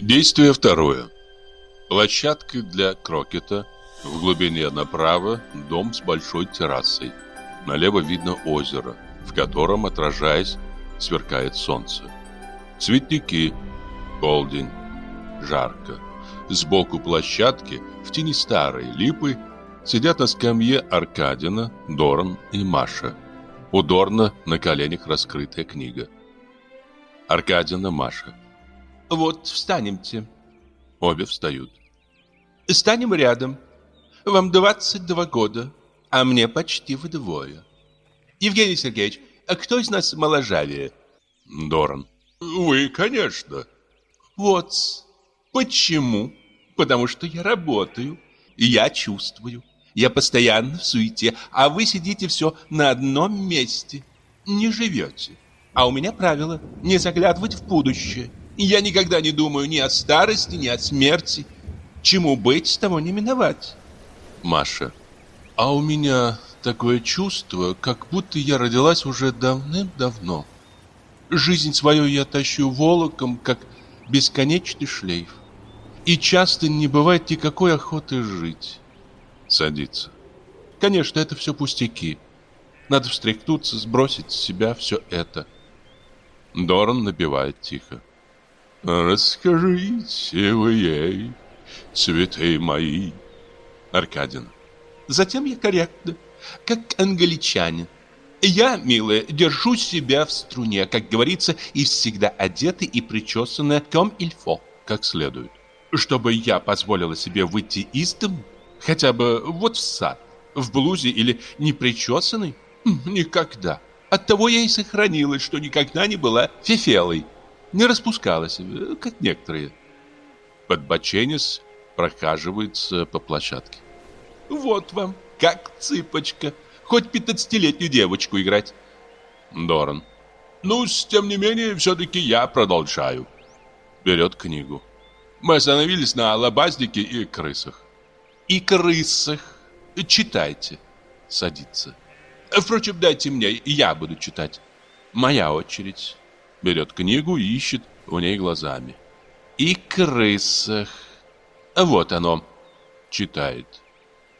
Действие второе. Площадка для крокета. В глубине направо дом с большой террасой. Налево видно озеро, в котором, отражаясь, сверкает солнце. Цветники. Полдень. Жарко. Сбоку площадки, в тени старой липы, сидят на скамье Аркадина, Дорн и Маша. У Дорна на коленях раскрытая книга. Аркадина, Маша. Вот, встанемте. Обе встают. Станем рядом. Вам 22 года, а мне почти вдвое. Евгений Сергеевич, а кто из нас моложавее? Доран. Вы, конечно. Вот. Почему? Потому что я работаю, и я чувствую. Я постоянно в суете, а вы сидите все на одном месте. Не живете. А у меня правило не заглядывать в будущее. И я никогда не думаю ни о старости, ни о смерти. Чему быть, того не миновать. Маша. А у меня такое чувство, как будто я родилась уже давным-давно. Жизнь свою я тащу волоком, как бесконечный шлейф. И часто не бывает никакой охоты жить. Садится. Конечно, это все пустяки. Надо встряхнуться, сбросить с себя все это. Доран напевает тихо. Расскажите вы ей, цветы мои. Аркадин. Затем я корректно, как англичанин. Я, милая, держу себя в струне, как говорится, и всегда одета и причесанная ком ильфо, как следует. Чтобы я позволила себе выйти из дому, хотя бы вот в сад, в блузе или непричесанной, никогда. Оттого я и сохранилась, что никогда не была фефелой не распускалась, как некоторые. Подбоченец прохаживается по площадке. Вот вам, как цыпочка, хоть пятнадцатилетнюю девочку играть. Доран. Ну, тем не менее, все-таки я продолжаю. Берет книгу. Мы остановились на лобазнике и крысах. И крысах. Читайте. Садится. Впрочем, дайте мне, я буду читать. Моя очередь. Берет книгу и ищет в ней глазами. И крысах. Вот оно. Читает.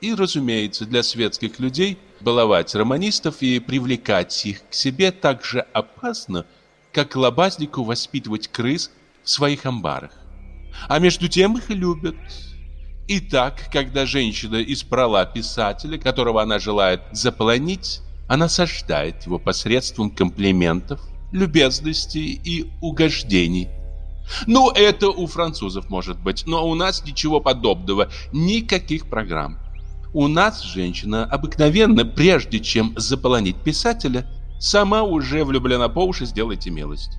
И, разумеется, для светских людей баловать романистов и привлекать их к себе так же опасно, как лобазнику воспитывать крыс в своих амбарах. А между тем их любят. Итак, когда женщина избрала писателя, которого она желает заполонить, она сождает его посредством комплиментов, любезностей и угождений. Ну, это у французов может быть, но у нас ничего подобного, никаких программ. У нас женщина обыкновенно, прежде чем заполонить писателя, сама уже влюблена по уши, сделайте милость.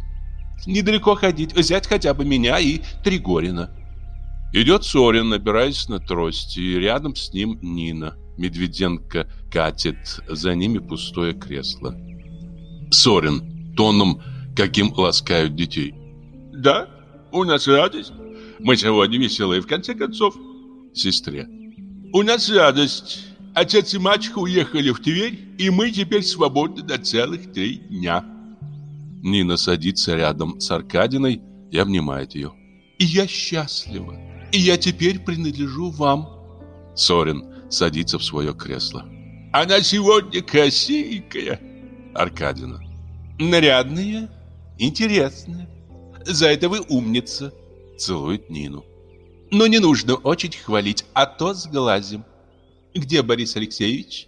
Недалеко ходить, взять хотя бы меня и Тригорина. Идет Сорин, набираясь на трости, и рядом с ним Нина. Медведенко катит, за ними пустое кресло. Сорин, тоном, каким ласкают детей. Да, у нас радость. Мы сегодня веселые, в конце концов. Сестре. У нас радость. Отец и мачеха уехали в Тверь, и мы теперь свободны до целых три дня. Нина садится рядом с Аркадиной и обнимает ее. И я счастлива. И я теперь принадлежу вам. Сорин садится в свое кресло. Она сегодня красивенькая. Аркадина. Нарядная, интересная. За это вы умница. Целует Нину. Но не нужно очень хвалить, а то сглазим. Где Борис Алексеевич?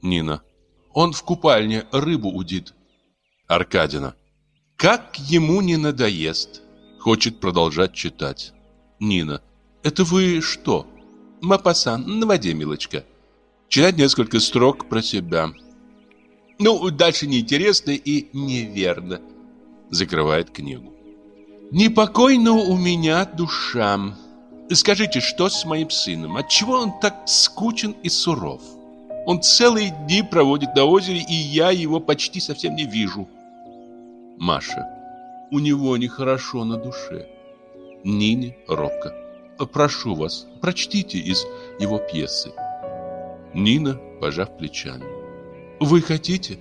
Нина. Он в купальне рыбу удит. Аркадина. Как ему не надоест. Хочет продолжать читать. Нина. Это вы что? Мапасан, на воде, милочка. Читать несколько строк про себя. Ну, дальше неинтересно и неверно. Закрывает книгу. Непокойна у меня душа. Скажите, что с моим сыном? Отчего он так скучен и суров? Он целые дни проводит на озере, и я его почти совсем не вижу. Маша. У него нехорошо на душе. Нине робко. Прошу вас, прочтите из его пьесы. Нина, пожав плечами. Вы хотите?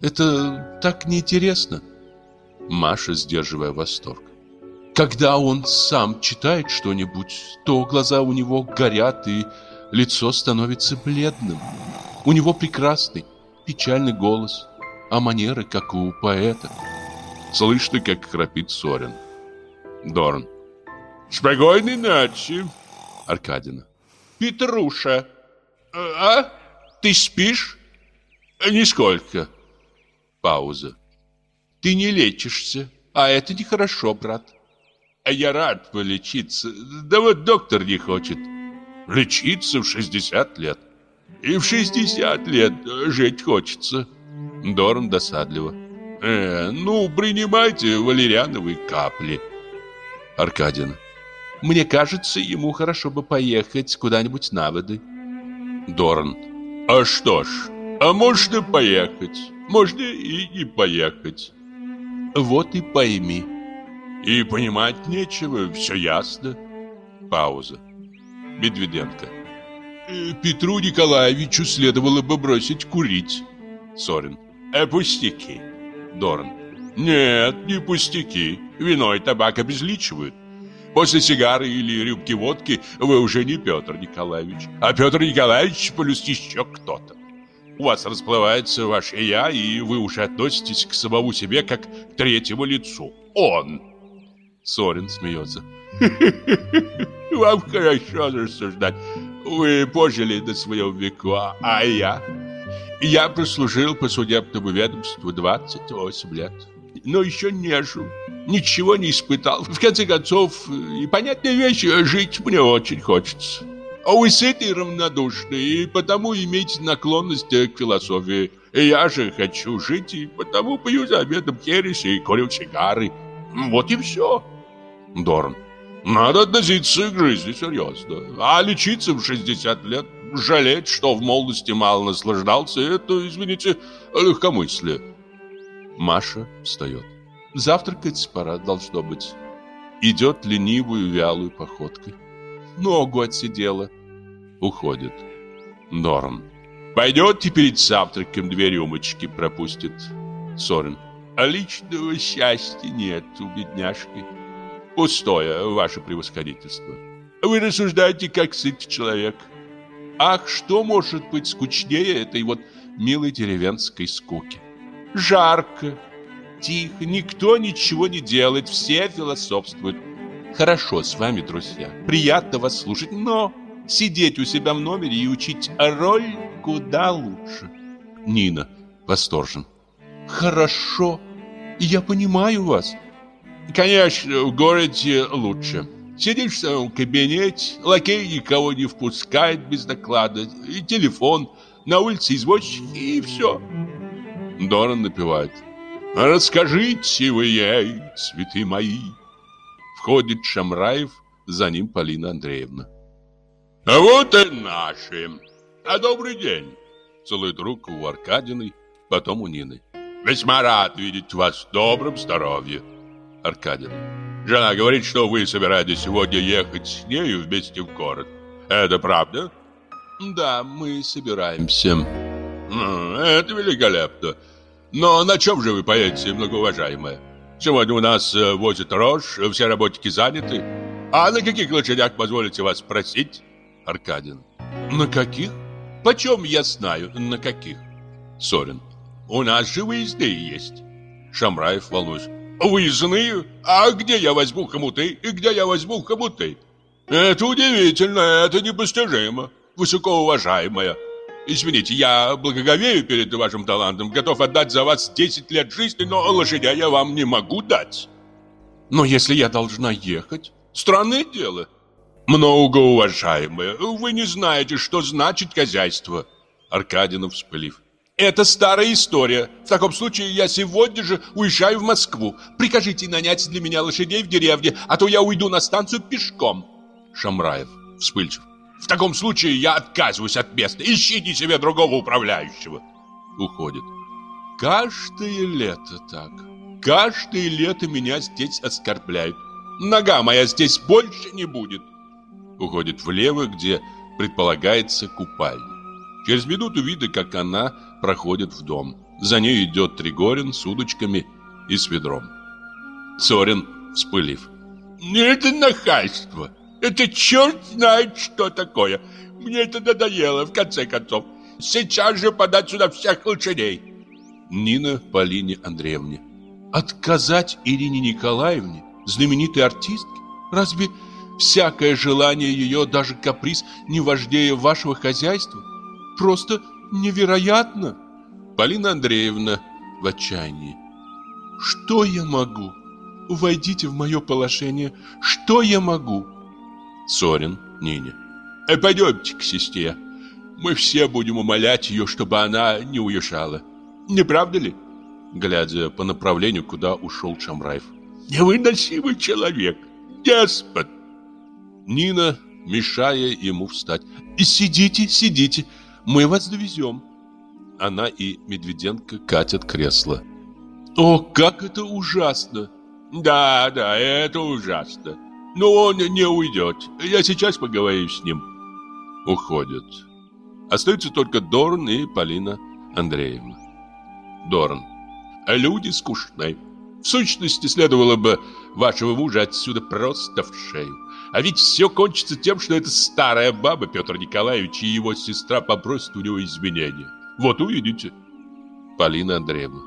Это так неинтересно. Маша, сдерживая восторг. Когда он сам читает что-нибудь, то глаза у него горят и лицо становится бледным. У него прекрасный, печальный голос, а манеры, как у поэта. Слышно, как храпит Сорин. Дорн. Спокойной ночи. Аркадина. Петруша. А? Ты спишь? Нисколько. Пауза. Ты не лечишься, а это нехорошо, брат. А я рад полечиться, да вот доктор не хочет. Лечиться в 60 лет. И в 60 лет жить хочется. Дорн досадливо. Э, ну, принимайте валериановые капли. Аркадин. Мне кажется, ему хорошо бы поехать куда-нибудь на воды. Дорн. А что ж, а можно поехать, можно и не поехать. Вот и пойми. И понимать нечего, все ясно. Пауза. Медведенко. Э, Петру Николаевичу следовало бы бросить курить. Сорин. Э, пустяки. Дорн. Нет, не пустяки. Вино и табак обезличивают. После сигары или рюмки водки вы уже не Петр Николаевич, а Петр Николаевич плюс еще кто-то. У вас расплывается ваше «я», и вы уже относитесь к самому себе как к третьему лицу. Он. Сорин смеется. Вам хорошо рассуждать. Вы пожили до своего веку, а я... Я прослужил по судебному ведомству 28 лет. Но еще не жил. Ничего не испытал. В конце концов, и понятная вещь, жить мне очень хочется. А вы сыты и равнодушны, и потому имеете наклонность к философии. И я же хочу жить, и потому пью за обедом херес и курю сигары. Вот и все. Дорн. Надо относиться к жизни серьезно. А лечиться в 60 лет, жалеть, что в молодости мало наслаждался, это, извините, легкомыслие. Маша встает. Завтракать пора должно быть. Идет ленивую вялую походкой. Ногу отсидела. Уходит. Норм. Пойдете перед завтраком две рюмочки пропустит. Сорин. А личного счастья нет у бедняжки. Пустое, ваше превосходительство. Вы рассуждаете, как сытый человек. Ах, что может быть скучнее этой вот милой деревенской скуки? Жарко, тихо, никто ничего не делает, все философствуют. Хорошо с вами, друзья, приятно вас слушать, но сидеть у себя в номере и учить роль куда лучше. Нина восторжен. Хорошо, я понимаю вас. Конечно, в городе лучше. Сидишь в своем кабинете, лакей никого не впускает без доклада, и телефон, на улице извозчик, и все. Доран напевает. Расскажите вы ей, цветы мои. Входит Шамраев, за ним Полина Андреевна. А вот и наши. А добрый день. Целует руку у Аркадиной, потом у Нины. Весьма рад видеть вас в добром здоровье. Аркадин. Жена говорит, что вы собираетесь сегодня ехать с нею вместе в город. Это правда? Да, мы собираемся. Это великолепно. Но на чем же вы поедете, многоуважаемая? Сегодня у нас э, возят рожь, все работники заняты. А на каких лошадях, позволите вас спросить? Аркадин. На каких? Почем я знаю, на каких? Сорин. У нас же выездные есть. Шамраев, волнуюсь. Выездные? А где я возьму хомуты? И где я возьму хомуты? Это удивительно, это непостижимо. Высокоуважаемая. Извините, я благоговею перед вашим талантом, готов отдать за вас 10 лет жизни, но лошадя я вам не могу дать. Но если я должна ехать? Странное дело. Многоуважаемая, вы не знаете, что значит хозяйство. Аркадинов вспылив. Это старая история. В таком случае я сегодня же уезжаю в Москву. Прикажите нанять для меня лошадей в деревне, а то я уйду на станцию пешком. Шамраев, вспыльчив. В таком случае я отказываюсь от места. Ищите себе другого управляющего. Уходит. Каждое лето так. Каждое лето меня здесь оскорбляют. Нога моя здесь больше не будет. Уходит влево, где предполагается купальня. Через минуту видно, как она проходит в дом. За ней идет Тригорин с удочками и с ведром. Сорин, вспылив. Это нахальство. Это черт знает, что такое. Мне это надоело, в конце концов. Сейчас же подать сюда всех лошадей. Нина Полине Андреевне. Отказать Ирине Николаевне, знаменитой артистке? Разве всякое желание ее, даже каприз, не важнее вашего хозяйства? Просто невероятно. Полина Андреевна в отчаянии. Что я могу? Войдите в мое положение. Что я могу? Сорин Нине. Э, пойдемте к сестре. Мы все будем умолять ее, чтобы она не уезжала. Не правда ли? Глядя по направлению, куда ушел Шамраев. Невыносимый человек. Деспот. Нина, мешая ему встать. «Сидите, сидите, мы вас довезем». Она и Медведенко катят кресло. «О, как это ужасно!» «Да, да, это ужасно. Но он не уйдет. Я сейчас поговорю с ним». Уходят. Остаются только Дорн и Полина Андреевна. Дорн. Люди скучные. В сущности, следовало бы вашего мужа отсюда просто в шею. А ведь все кончится тем, что эта старая баба Петр Николаевич и его сестра попросят у него изменения. Вот увидите. Полина Андреевна.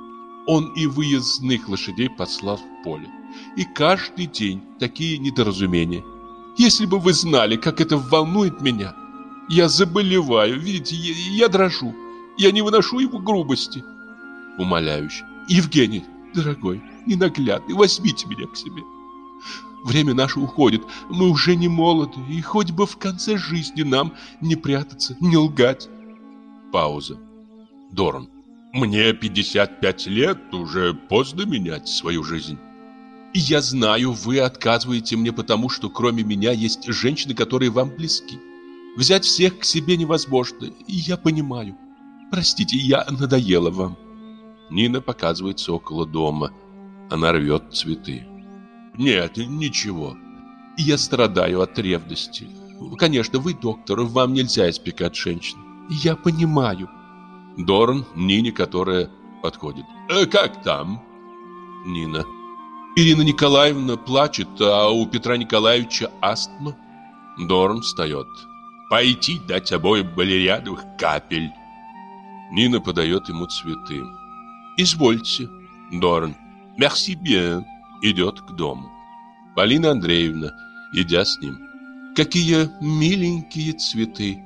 Он и выездных лошадей послал в поле. И каждый день такие недоразумения. Если бы вы знали, как это волнует меня. Я заболеваю, видите, я, я дрожу. Я не выношу его грубости. Умоляюще. Евгений, дорогой, ненаглядный, возьмите меня к себе. Время наше уходит, мы уже не молоды, и хоть бы в конце жизни нам не прятаться, не лгать. Пауза. Дорн. Мне 55 лет, уже поздно менять свою жизнь. Я знаю, вы отказываете мне потому, что кроме меня есть женщины, которые вам близки. Взять всех к себе невозможно, и я понимаю. Простите, я надоела вам. Нина показывается около дома. Она рвет цветы. Нет, ничего. Я страдаю от ревности. Конечно, вы доктор, вам нельзя испекать женщин. Я понимаю. Дорн Нине, которая подходит. Э, как там? Нина. Ирина Николаевна плачет, а у Петра Николаевича астма. Дорн встает. Пойти дать обоим балериадовых капель. Нина подает ему цветы. Извольте. Дорн. Merci bien идет к дому. Полина Андреевна, идя с ним. Какие миленькие цветы.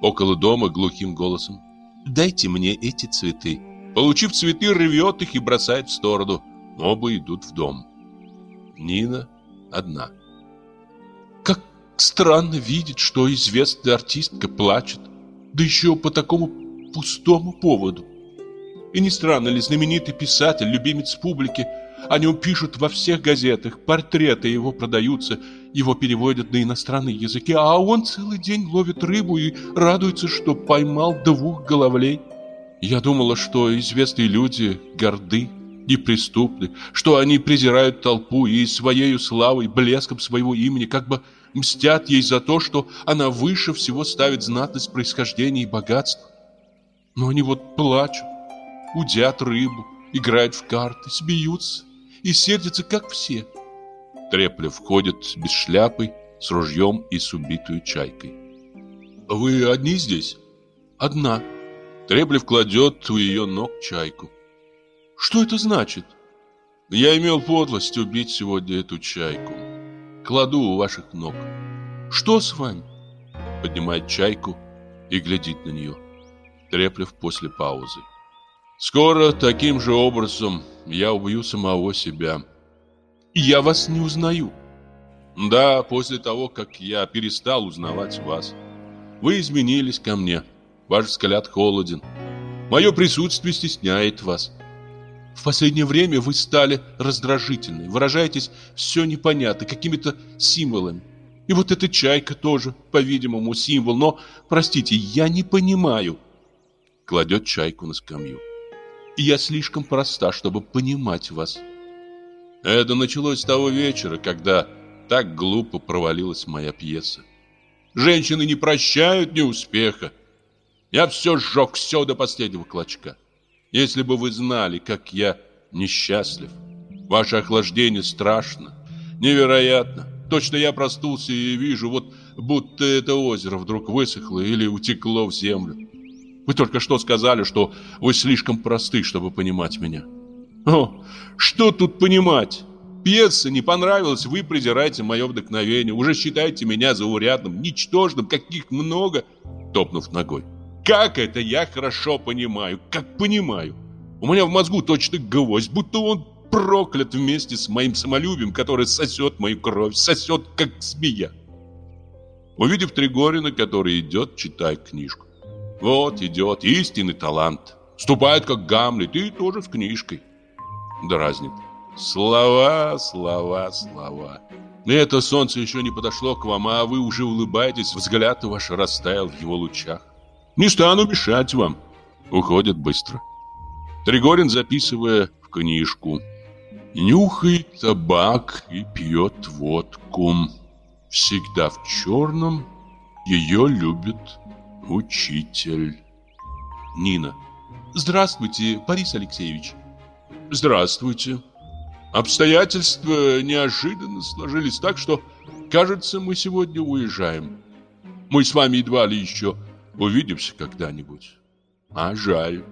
Около дома глухим голосом. Дайте мне эти цветы. Получив цветы, рвет их и бросает в сторону. Оба идут в дом. Нина одна. Как странно видеть, что известная артистка плачет. Да еще по такому пустому поводу. И не странно ли знаменитый писатель, любимец публики, о нем пишут во всех газетах, портреты его продаются, его переводят на иностранные языки, а он целый день ловит рыбу и радуется, что поймал двух головлей. Я думала, что известные люди горды, неприступны, что они презирают толпу и своей славой, блеском своего имени как бы мстят ей за то, что она выше всего ставит знатность происхождения и богатства. Но они вот плачут, удят рыбу, играют в карты, смеются и сердится, как все. Треплев входит без шляпы, с ружьем и с убитой чайкой. «Вы одни здесь?» «Одна». Треплев кладет у ее ног чайку. «Что это значит?» «Я имел подлость убить сегодня эту чайку. Кладу у ваших ног». «Что с вами?» Поднимает чайку и глядит на нее. Треплев после паузы. Скоро таким же образом я убью самого себя. Я вас не узнаю. Да, после того, как я перестал узнавать вас. Вы изменились ко мне. Ваш взгляд холоден. Мое присутствие стесняет вас. В последнее время вы стали раздражительны, выражаетесь все непонятно, какими-то символами. И вот эта чайка тоже, по-видимому, символ, но, простите, я не понимаю. Кладет чайку на скамью и я слишком проста, чтобы понимать вас. Это началось с того вечера, когда так глупо провалилась моя пьеса. Женщины не прощают неуспеха. Я все сжег, все до последнего клочка. Если бы вы знали, как я несчастлив. Ваше охлаждение страшно, невероятно. Точно я проснулся и вижу, вот будто это озеро вдруг высохло или утекло в землю. Вы только что сказали, что вы слишком просты, чтобы понимать меня. О, что тут понимать? Пьеса не понравилась, вы презираете мое вдохновение, уже считаете меня заурядным, ничтожным, каких много, топнув ногой. Как это я хорошо понимаю, как понимаю. У меня в мозгу точно гвоздь, будто он проклят вместе с моим самолюбием, которое сосет мою кровь, сосет, как змея. Увидев Тригорина, который идет, читая книжку. Вот идет истинный талант. Ступает, как Гамлет, и тоже с книжкой. Дразнит. Слова, слова, слова. Это солнце еще не подошло к вам, а вы уже улыбаетесь, взгляд ваш растаял в его лучах. Не стану мешать вам. Уходит быстро. Тригорин, записывая в книжку. Нюхает табак и пьет водку. Всегда в черном. Ее любит учитель. Нина. Здравствуйте, Борис Алексеевич. Здравствуйте. Обстоятельства неожиданно сложились так, что, кажется, мы сегодня уезжаем. Мы с вами едва ли еще увидимся когда-нибудь. А жаль.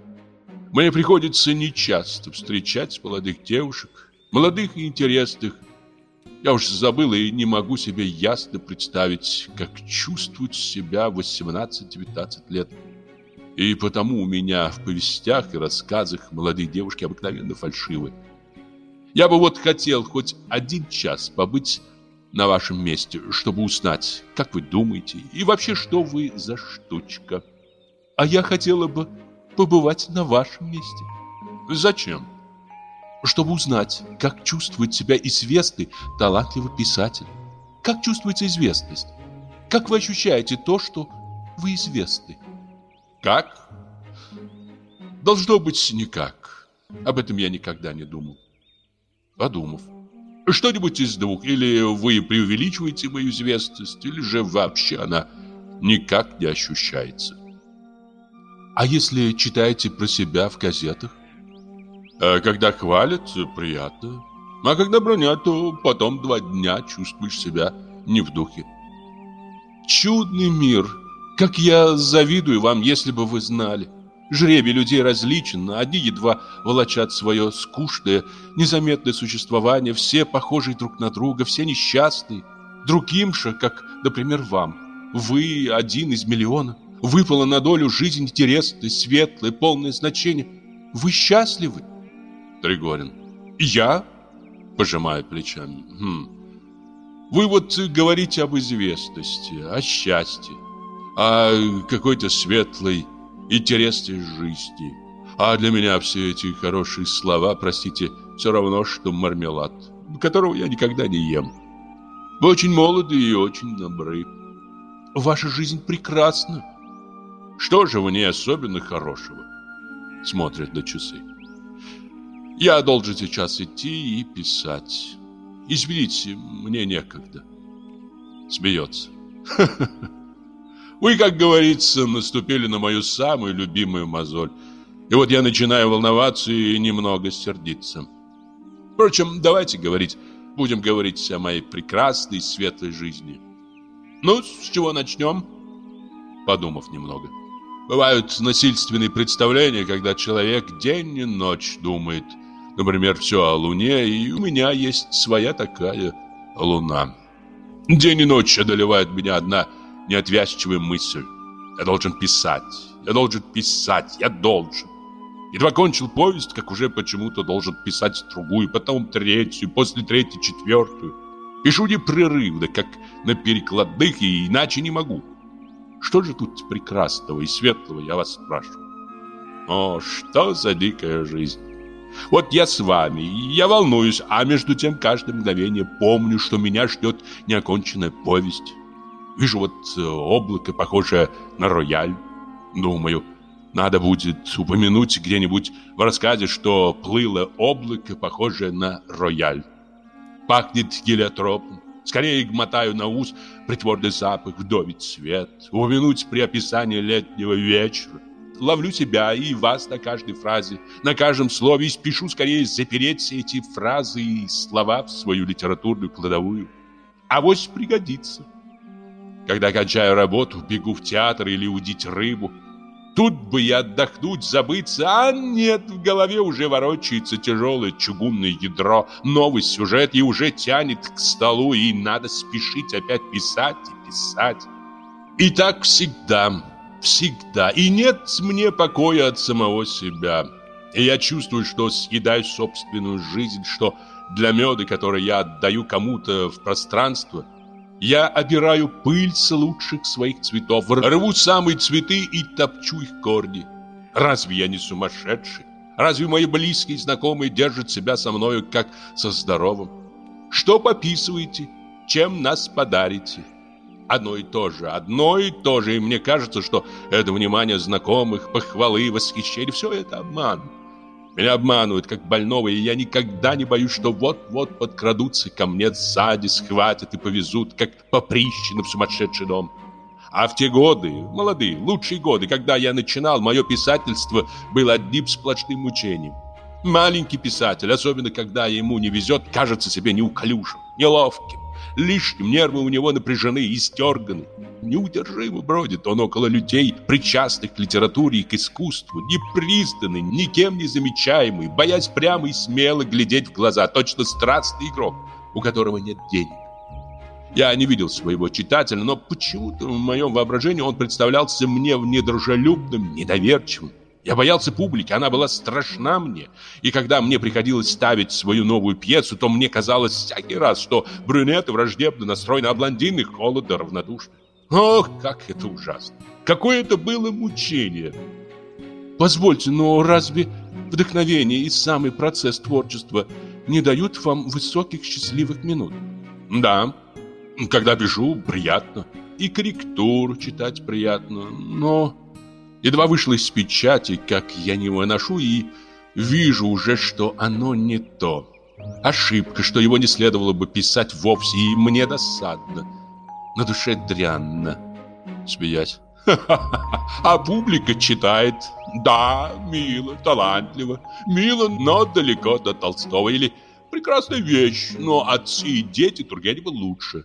Мне приходится нечасто встречать молодых девушек, молодых и интересных. Я уж забыл и не могу себе ясно представить, как чувствуют себя 18-19 лет. И потому у меня в повестях и рассказах молодые девушки обыкновенно фальшивы. Я бы вот хотел хоть один час побыть на вашем месте, чтобы узнать, как вы думаете и вообще, что вы за штучка. А я хотела бы побывать на вашем месте. Зачем? Чтобы узнать, как чувствует себя известный, талантливый писатель. Как чувствуется известность? Как вы ощущаете то, что вы известны? Как? Должно быть никак. Об этом я никогда не думал подумав. Что-нибудь из двух. Или вы преувеличиваете мою известность, или же вообще она никак не ощущается. А если читаете про себя в газетах? А когда хвалят, приятно. А когда бронят, то потом два дня чувствуешь себя не в духе. Чудный мир. Как я завидую вам, если бы вы знали. Жребий людей различен, одни едва волочат свое скучное, незаметное существование, все похожие друг на друга, все несчастные. Другим же, как, например, вам, вы один из миллиона, выпала на долю жизнь интересная, светлая, полное значение. Вы счастливы? Тригорин. Я? Пожимает плечами. Хм. Вы вот говорите об известности, о счастье, о какой-то светлой, интересной жизни. А для меня все эти хорошие слова, простите, все равно, что мармелад, которого я никогда не ем. Вы очень молоды и очень добры. Ваша жизнь прекрасна. Что же в ней особенно хорошего? Смотрит на часы. Я должен сейчас идти и писать. Извините, мне некогда. Смеется. Вы, как говорится, наступили на мою самую любимую мозоль. И вот я начинаю волноваться и немного сердиться. Впрочем, давайте говорить, будем говорить о моей прекрасной светлой жизни. Ну, с чего начнем? Подумав немного. Бывают насильственные представления, когда человек день и ночь думает, например, все о Луне, и у меня есть своя такая Луна. День и ночь одолевает меня одна неотвязчивая мысль. Я должен писать, я должен писать, я должен. Едва кончил повесть, как уже почему-то должен писать другую, потом третью, после третьей четвертую. Пишу непрерывно, как на перекладных, и иначе не могу. Что же тут прекрасного и светлого, я вас спрашиваю? О, что за дикая жизнь! Вот я с вами, я волнуюсь, а между тем каждое мгновение помню, что меня ждет неоконченная повесть. Вижу вот э, облако, похожее на рояль. Думаю, надо будет упомянуть где-нибудь в рассказе, что плыло облако, похожее на рояль. Пахнет гелиотропом. Скорее мотаю на ус притворный запах, вдовит свет. Упомянуть при описании летнего вечера. Ловлю себя и вас на каждой фразе, на каждом слове и спешу скорее запереть все эти фразы и слова в свою литературную кладовую. А вось пригодится. Когда кончаю работу, бегу в театр или удить рыбу. Тут бы я отдохнуть, забыться, а нет, в голове уже ворочается тяжелое чугунное ядро, новый сюжет и уже тянет к столу, и надо спешить опять писать и писать. И так всегда, всегда, и нет мне покоя от самого себя. И я чувствую, что съедаю собственную жизнь, что для меда, который я отдаю кому-то в пространство – я обираю пыль с лучших своих цветов, рву самые цветы и топчу их корни. Разве я не сумасшедший? Разве мои близкие и знакомые держат себя со мною как со здоровым? Что пописываете? Чем нас подарите? Одно и то же, одно и то же. И мне кажется, что это внимание знакомых, похвалы, восхищение, все это обман. Меня обманывают, как больного, и я никогда не боюсь, что вот-вот подкрадутся ко мне сзади, схватят и повезут, как по в сумасшедший дом. А в те годы, молодые, лучшие годы, когда я начинал, мое писательство было одним сплошным мучением. Маленький писатель, особенно когда ему не везет, кажется себе неуклюжим, неловким лишним, нервы у него напряжены и стерганы. Неудержимо бродит он около людей, причастных к литературе и к искусству, непризнанный, никем не замечаемый, боясь прямо и смело глядеть в глаза, точно страстный игрок, у которого нет денег. Я не видел своего читателя, но почему-то в моем воображении он представлялся мне недружелюбным, недоверчивым. Я боялся публики, она была страшна мне. И когда мне приходилось ставить свою новую пьесу, то мне казалось всякий раз, что брюнеты враждебно настроены, а блондины холодно равнодушны. Ох, как это ужасно! Какое это было мучение! Позвольте, но разве вдохновение и самый процесс творчества не дают вам высоких счастливых минут? Да, когда пишу, приятно. И корректуру читать приятно, но... Едва вышло из печати, как я не выношу и вижу уже, что оно не то. Ошибка, что его не следовало бы писать вовсе, и мне досадно. На душе дрянно. Смеясь. А публика читает. Да, мило, талантливо. Мило, но далеко до Толстого. Или прекрасная вещь, но отцы и дети Тургенева лучше.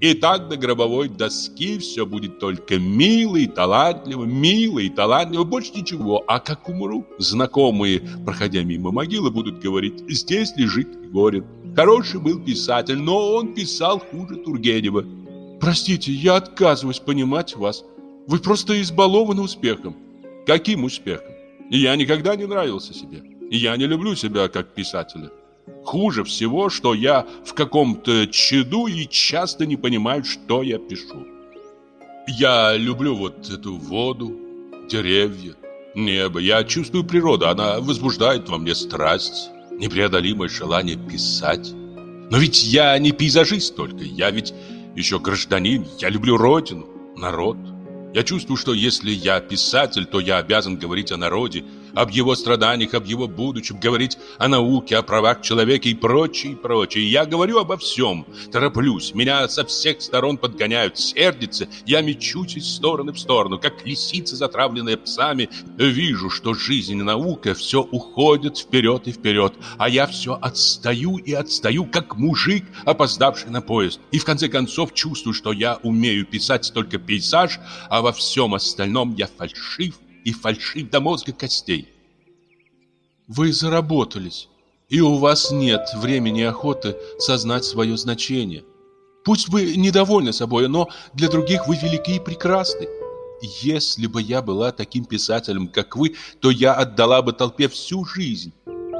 И так до гробовой доски все будет только мило и талантливо, мило и талантливо, больше ничего. А как умру, знакомые, проходя мимо могилы, будут говорить, здесь лежит Горин. Хороший был писатель, но он писал хуже Тургенева. Простите, я отказываюсь понимать вас. Вы просто избалованы успехом. Каким успехом? Я никогда не нравился себе. Я не люблю себя как писателя. Хуже всего, что я в каком-то чаду и часто не понимаю, что я пишу. Я люблю вот эту воду, деревья, небо. Я чувствую природу, она возбуждает во мне страсть, непреодолимое желание писать. Но ведь я не пейзажист только, я ведь еще гражданин, я люблю родину, народ. Я чувствую, что если я писатель, то я обязан говорить о народе, об его страданиях, об его будущем, говорить о науке, о правах человека и прочее, и прочее. Я говорю обо всем, тороплюсь, меня со всех сторон подгоняют, сердится, я мечусь из стороны в сторону, как лисица, затравленная псами. Вижу, что жизнь и наука все уходят вперед и вперед, а я все отстаю и отстаю, как мужик, опоздавший на поезд. И в конце концов чувствую, что я умею писать только пейзаж, а во всем остальном я фальшив и фальшив до мозга костей. Вы заработались, и у вас нет времени и охоты сознать свое значение. Пусть вы недовольны собой, но для других вы велики и прекрасны. Если бы я была таким писателем, как вы, то я отдала бы толпе всю жизнь,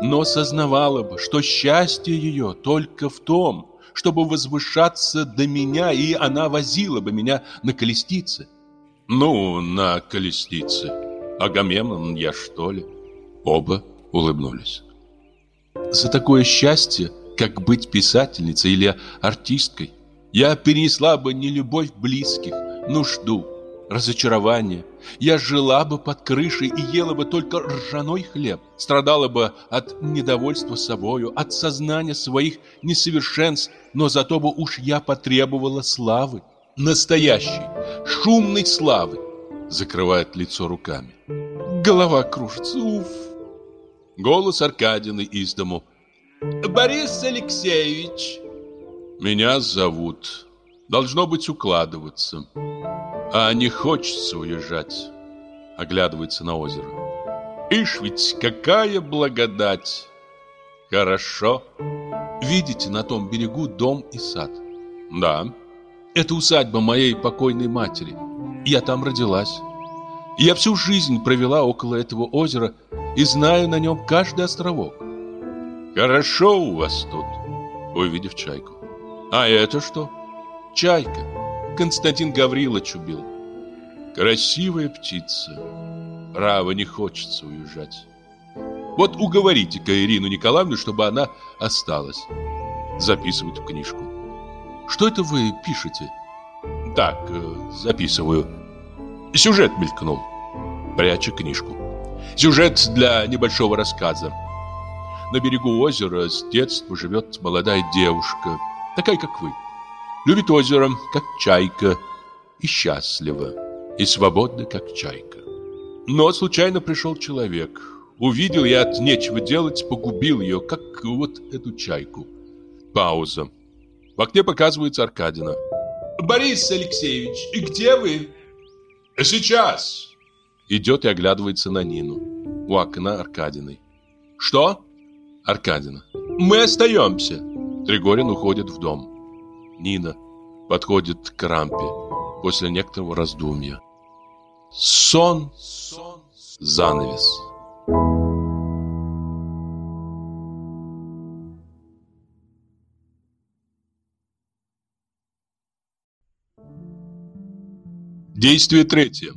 но сознавала бы, что счастье ее только в том, чтобы возвышаться до меня, и она возила бы меня на колеснице. Ну, на колеснице. Агамемнон я, что ли?» Оба улыбнулись. «За такое счастье, как быть писательницей или артисткой, я перенесла бы не любовь близких, нужду, разочарование. Я жила бы под крышей и ела бы только ржаной хлеб, страдала бы от недовольства собою, от сознания своих несовершенств, но зато бы уж я потребовала славы, настоящей, шумной славы закрывает лицо руками. Голова кружится, уф. Голос Аркадины из дому. «Борис Алексеевич!» Меня зовут. Должно быть укладываться. А не хочется уезжать. Оглядывается на озеро. Ишь ведь какая благодать. Хорошо. Видите на том берегу дом и сад? Да. Это усадьба моей покойной матери. Я там родилась. Я всю жизнь провела около этого озера и знаю на нем каждый островок. Хорошо у вас тут, увидев чайку. А это что? Чайка. Константин Гаврилович убил. Красивая птица. Право, не хочется уезжать. Вот уговорите-ка Ирину Николаевну, чтобы она осталась. Записывают в книжку. Что это вы пишете? Так, э, записываю. Сюжет мелькнул. Пряча книжку. Сюжет для небольшого рассказа. На берегу озера с детства живет молодая девушка, такая, как вы. Любит озеро, как чайка, и счастлива, и свободна, как чайка. Но случайно пришел человек. Увидел я от нечего делать, погубил ее, как вот эту чайку. Пауза. В окне показывается Аркадина. «Борис Алексеевич, и где вы?» Сейчас. Идет и оглядывается на Нину. У окна Аркадиной. Что? Аркадина. Мы остаемся. Тригорин уходит в дом. Нина подходит к рампе после некоторого раздумья. Сон, сон, занавес. Действие третье.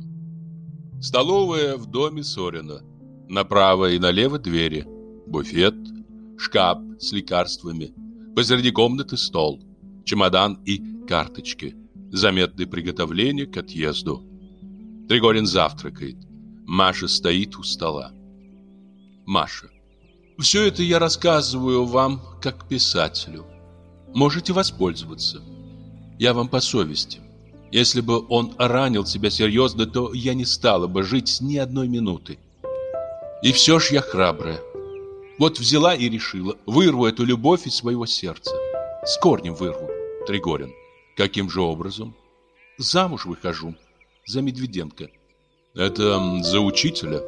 Столовая в доме Сорина. Направо и налево двери. Буфет, шкаф с лекарствами. Посреди комнаты стол, чемодан и карточки. Заметные приготовления к отъезду. Тригорин завтракает. Маша стоит у стола. Маша. Все это я рассказываю вам как писателю. Можете воспользоваться. Я вам по совести. Если бы он ранил себя серьезно, то я не стала бы жить ни одной минуты. И все ж я храбрая. Вот взяла и решила, вырву эту любовь из своего сердца. С корнем вырву, Тригорин. Каким же образом? Замуж выхожу. За Медведенко. Это за учителя?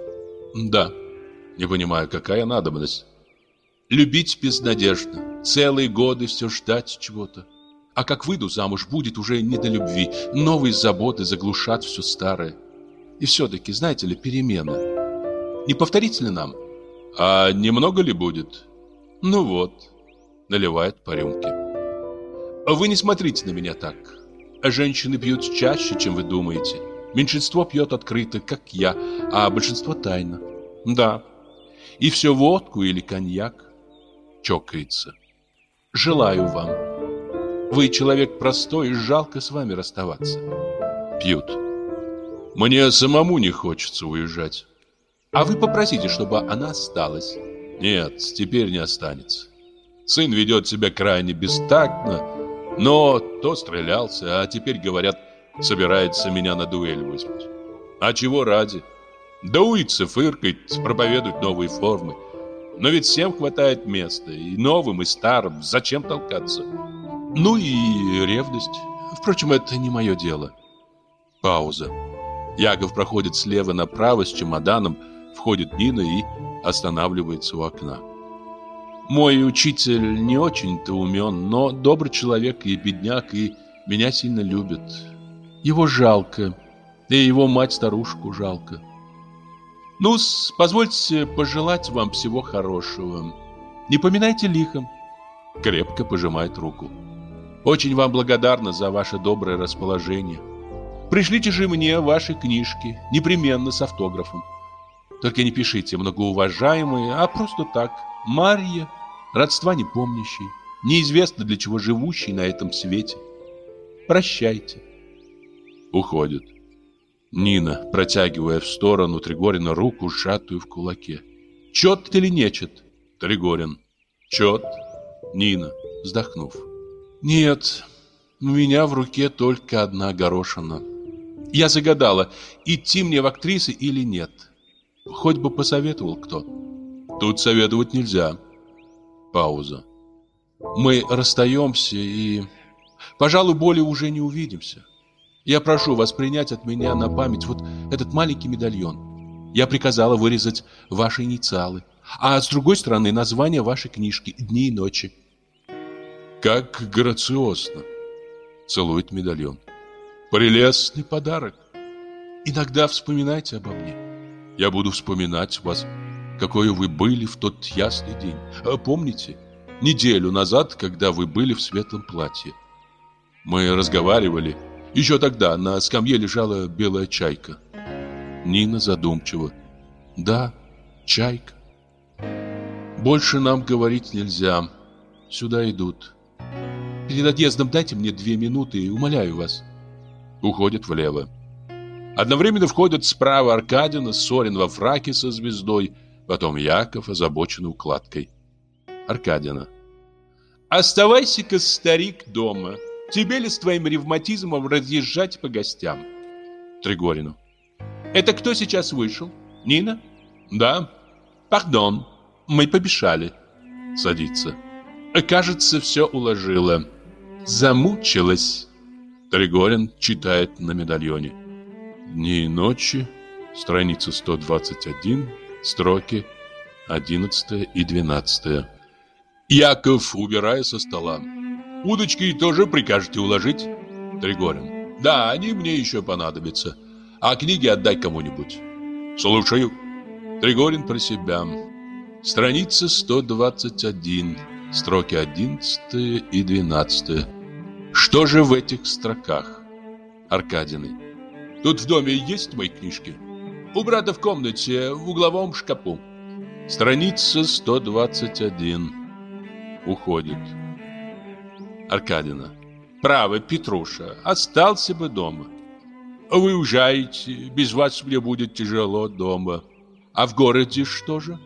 Да. Не понимаю, какая надобность. Любить безнадежно. Целые годы все ждать чего-то. А как выйду замуж, будет уже не до любви. Новые заботы заглушат все старое. И все-таки, знаете ли, перемена. Не повторите ли нам? А немного ли будет? Ну вот. Наливает по рюмке. Вы не смотрите на меня так. Женщины пьют чаще, чем вы думаете. Меньшинство пьет открыто, как я, а большинство тайно. Да. И все водку или коньяк. Чокается. Желаю вам вы человек простой, и жалко с вами расставаться. Пьют. Мне самому не хочется уезжать. А вы попросите, чтобы она осталась. Нет, теперь не останется. Сын ведет себя крайне бестактно, но то стрелялся, а теперь, говорят, собирается меня на дуэль вызвать. А чего ради? Дуется, фыркает, проповедует новые формы. Но ведь всем хватает места, и новым, и старым. Зачем толкаться? Ну и ревность. Впрочем, это не мое дело. Пауза. Яков проходит слева направо с чемоданом, входит Нина и останавливается у окна. Мой учитель не очень-то умен, но добрый человек и бедняк, и меня сильно любит. Его жалко, и его мать-старушку жалко. ну позвольте пожелать вам всего хорошего. Не поминайте лихом. Крепко пожимает руку. Очень вам благодарна за ваше доброе расположение. Пришлите же мне ваши книжки, непременно с автографом. Только не пишите многоуважаемые, а просто так. Марья, родства не помнящий, неизвестно для чего живущий на этом свете. Прощайте. Уходит. Нина, протягивая в сторону Тригорина руку, сжатую в кулаке. Чет или нечет? Тригорин. Чет. Нина, вздохнув. Нет, у меня в руке только одна горошина. Я загадала, идти мне в актрисы или нет. Хоть бы посоветовал кто. Тут советовать нельзя. Пауза. Мы расстаемся и, пожалуй, более уже не увидимся. Я прошу вас принять от меня на память вот этот маленький медальон. Я приказала вырезать ваши инициалы, а с другой стороны название вашей книжки «Дни и ночи». Как грациозно. Целует медальон. Прелестный подарок. Иногда вспоминайте обо мне. Я буду вспоминать вас, какой вы были в тот ясный день. А помните, неделю назад, когда вы были в светлом платье? Мы разговаривали еще тогда на скамье лежала белая чайка. Нина задумчиво. Да, чайка. Больше нам говорить нельзя. Сюда идут. Перед отъездом дайте мне две минуты, умоляю вас. Уходит влево. Одновременно входят справа Аркадина, Сорин во фраке со звездой, потом Яков, озабоченный укладкой. Аркадина. Оставайся-ка, старик, дома. Тебе ли с твоим ревматизмом разъезжать по гостям? Тригорину. Это кто сейчас вышел? Нина? Да. Пардон, мы побежали. Садится. Кажется, все уложила. Замучилась. Тригорин читает на медальоне. Дни и ночи, страница 121, строки 11 и 12. Яков, убирая со стола. Удочки тоже прикажете уложить? Тригорин. Да, они мне еще понадобятся. А книги отдай кому-нибудь. Слушаю. Тригорин про себя. Страница 121, строки 11 и 12. Что же в этих строках? Аркадины. Тут в доме есть мои книжки? У брата в комнате, в угловом шкафу. Страница 121. Уходит. Аркадина. Право, Петруша, остался бы дома. Вы уезжаете, без вас мне будет тяжело дома. А в городе что же?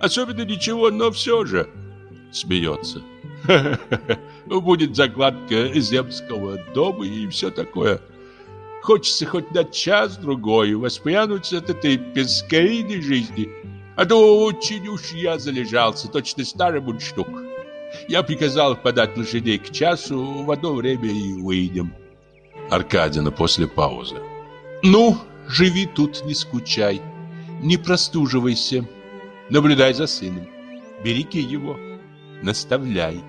Особенно ничего, но все же. Смеется. Будет закладка земского дома и все такое. Хочется хоть на час-другой воспрянуть от этой пескарийной жизни. А то очень уж я залежался, точно старый мундштук. Я приказал подать лошадей к часу, в одно время и выйдем. Аркадина после паузы. Ну, живи тут, не скучай, не простуживайся. Наблюдай за сыном, береги его, наставляй.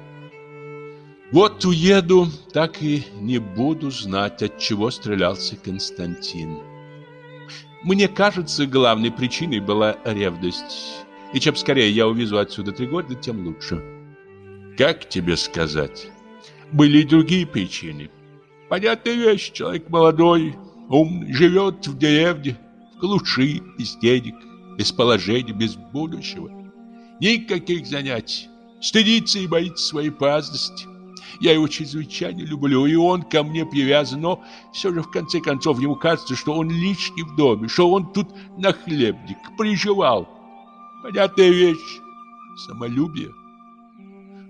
Вот уеду, так и не буду знать, от чего стрелялся Константин. Мне кажется, главной причиной была ревность. И чем скорее я увезу отсюда три года, тем лучше. Как тебе сказать? Были и другие причины. Понятная вещь, человек молодой, умный, живет в деревне, в глуши, без денег, без положения, без будущего. Никаких занятий. Стыдится и боится своей праздности. Я его чрезвычайно люблю, и он ко мне привязан, но все же в конце концов ему кажется, что он лишний в доме, что он тут нахлебник, приживал. Понятная вещь. Самолюбие.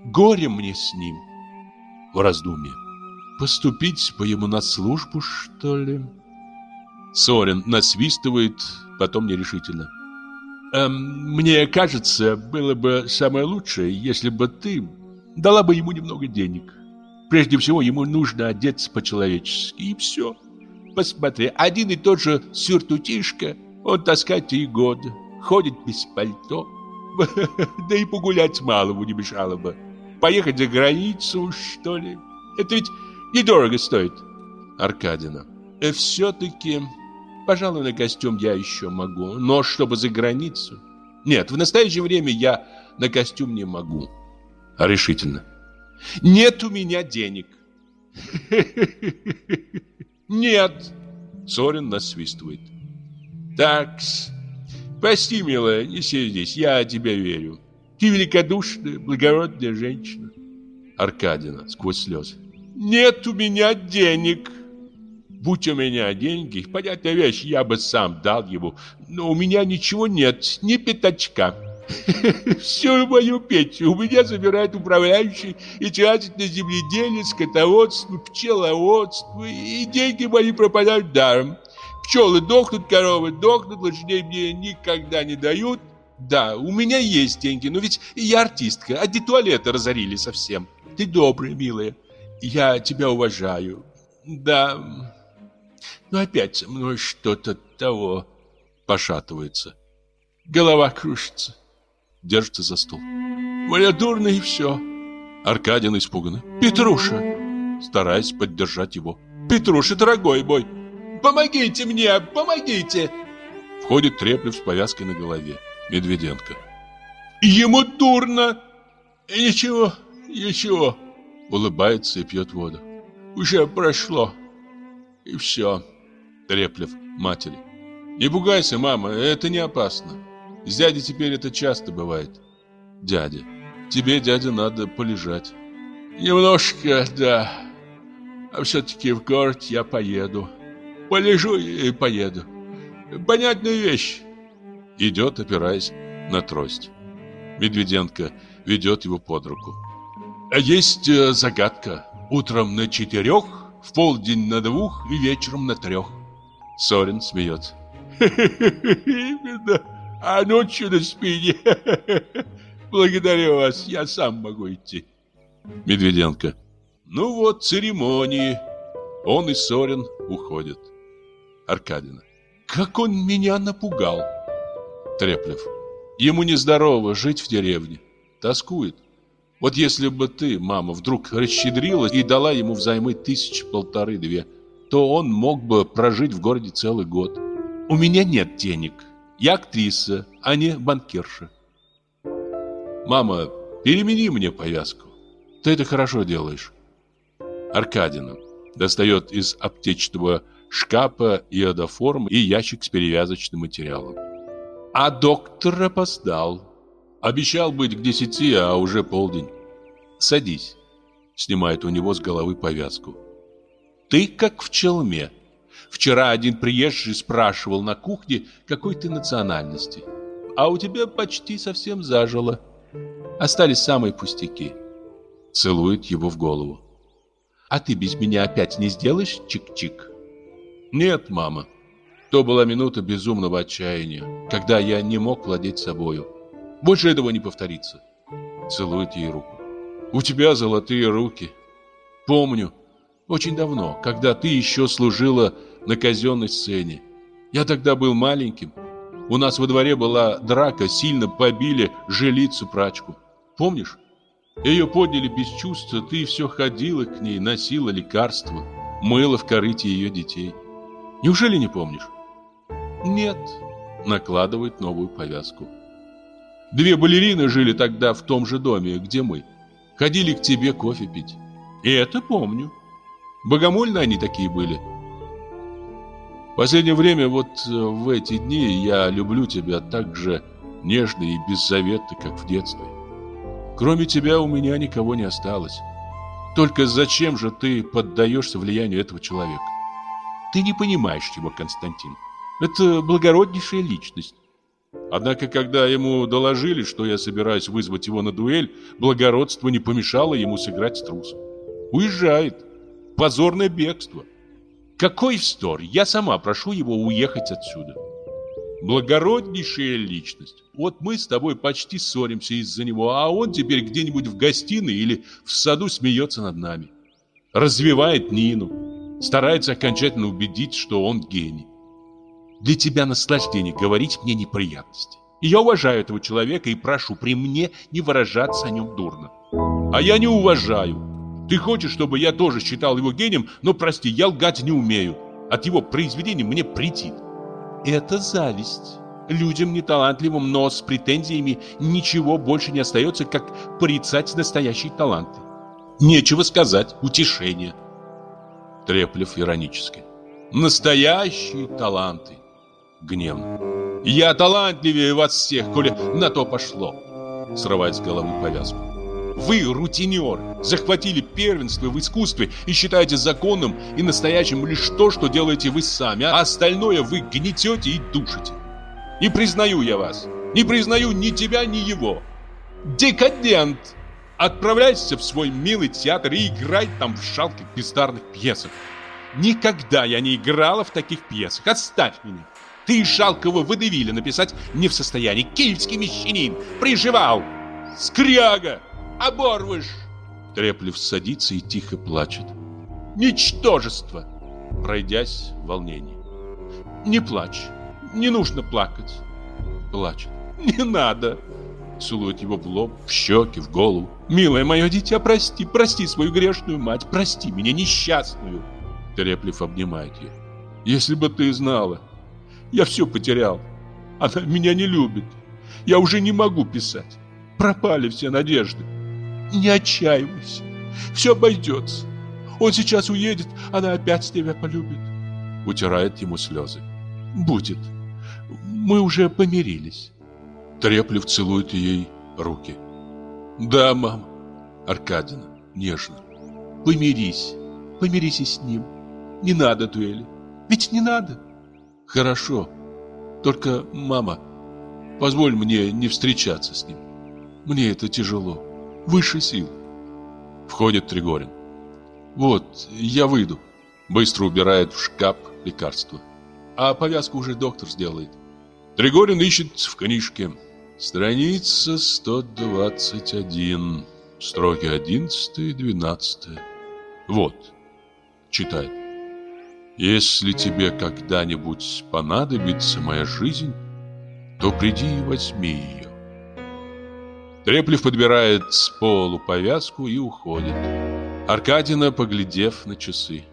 Горе мне с ним. В раздумье. Поступить по ему на службу, что ли? Сорин насвистывает, потом нерешительно. Эм, мне кажется, было бы самое лучшее, если бы ты дала бы ему немного денег. Прежде всего, ему нужно одеться по-человечески, и все. Посмотри, один и тот же сюртутишка, он таскает три года, ходит без пальто. Да и погулять малому не мешало бы. Поехать за границу, что ли? Это ведь недорого стоит. Аркадина. Э, все-таки, пожалуй, на костюм я еще могу. Но чтобы за границу... Нет, в настоящее время я на костюм не могу. Решительно. Нет у меня денег. Нет. Сорин насвистывает. Такс. Прости, милая, не сердись, я тебе верю. Ты великодушная, благородная женщина. Аркадина сквозь слезы. Нет у меня денег. Будь у меня деньги, понятная вещь, я бы сам дал ему. Но у меня ничего нет, ни пятачка. Всю мою печь у меня забирают управляющий и тратят на земледелие, скотоводство, пчеловодство, и деньги мои пропадают даром. Пчелы дохнут, коровы дохнут, лошадей мне никогда не дают, Да, у меня есть деньги, но ведь я артистка, а туалеты разорили совсем. Ты добрая, милая. Я тебя уважаю. Да. Но опять со мной что-то того пошатывается. Голова кружится. Держится за стол. Мне дурно и все. Аркадин испуганно. Петруша! Стараясь поддержать его. Петруша, дорогой мой! Помогите мне! Помогите! Входит Треплев с повязкой на голове. Медведенко. Ему дурно! Ничего, ничего. Улыбается и пьет воду. Уже прошло. И все. Треплев матери. Не пугайся, мама, это не опасно. С дядей теперь это часто бывает. Дядя. Тебе, дядя, надо полежать. Немножко, да. А все-таки в город я поеду. Полежу и поеду. Понятная вещь. Идет, опираясь на трость. Медведенко ведет его под руку. А есть э, загадка. Утром на четырех, в полдень на двух и вечером на трех. Сорин смеется. Именно. А ночью на спине. Благодарю вас, я сам могу идти. Медведенко. Ну вот, церемонии. Он и Сорин уходят. Аркадина. Как он меня напугал. Треплев. Ему нездорово жить в деревне. Тоскует. Вот если бы ты, мама, вдруг расщедрилась и дала ему взаймы тысяч полторы-две, то он мог бы прожить в городе целый год. У меня нет денег. Я актриса, а не банкирша. Мама, перемени мне повязку. Ты это хорошо делаешь. Аркадина достает из аптечного шкафа иодоформ и ящик с перевязочным материалом. А доктор опоздал. Обещал быть к десяти, а уже полдень. Садись. Снимает у него с головы повязку. Ты как в челме. Вчера один приезжий спрашивал на кухне, какой ты национальности. А у тебя почти совсем зажило. Остались самые пустяки. Целует его в голову. А ты без меня опять не сделаешь чик-чик? Нет, мама. То была минута безумного отчаяния, когда я не мог владеть собою. Больше этого не повторится. Целует ей руку. У тебя золотые руки. Помню, очень давно, когда ты еще служила на казенной сцене. Я тогда был маленьким. У нас во дворе была драка, сильно побили жилицу-прачку. Помнишь? Ее подняли без чувства, ты все ходила к ней, носила лекарства, мыла в корыте ее детей. Неужели не помнишь? Нет. Накладывает новую повязку. Две балерины жили тогда в том же доме, где мы. Ходили к тебе кофе пить. И это помню. Богомольно они такие были. Последнее время, вот э, в эти дни, я люблю тебя так же нежно и беззаветно, как в детстве. Кроме тебя у меня никого не осталось. Только зачем же ты поддаешься влиянию этого человека? Ты не понимаешь его, Константин. Это благороднейшая личность. Однако, когда ему доложили, что я собираюсь вызвать его на дуэль, благородство не помешало ему сыграть с трусом. Уезжает. Позорное бегство. Какой вздор! Я сама прошу его уехать отсюда. Благороднейшая личность. Вот мы с тобой почти ссоримся из-за него, а он теперь где-нибудь в гостиной или в саду смеется над нами. Развивает Нину. Старается окончательно убедить, что он гений. Для тебя наслаждение говорить мне неприятности. Я уважаю этого человека и прошу при мне не выражаться о нем дурно. А я не уважаю. Ты хочешь, чтобы я тоже считал его гением, но прости, я лгать не умею. От его произведений мне претит. Это зависть. Людям неталантливым, но с претензиями ничего больше не остается, как порицать настоящие таланты. Нечего сказать, утешение. Треплев иронически. Настоящие таланты гневно. «Я талантливее вас всех, коли на то пошло!» Срывает с головы повязку. Вы, рутинер, захватили первенство в искусстве и считаете законным и настоящим лишь то, что делаете вы сами, а остальное вы гнетете и душите. Не признаю я вас, не признаю ни тебя, ни его. Декадент! Отправляйся в свой милый театр и играй там в шалких бездарных пьесах. Никогда я не играла в таких пьесах, оставь меня. Ты жалкого выдавили написать не в состоянии. Киевский мещанин. Приживал. Скряга. Оборвыш. Треплев садится и тихо плачет. Ничтожество. Пройдясь в волнении. Не плачь. Не нужно плакать. Плачет. Не надо. Целует его в лоб, в щеки, в голову. Милое мое дитя, прости, прости свою грешную мать, прости меня несчастную. Треплев обнимает ее. Если бы ты знала, я все потерял. Она меня не любит. Я уже не могу писать. Пропали все надежды. Не отчаивайся. Все обойдется. Он сейчас уедет, она опять тебя полюбит. Утирает ему слезы. Будет. Мы уже помирились. Треплев целует ей руки. Да, мама. Аркадина, нежно. Помирись. Помирись и с ним. Не надо дуэли. Ведь не надо. Хорошо. Только, мама, позволь мне не встречаться с ним. Мне это тяжело. Выше сил. Входит Тригорин. Вот, я выйду. Быстро убирает в шкаф лекарство. А повязку уже доктор сделает. Тригорин ищет в книжке. Страница 121. Строки 11 и 12. Вот. Читает. Если тебе когда-нибудь понадобится моя жизнь, то приди и возьми ее. Треплев подбирает с полу повязку и уходит. Аркадина, поглядев на часы.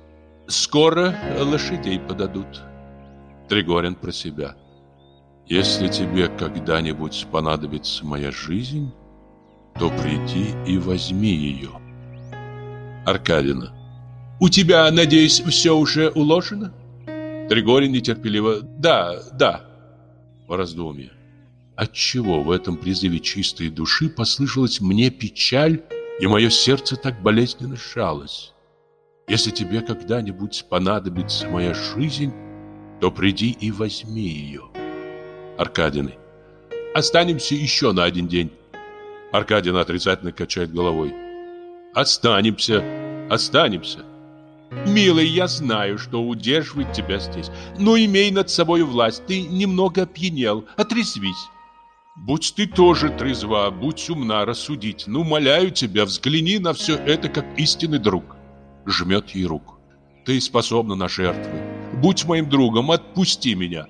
Скоро лошадей подадут. Тригорин про себя. Если тебе когда-нибудь понадобится моя жизнь, то приди и возьми ее. Аркадина. У тебя, надеюсь, все уже уложено? Тригорин нетерпеливо. Да, да. Раздумье. Отчего в этом призыве чистой души послышалась мне печаль, и мое сердце так болезненно сжалось? Если тебе когда-нибудь понадобится моя жизнь, то приди и возьми ее. Аркадины. Останемся еще на один день. Аркадин отрицательно качает головой. Останемся, останемся. Милый, я знаю, что удерживает тебя здесь, но имей над собой власть, ты немного опьянел, отрезвись. Будь ты тоже трезва, будь умна, рассудить. Ну, умоляю тебя, взгляни на все это как истинный друг. Жмет ей руку. Ты способна на жертвы. Будь моим другом, отпусти меня.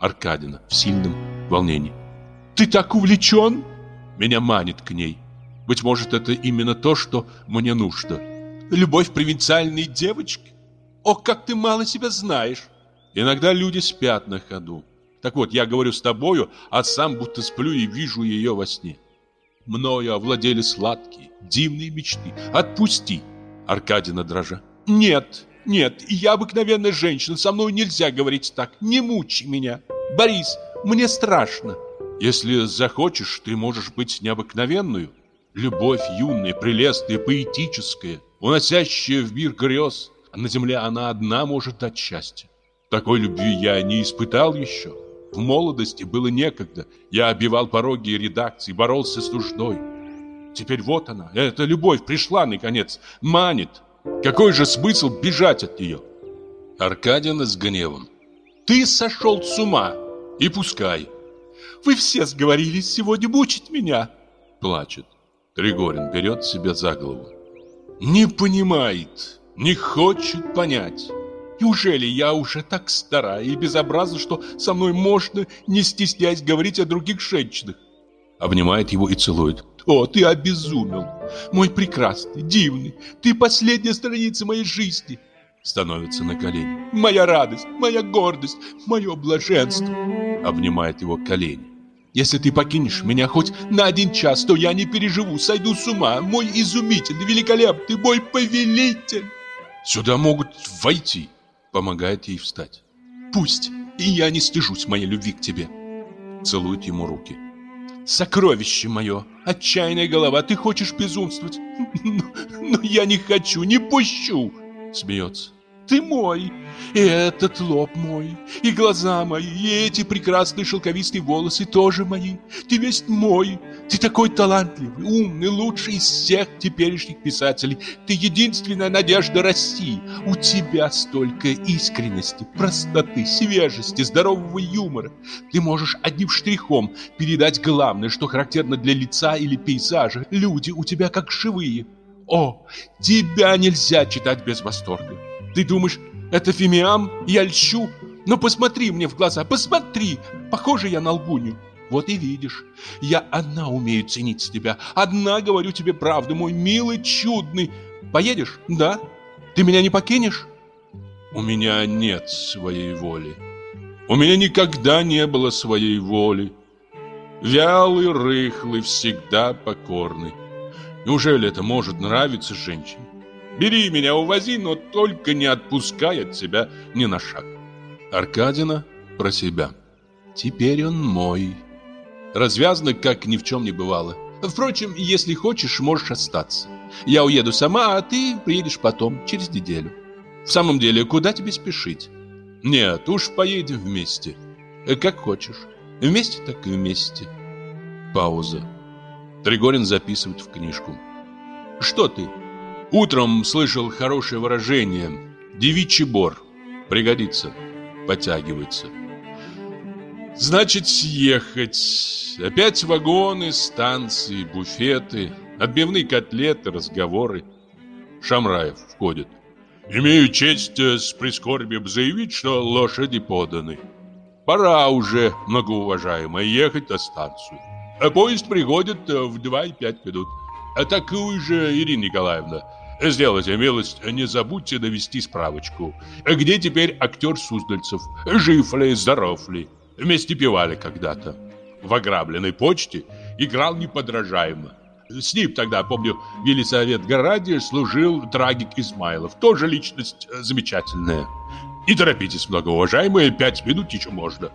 Аркадина в сильном волнении. Ты так увлечен? Меня манит к ней. Быть может, это именно то, что мне нужно. Любовь провинциальной девочки? О, как ты мало себя знаешь. Иногда люди спят на ходу. Так вот, я говорю с тобою, а сам будто сплю и вижу ее во сне. Мною овладели сладкие, дивные мечты. Отпусти, Аркадина дрожа. Нет, нет, я обыкновенная женщина, со мной нельзя говорить так. Не мучи меня. Борис, мне страшно. Если захочешь, ты можешь быть необыкновенную. Любовь юная, прелестная, поэтическая, уносящая в мир грез. А на земле она одна может дать счастье. Такой любви я не испытал еще. В молодости было некогда. Я обивал пороги редакции, боролся с нуждой. Теперь вот она, эта любовь пришла наконец, манит. Какой же смысл бежать от нее? Аркадина с гневом. Ты сошел с ума. И пускай. Вы все сговорились сегодня мучить меня. Плачет. Тригорин берет себя за голову. Не понимает, не хочет понять. Неужели я уже так стара и безобразна, что со мной можно, не стесняясь, говорить о других женщинах? Обнимает его и целует. О, ты обезумел. Мой прекрасный, дивный. Ты последняя страница моей жизни. Становится на колени. Моя радость, моя гордость, мое блаженство. Обнимает его колени. Если ты покинешь меня хоть на один час, то я не переживу, сойду с ума. Мой изумительный, великолепный, мой повелитель. Сюда могут войти. Помогает ей встать. Пусть, и я не стыжусь моей любви к тебе. Целует ему руки. Сокровище мое, отчаянная голова, ты хочешь безумствовать? Но, но я не хочу, не пущу. Смеется. Ты мой, и этот лоб мой, и глаза мои, и эти прекрасные шелковистые волосы тоже мои. Ты весь мой, ты такой талантливый, умный, лучший из всех теперешних писателей. Ты единственная надежда России. У тебя столько искренности, простоты, свежести, здорового юмора. Ты можешь одним штрихом передать главное, что характерно для лица или пейзажа. Люди у тебя как живые. О, тебя нельзя читать без восторга. Ты думаешь, это фимиам? Я льщу? Ну посмотри мне в глаза, посмотри! Похоже я на лгунью. Вот и видишь, я одна умею ценить тебя. Одна говорю тебе правду, мой милый, чудный. Поедешь? Да? Ты меня не покинешь? У меня нет своей воли. У меня никогда не было своей воли. Вялый, рыхлый, всегда покорный. Неужели это может нравиться женщине? Бери меня, увози, но только не отпускай от себя ни на шаг. Аркадина про себя. Теперь он мой. Развязно, как ни в чем не бывало. Впрочем, если хочешь, можешь остаться. Я уеду сама, а ты приедешь потом, через неделю. В самом деле, куда тебе спешить? Нет, уж поедем вместе. Как хочешь. Вместе так и вместе. Пауза. Тригорин записывает в книжку. Что ты? Утром слышал хорошее выражение «девичий бор». Пригодится. Подтягивается. Значит, съехать. Опять вагоны, станции, буфеты, отбивные котлеты, разговоры. Шамраев входит. Имею честь э, с прискорбием заявить, что лошади поданы. Пора уже, многоуважаемая, ехать на станцию. А поезд приходит э, в 2,5 минут. А такую же, Ирина Николаевна, Сделайте милость, не забудьте довести справочку. Где теперь актер Суздальцев? Жив ли, здоров ли? Вместе пивали когда-то. В ограбленной почте играл неподражаемо. С ним тогда, помню, в Елисавет-Граде служил трагик Измайлов. Тоже личность замечательная. Не торопитесь, многоуважаемые, пять минут еще можно.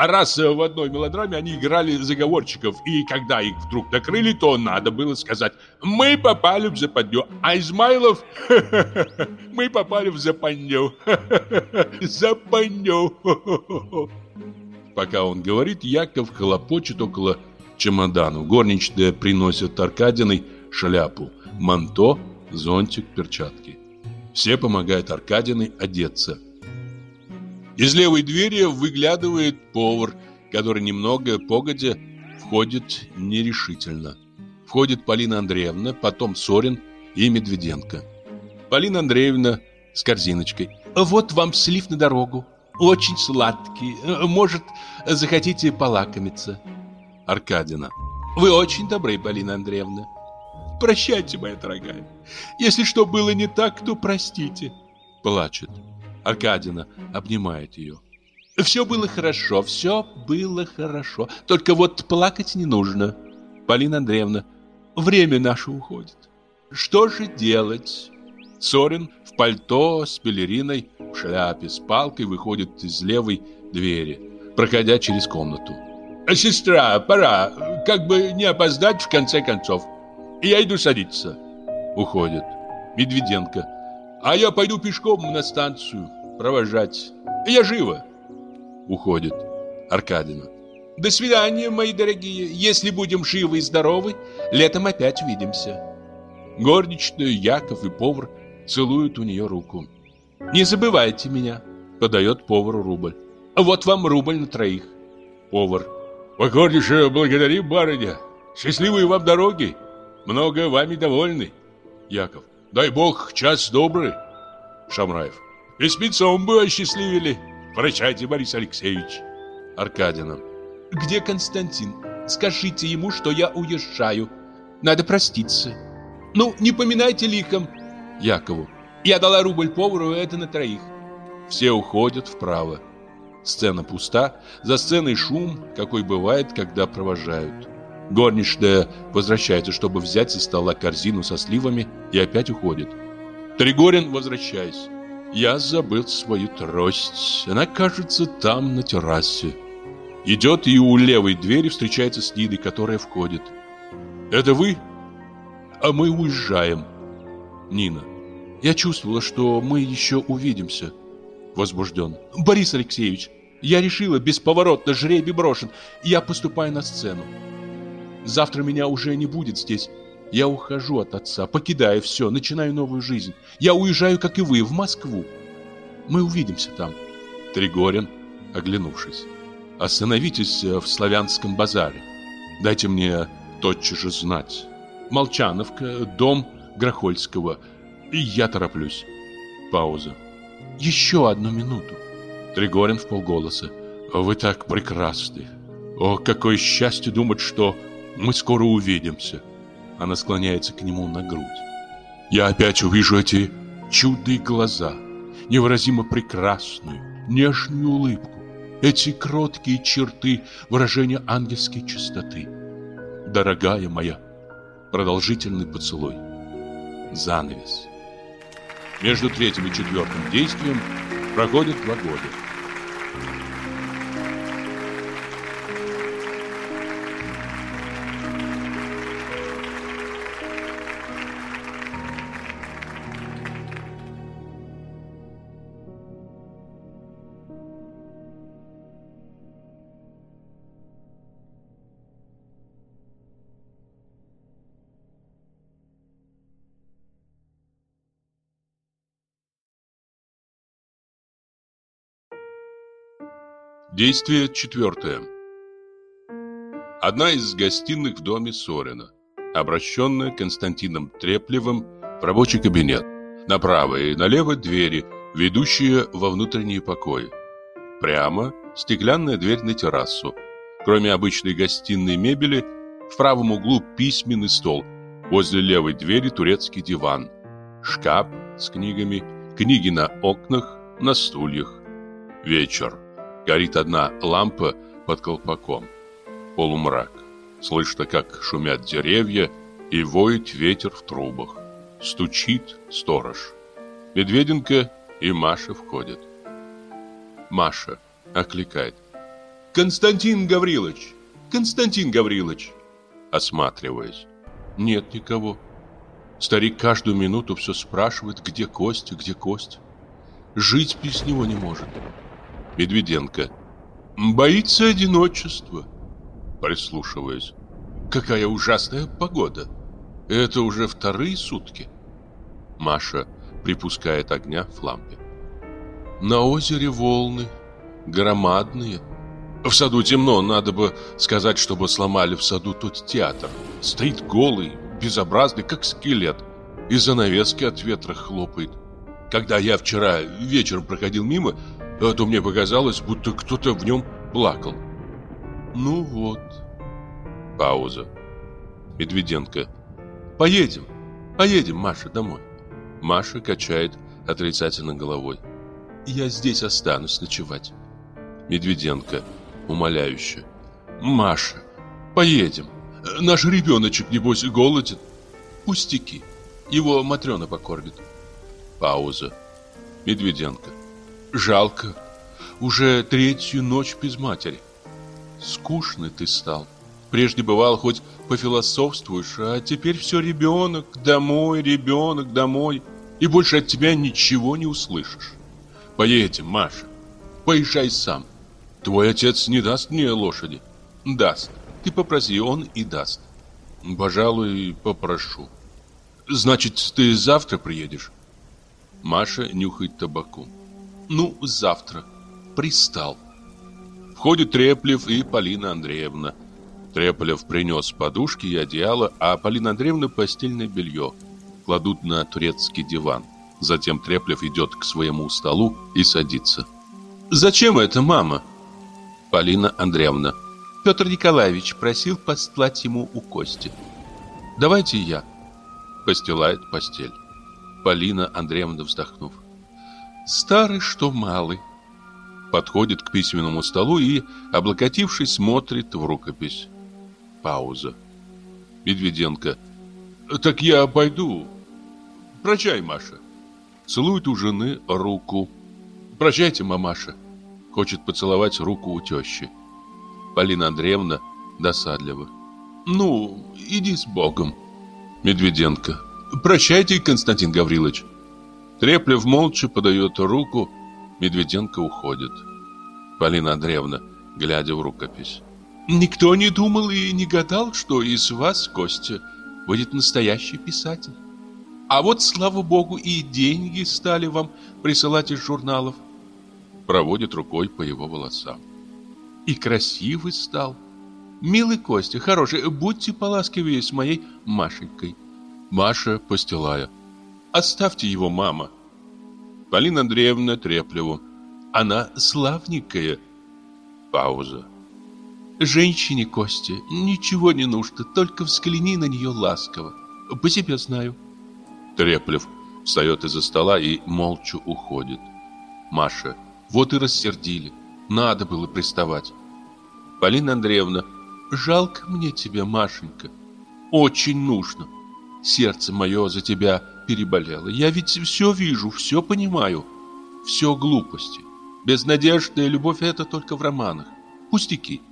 А раз э, в одной мелодраме они играли заговорщиков, и когда их вдруг накрыли, то надо было сказать «Мы попали в западню», а Измайлов «Мы попали в западню». Западню. Пока он говорит, Яков хлопочет около чемодану. Горничная приносит Аркадиной шляпу, манто, зонтик, перчатки. Все помогают Аркадиной одеться – из левой двери выглядывает повар, который немного погодя входит нерешительно. Входит Полина Андреевна, потом Сорин и Медведенко. Полина Андреевна с корзиночкой. «Вот вам слив на дорогу. Очень сладкий. Может, захотите полакомиться?» Аркадина. «Вы очень добры, Полина Андреевна. Прощайте, моя дорогая. Если что было не так, то простите». Плачет. Аркадина обнимает ее. Все было хорошо, все было хорошо. Только вот плакать не нужно. Полина Андреевна, время наше уходит. Что же делать? Сорин в пальто с пелериной, в шляпе с палкой выходит из левой двери, проходя через комнату. «Сестра, пора, как бы не опоздать в конце концов. Я иду садиться». Уходит. Медведенко а я пойду пешком на станцию провожать. Я живо. Уходит. Аркадина. До свидания, мои дорогие. Если будем живы и здоровы, летом опять увидимся. Горничная, Яков и повар целуют у нее руку. Не забывайте меня, подает повару рубль. Вот вам рубль на троих. Повар. Покорнейше благодарим, барыня. Счастливой вам дороги. Много вами довольны. Яков. Дай бог, час добрый. Шамраев. И спецом бы осчастливили. Прощайте, Борис Алексеевич. Аркадина. Где Константин? Скажите ему, что я уезжаю. Надо проститься. Ну, не поминайте лихом. Якову. Я дала рубль повару, это на троих. Все уходят вправо. Сцена пуста, за сценой шум, какой бывает, когда провожают. Горничная возвращается, чтобы взять со стола корзину со сливами и опять уходит. Тригорин, возвращаясь. Я забыл свою трость. Она, кажется, там, на террасе. Идет и у левой двери встречается с Нидой, которая входит. «Это вы?» «А мы уезжаем». Нина. Я чувствовала, что мы еще увидимся. Возбужден. Борис Алексеевич, я решила, бесповоротно жребий брошен. Я поступаю на сцену. Завтра меня уже не будет здесь. Я ухожу от отца, покидаю все, начинаю новую жизнь. Я уезжаю, как и вы, в Москву. Мы увидимся там. Тригорин, оглянувшись. Остановитесь в славянском базаре. Дайте мне тотчас же знать. Молчановка, дом Грохольского. И я тороплюсь. Пауза. Еще одну минуту. Тригорин в полголоса. Вы так прекрасны. О, какое счастье думать, что мы скоро увидимся. Она склоняется к нему на грудь. Я опять увижу эти чудные глаза, невыразимо прекрасную, нежную улыбку, эти кроткие черты выражения ангельской чистоты. Дорогая моя, продолжительный поцелуй. Занавес. Между третьим и четвертым действием проходит два года. Действие четвертое. Одна из гостиных в доме Сорина, обращенная Константином Треплевым в рабочий кабинет. Направо и налево двери, ведущие во внутренние покои. Прямо стеклянная дверь на террасу. Кроме обычной гостиной мебели, в правом углу письменный стол, возле левой двери турецкий диван, шкаф с книгами, книги на окнах, на стульях. Вечер. Горит одна лампа под колпаком. Полумрак. Слышно, как шумят деревья и воет ветер в трубах. Стучит сторож. Медведенко и Маша входят. Маша окликает. «Константин Гаврилович! Константин Гаврилович!» Осматриваясь. Нет никого. Старик каждую минуту все спрашивает, где Костя, где Костя. Жить без него не может. Медведенко. Боится одиночества. Прислушиваясь. Какая ужасная погода. Это уже вторые сутки. Маша припускает огня в лампе. На озере волны. Громадные. В саду темно, надо бы сказать, чтобы сломали в саду тот театр. Стоит голый, безобразный, как скелет. И занавески от ветра хлопает. Когда я вчера вечером проходил мимо, а то мне показалось, будто кто-то в нем плакал. Ну вот. Пауза. Медведенко. Поедем. Поедем, Маша, домой. Маша качает отрицательно головой. Я здесь останусь ночевать. Медведенко. Умоляюще. Маша, поедем. Наш ребеночек, небось, голоден. Пустяки. Его Матрена покормит. Пауза. Медведенко. Жалко. Уже третью ночь без матери. Скучный ты стал. Прежде бывал, хоть пофилософствуешь, а теперь все ребенок, домой, ребенок, домой. И больше от тебя ничего не услышишь. Поедем, Маша. Поезжай сам. Твой отец не даст мне лошади. Даст. Ты попроси, он и даст. Пожалуй, попрошу. Значит, ты завтра приедешь? Маша нюхает табаку. Ну, завтра. Пристал. Входит Треплев и Полина Андреевна. Треплев принес подушки и одеяло, а Полина Андреевна постельное белье. Кладут на турецкий диван. Затем Треплев идет к своему столу и садится. «Зачем это, мама?» Полина Андреевна. Петр Николаевич просил постлать ему у Кости. «Давайте я». Постилает постель. Полина Андреевна вздохнув. Старый, что малый. Подходит к письменному столу и, облокотившись, смотрит в рукопись. Пауза. Медведенко. Так я пойду. Прощай, Маша. Целует у жены руку. Прощайте, мамаша. Хочет поцеловать руку у тещи. Полина Андреевна досадливо. Ну, иди с Богом. Медведенко. Прощайте, Константин Гаврилович. Треплев молча подает руку, Медведенко уходит. Полина Андреевна, глядя в рукопись. Никто не думал и не гадал, что из вас, Костя, будет настоящий писатель. А вот, слава богу, и деньги стали вам присылать из журналов. Проводит рукой по его волосам. И красивый стал. Милый Костя, хороший, будьте поласкивее с моей Машенькой. Маша постилая. Оставьте его, мама. Полина Андреевна Треплеву. Она славненькая. Пауза. Женщине, Костя, ничего не нужно, только взгляни на нее ласково. По себе знаю. Треплев встает из-за стола и молча уходит. Маша. Вот и рассердили. Надо было приставать. Полина Андреевна. Жалко мне тебя, Машенька. Очень нужно. Сердце мое за тебя переболело. Я ведь все вижу, все понимаю. Все глупости. Безнадежная любовь – это только в романах. Пустяки.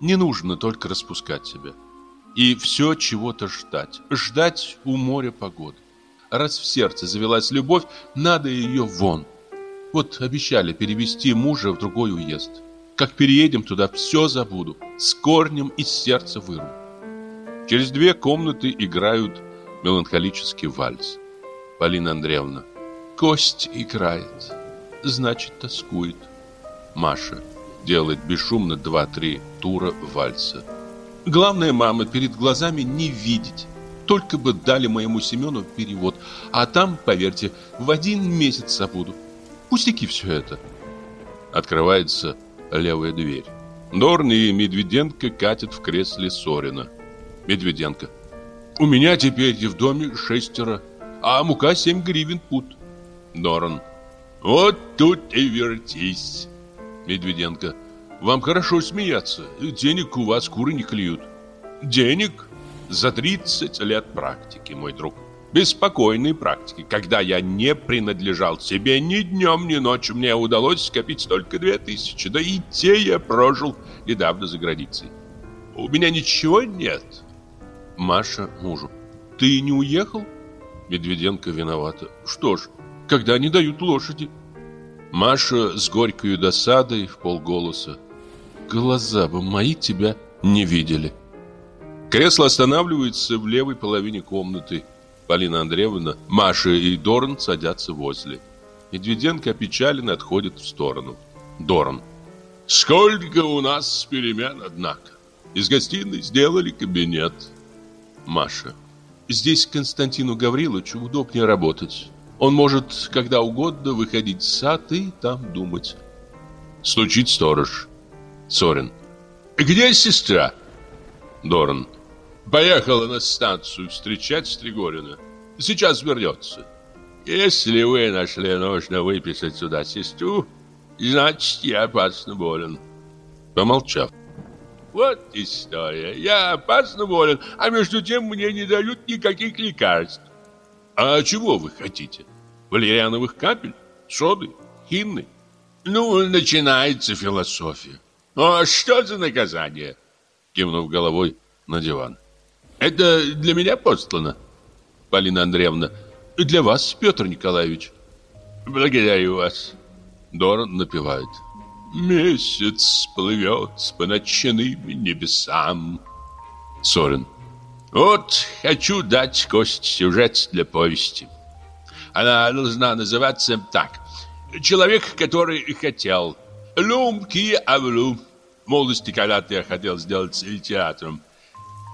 Не нужно только распускать себя. И все чего-то ждать. Ждать у моря погоды. Раз в сердце завелась любовь, надо ее вон. Вот обещали перевести мужа в другой уезд. Как переедем туда, все забуду. С корнем из сердца вырву. Через две комнаты играют меланхолический вальс. Полина Андреевна. Кость играет. Значит, тоскует. Маша делает бесшумно два-три тура вальса. Главное, мама, перед глазами не видеть. Только бы дали моему Семену перевод. А там, поверьте, в один месяц забуду. Пустяки все это. Открывается левая дверь. Дорн и Медведенко катят в кресле Сорина. Медведенко. У меня теперь в доме шестеро а мука 7 гривен пут. Дорн. Вот тут и вертись. Медведенко. Вам хорошо смеяться. Денег у вас куры не клюют. Денег за 30 лет практики, мой друг. Беспокойной практики. Когда я не принадлежал себе ни днем, ни ночью, мне удалось скопить только две тысячи. Да и те я прожил недавно за границей. У меня ничего нет. Маша мужу. Ты не уехал? Медведенко виновата. Что ж, когда не дают лошади? Маша с горькой досадой в полголоса. Глаза бы мои тебя не видели. Кресло останавливается в левой половине комнаты. Полина Андреевна, Маша и Дорн садятся возле. Медведенко опечаленно отходит в сторону. Дорн. Сколько у нас перемен, однако. Из гостиной сделали кабинет. Маша. Здесь Константину Гавриловичу удобнее работать. Он может когда угодно выходить в сад и там думать. Стучит сторож. Сорин. Где сестра? Дорн. Поехала на станцию встречать Стригорина. Сейчас вернется. Если вы нашли нужно выписать сюда сестру, значит, я опасно болен. Помолчав. Вот история. Я опасно болен, а между тем мне не дают никаких лекарств. А чего вы хотите? Валериановых капель? Соды? Хинны? Ну, начинается философия. А что за наказание? Кивнув головой на диван. Это для меня послано? Полина Андреевна. Для вас, Петр Николаевич. Благодарю вас. Доран напевает. Месяц плывет по ночным небесам. Сорин. Вот хочу дать кость сюжет для повести. Она должна называться так. Человек, который хотел. Лумки Авлу. В молодости когда-то я хотел сделать театром.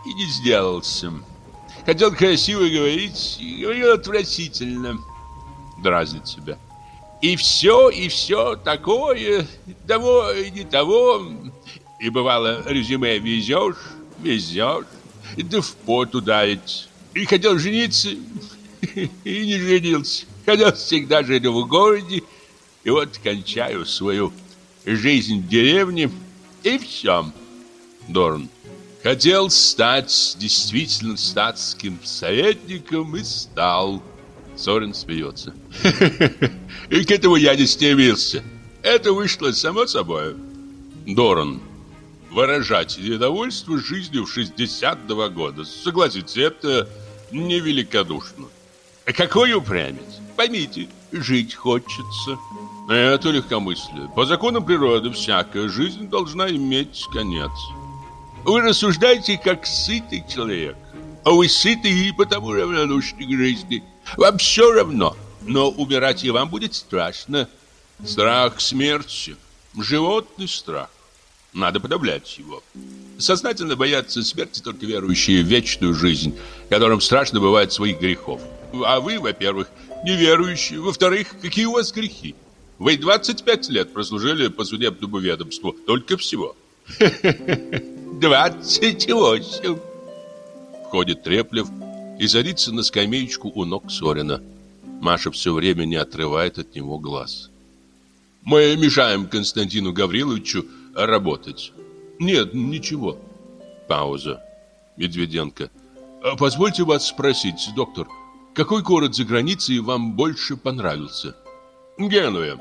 И не сделался. Хотел красиво говорить, и говорил отвратительно. Дразнит себя. И все, и все такое, того и не того. И бывало, резюме везешь, везешь, да в пот ударить. И хотел жениться, и не женился. Хотел всегда жить в городе, и вот кончаю свою жизнь в деревне, и все. Дорн. Хотел стать действительно статским советником и стал. Сорин смеется. И к этому я не стремился. Это вышло само собой. Доран. Выражать недовольство жизнью в 62 года. Согласитесь, это невеликодушно. А какой упрямец? Поймите, жить хочется. Это легкомыслие. По законам природы всякая жизнь должна иметь конец. Вы рассуждаете как сытый человек. А вы сыты и потому равнодушны к жизни. Вам все равно. Но умирать и вам будет страшно. Страх смерти. Животный страх. Надо подавлять его. Сознательно боятся смерти только верующие в вечную жизнь, которым страшно бывает своих грехов. А вы, во-первых, неверующие. Во-вторых, какие у вас грехи? Вы 25 лет прослужили по судебному ведомству. Только всего. 28. Входит Треплев и садится на скамеечку у ног Сорина. Маша все время не отрывает от него глаз. Мы мешаем Константину Гавриловичу работать. Нет, ничего. Пауза. Медведенко. «А позвольте вас спросить, доктор, какой город за границей вам больше понравился? Генуя.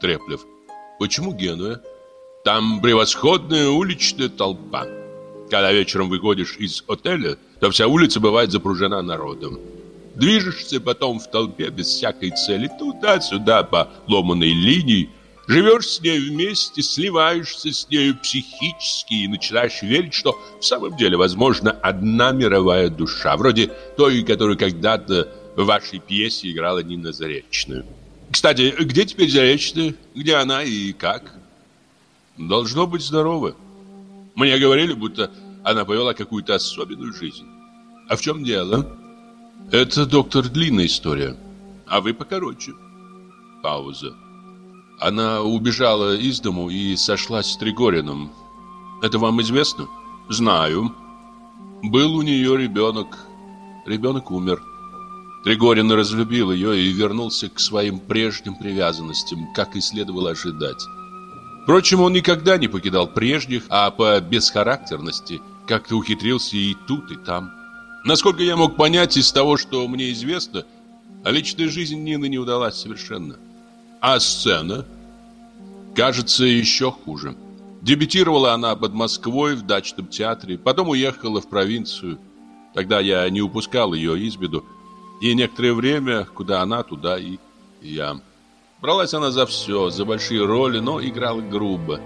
Треплев. Почему Генуя? Там превосходная уличная толпа. Когда вечером выходишь из отеля, то вся улица бывает запружена народом. Движешься потом в толпе без всякой цели туда-сюда по ломаной линии, Живешь с ней вместе, сливаешься с нею психически и начинаешь верить, что в самом деле возможно одна мировая душа, вроде той, которую когда-то в вашей пьесе играла Нина Заречная. Кстати, где теперь Заречная? Где она и как? Должно быть здорово. Мне говорили, будто она повела какую-то особенную жизнь. А в чем дело? Это, доктор, длинная история. А вы покороче. Пауза. Она убежала из дому и сошлась с Тригориным. Это вам известно? Знаю. Был у нее ребенок. Ребенок умер. Тригорин разлюбил ее и вернулся к своим прежним привязанностям, как и следовало ожидать. Впрочем, он никогда не покидал прежних, а по бесхарактерности как-то ухитрился и тут, и там. Насколько я мог понять из того, что мне известно, личная жизнь Нины не удалась совершенно. А сцена? Кажется, еще хуже. Дебютировала она под Москвой в дачном театре, потом уехала в провинцию. Тогда я не упускал ее из виду. И некоторое время, куда она, туда и я. Бралась она за все, за большие роли, но играла грубо,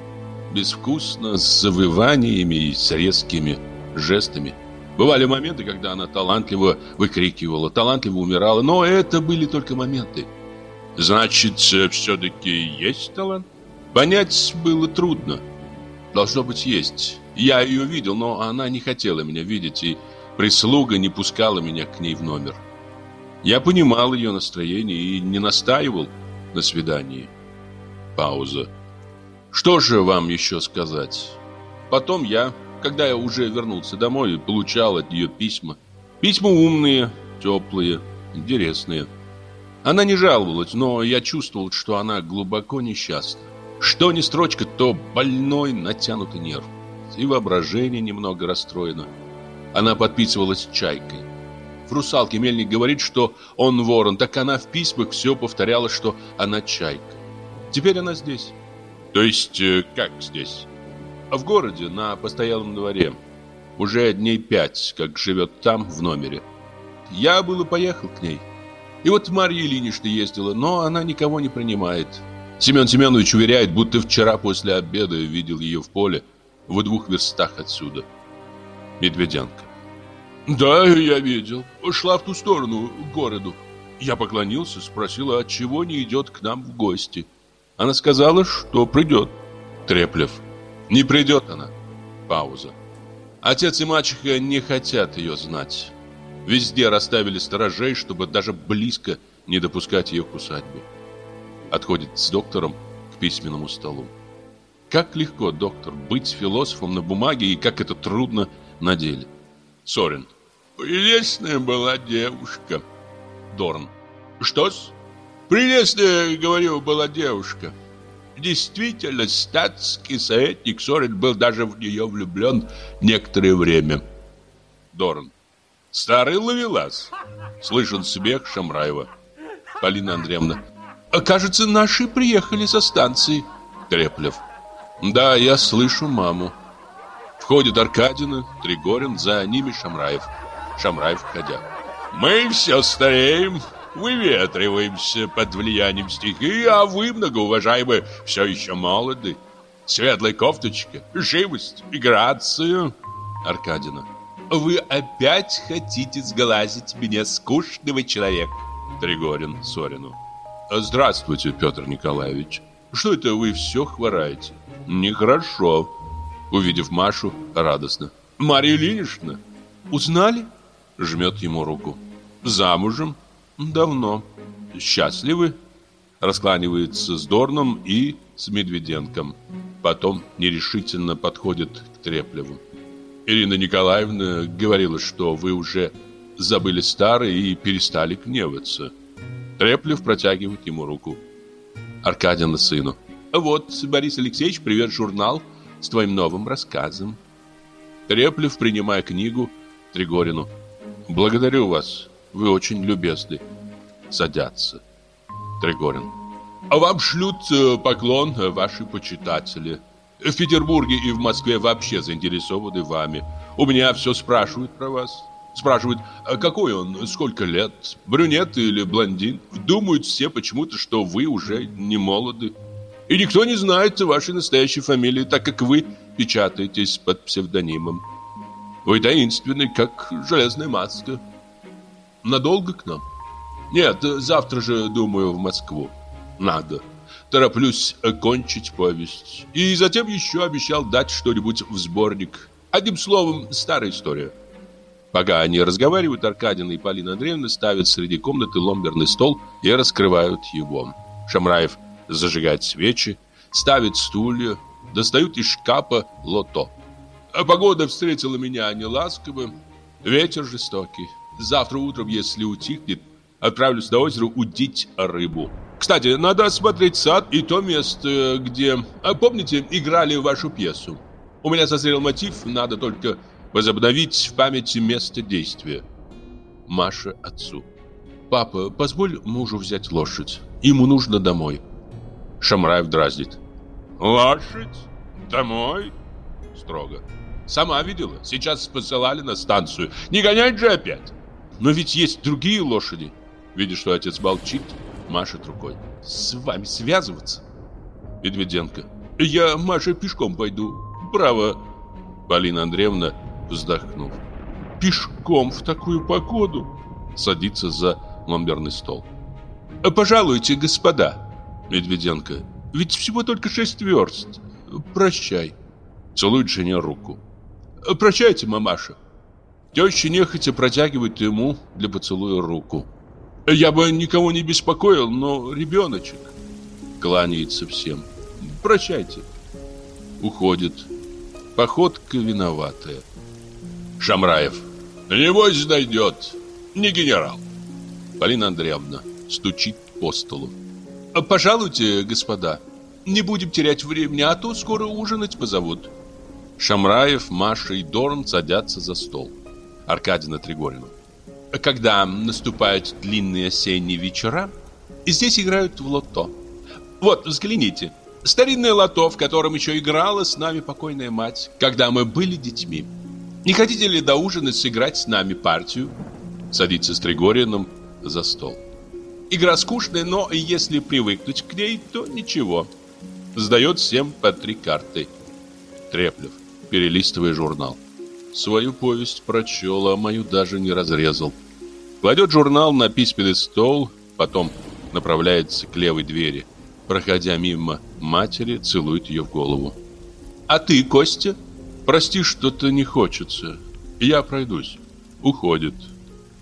безвкусно, с завываниями и с резкими жестами. Бывали моменты, когда она талантливо выкрикивала, талантливо умирала, но это были только моменты. Значит, все-таки есть талант? Понять было трудно. Должно быть, есть. Я ее видел, но она не хотела меня видеть, и прислуга не пускала меня к ней в номер. Я понимал ее настроение и не настаивал на свидании. Пауза. Что же вам еще сказать? Потом я, когда я уже вернулся домой, получал от нее письма. Письма умные, теплые, интересные. Она не жаловалась, но я чувствовал, что она глубоко несчастна. Что ни строчка, то больной натянутый нерв. И воображение немного расстроено. Она подписывалась чайкой. В «Русалке» Мельник говорит, что он ворон, так она в письмах все повторяла, что она чайка. Теперь она здесь. То есть, э, как здесь? А в городе, на постоялом дворе. Уже дней пять, как живет там, в номере. Я было поехал к ней. И вот Марья Ильинична ездила, но она никого не принимает. Семен Семенович уверяет, будто вчера после обеда видел ее в поле в двух верстах отсюда. Медведянка. Да, я видел. Шла в ту сторону, к городу. Я поклонился, спросила, от чего не идет к нам в гости. Она сказала, что придет. Треплев. Не придет она. Пауза. Отец и мачеха не хотят ее знать. Везде расставили сторожей, чтобы даже близко не допускать ее к усадьбе. Отходит с доктором к письменному столу. Как легко, доктор, быть философом на бумаге и как это трудно на деле. Сорин. Прелестная была девушка. Дорн. Что-с? Прелестная, говорю, была девушка. Действительно, статский советник Сорин был даже в нее влюблен некоторое время. Дорн. Старый ловелас. Слышен смех Шамраева. Полина Андреевна. «А, кажется, наши приехали со станции. Треплев. Да, я слышу маму. Входит Аркадина, Тригорин, за ними Шамраев. Шамраев входя. Мы все стареем, выветриваемся под влиянием стихи, а вы, многоуважаемые, все еще молоды. Светлая кофточка, живость, грация. Аркадина. Вы опять хотите сглазить меня, скучного человека? Тригорин Сорину. Здравствуйте, Петр Николаевич. Что это вы все хвораете? Нехорошо. Увидев Машу, радостно. Мария Ильинична, узнали? Жмет ему руку. Замужем? Давно. Счастливы? Раскланивается с Дорном и с Медведенком. Потом нерешительно подходит к Треплеву. Ирина Николаевна говорила, что вы уже забыли старое и перестали гневаться. Треплев протягивает ему руку. Аркадьевна сыну. Вот, Борис Алексеевич, привет журнал с твоим новым рассказом. Треплев, принимая книгу, Тригорину. Благодарю вас, вы очень любезны. Садятся. Тригорин. А вам шлют э, поклон э, ваши почитатели. В Петербурге и в Москве вообще заинтересованы вами. У меня все спрашивают про вас. Спрашивают, а какой он, сколько лет, брюнет или блондин. Думают все почему-то, что вы уже не молоды. И никто не знает вашей настоящей фамилии, так как вы печатаетесь под псевдонимом. Вы таинственный, как железная маска. Надолго к нам? Нет, завтра же, думаю, в Москву. Надо. Тороплюсь окончить повесть. И затем еще обещал дать что-нибудь в сборник. Одним словом, старая история. Пока они разговаривают, Аркадина и Полина Андреевна ставят среди комнаты ломберный стол и раскрывают его. Шамраев зажигает свечи, ставит стулья, достают из шкафа лото. Погода встретила меня не ласково, ветер жестокий. Завтра утром, если утихнет, отправлюсь до озера удить рыбу. Кстати, надо осмотреть сад и то место, где, а помните, играли вашу пьесу. У меня созрел мотив, надо только возобновить в памяти место действия. Маша отцу. Папа, позволь мужу взять лошадь. Ему нужно домой. Шамраев дразнит. Лошадь? Домой? Строго. Сама видела. Сейчас посылали на станцию. Не гонять же опять. Но ведь есть другие лошади. Видя, что отец молчит, машет рукой. С вами связываться? Медведенко. Я, Маша, пешком пойду. Право. Полина Андреевна, вздохнув. Пешком в такую погоду? Садится за ломберный стол. Пожалуйте, господа. Медведенко. Ведь всего только шесть верст. Прощай. Целует жене руку. Прощайте, мамаша. Теща нехотя протягивает ему для поцелуя руку. Я бы никого не беспокоил, но ребеночек. Кланяется всем. Прощайте. Уходит. Походка виноватая. Шамраев. Небось дойдет. Не генерал. Полина Андреевна стучит по столу. Пожалуйте, господа. Не будем терять времени, а то скоро ужинать позовут. Шамраев, Маша и Дорн садятся за стол. Аркадина Тригорина. Когда наступают длинные осенние вечера, здесь играют в лото. Вот, взгляните. Старинное лото, в котором еще играла с нами покойная мать, когда мы были детьми. Не хотите ли до ужина сыграть с нами партию? Садится с Тригориным за стол. Игра скучная, но если привыкнуть к ней, то ничего. Сдает всем по три карты. Треплев, перелистывая журнал. Свою повесть прочел, а мою даже не разрезал. Кладет журнал на письменный стол, потом направляется к левой двери. Проходя мимо матери, целует ее в голову. «А ты, Костя? Прости, что-то не хочется. Я пройдусь». Уходит.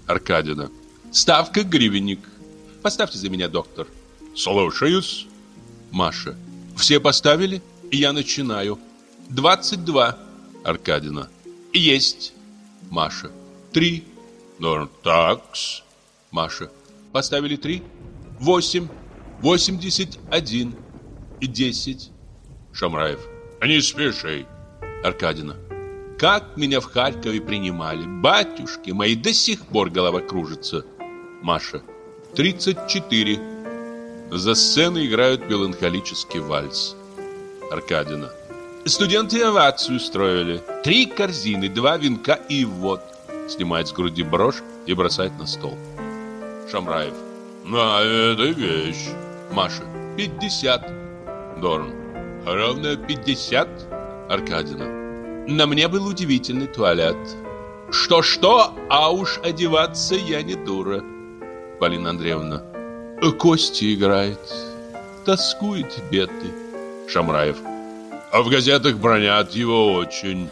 Аркадина. «Ставка гривенник. Поставьте за меня, доктор». «Слушаюсь». Маша. «Все поставили? Я начинаю. 22». Аркадина. «Есть». Маша. «Три». Ну, такс. Маша. Поставили три. Восемь. Восемьдесят один. И десять. Шамраев. Не спеши. Аркадина. Как меня в Харькове принимали. Батюшки мои, до сих пор голова кружится. Маша. Тридцать четыре. За сценой играют меланхолический вальс. Аркадина. Студенты овацию устроили. Три корзины, два венка и вот. Снимает с груди брошь и бросает на стол. Шамраев. А, это вещь. Маша. Пятьдесят. Дорн. Ровно пятьдесят. Аркадина. На мне был удивительный туалет. Что-что, а уж одеваться я не дура. Полина Андреевна. Кости играет. Тоскует бедный. Шамраев. А в газетах бронят его очень.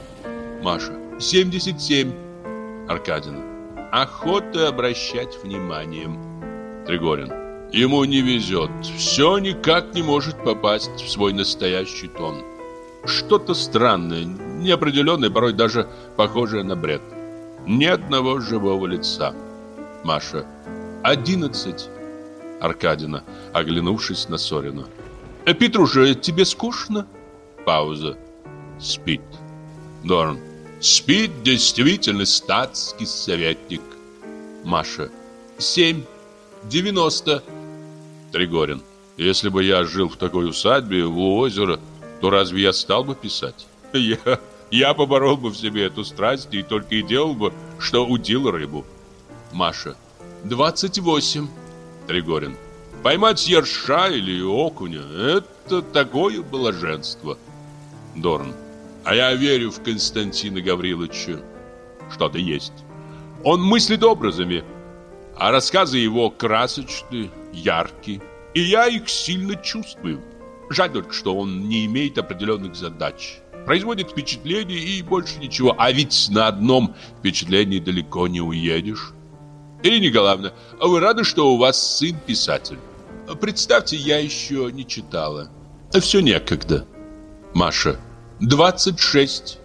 Маша. 77. Аркадина. Охота обращать вниманием. Тригорин. Ему не везет. Все никак не может попасть в свой настоящий тон. Что-то странное, неопределенное, порой даже похожее на бред. Ни одного живого лица. Маша. Одиннадцать. Аркадина, оглянувшись на Сорина. Петруша, тебе скучно? Пауза. Спит. Дорн. Спит действительно статский советник. Маша. Семь. Девяносто. Тригорин. Если бы я жил в такой усадьбе у озера, то разве я стал бы писать? Я, я поборол бы в себе эту страсть и только и делал бы, что удил рыбу. Маша. Двадцать восемь. Тригорин. Поймать ерша или окуня – это такое блаженство. Дорн. А я верю в Константина Гавриловича. Что-то есть. Он мыслит образами, а рассказы его красочны, яркие, и я их сильно чувствую. Жаль только, что он не имеет определенных задач. Производит впечатление и больше ничего. А ведь на одном впечатлении далеко не уедешь. Ирина Николаевна, а вы рады, что у вас сын писатель? Представьте, я еще не читала. Все некогда. Маша. 26.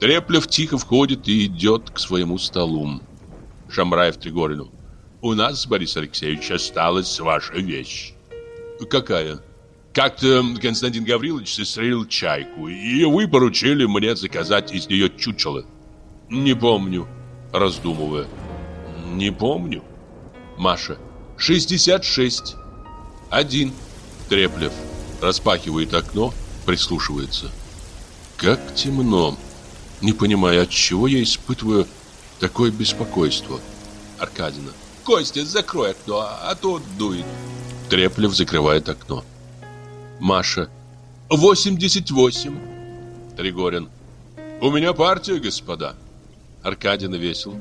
Треплев тихо входит и идет к своему столу. Шамраев Тригорину. У нас, Борис Алексеевич, осталась ваша вещь. Какая? Как-то Константин Гаврилович сострелил чайку, и вы поручили мне заказать из нее чучело. Не помню, раздумывая. Не помню. Маша. 66. Один. Треплев. Распахивает окно, прислушивается. Как темно. Не понимаю, от чего я испытываю такое беспокойство. Аркадина. Костя, закрой окно, а то дует. Треплев закрывает окно. Маша. 88. Тригорин. У меня партия, господа. Аркадина весел.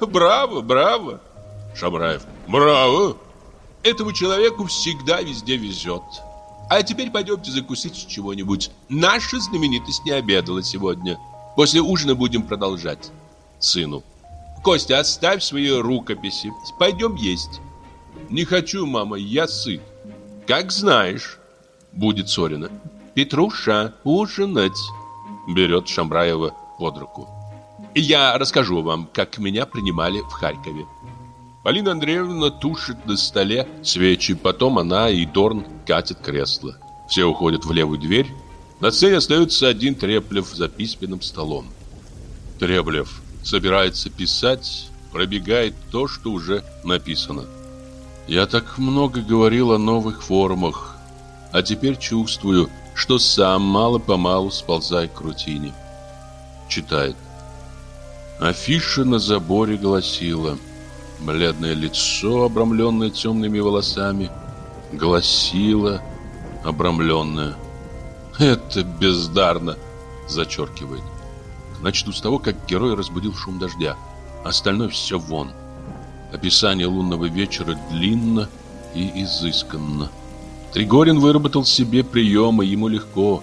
Браво, браво. Шамраев. Браво. Этому человеку всегда везде везет. А теперь пойдемте закусить чего-нибудь. Наша знаменитость не обедала сегодня. После ужина будем продолжать. Сыну. Костя, оставь свои рукописи. Пойдем есть. Не хочу, мама, я сыт. Как знаешь. Будет Сорина. Петруша, ужинать. Берет Шамраева под руку. Я расскажу вам, как меня принимали в Харькове. Полина Андреевна тушит на столе свечи, потом она и Дорн катят кресло. Все уходят в левую дверь. На сцене остается один Треплев за письменным столом. Треплев собирается писать, пробегает то, что уже написано. Я так много говорил о новых формах, а теперь чувствую, что сам мало-помалу сползаю к рутине. Читает. Афиша на заборе гласила Бледное лицо, обрамленное темными волосами Гласила обрамленное. Это бездарно, зачеркивает. Начну с того, как герой разбудил шум дождя. Остальное все вон. Описание лунного вечера длинно и изысканно. Тригорин выработал себе приемы, ему легко.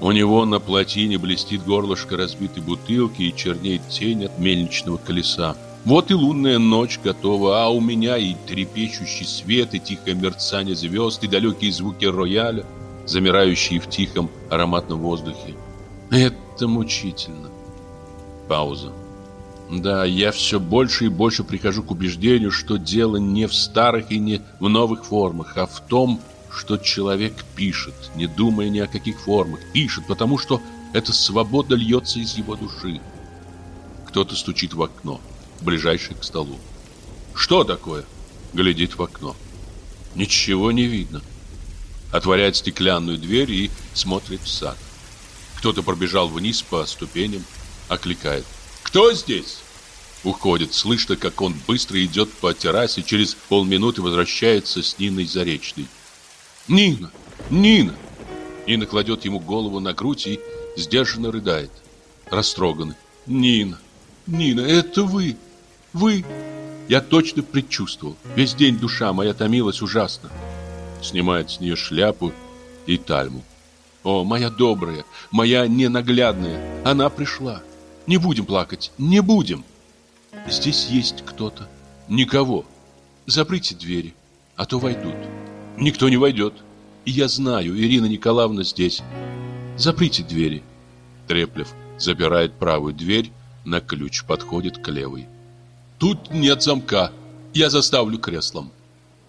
У него на плотине блестит горлышко разбитой бутылки и чернеет тень от мельничного колеса. Вот и лунная ночь готова, а у меня и трепещущий свет, и тихое мерцание звезд, и далекие звуки рояля, замирающие в тихом ароматном воздухе. Это мучительно. Пауза. Да, я все больше и больше прихожу к убеждению, что дело не в старых и не в новых формах, а в том, что человек пишет, не думая ни о каких формах. Пишет, потому что эта свобода льется из его души. Кто-то стучит в окно, ближайшее к столу. Что такое? Глядит в окно. Ничего не видно. Отворяет стеклянную дверь и смотрит в сад. Кто-то пробежал вниз по ступеням, окликает. «Кто здесь?» Уходит, слышно, как он быстро идет по террасе, через полминуты возвращается с Ниной Заречной. «Нина! Нина!» Нина кладет ему голову на грудь и сдержанно рыдает. Растроганный. «Нина! Нина, это вы! Вы!» Я точно предчувствовал. Весь день душа моя томилась ужасно. Снимает с нее шляпу и тальму. О, моя добрая, моя ненаглядная, она пришла. Не будем плакать, не будем. Здесь есть кто-то. Никого. Заприте двери, а то войдут. Никто не войдет. И я знаю, Ирина Николаевна здесь. Заприте двери. Треплев запирает правую дверь, на ключ подходит к левой. Тут нет замка. Я заставлю креслом.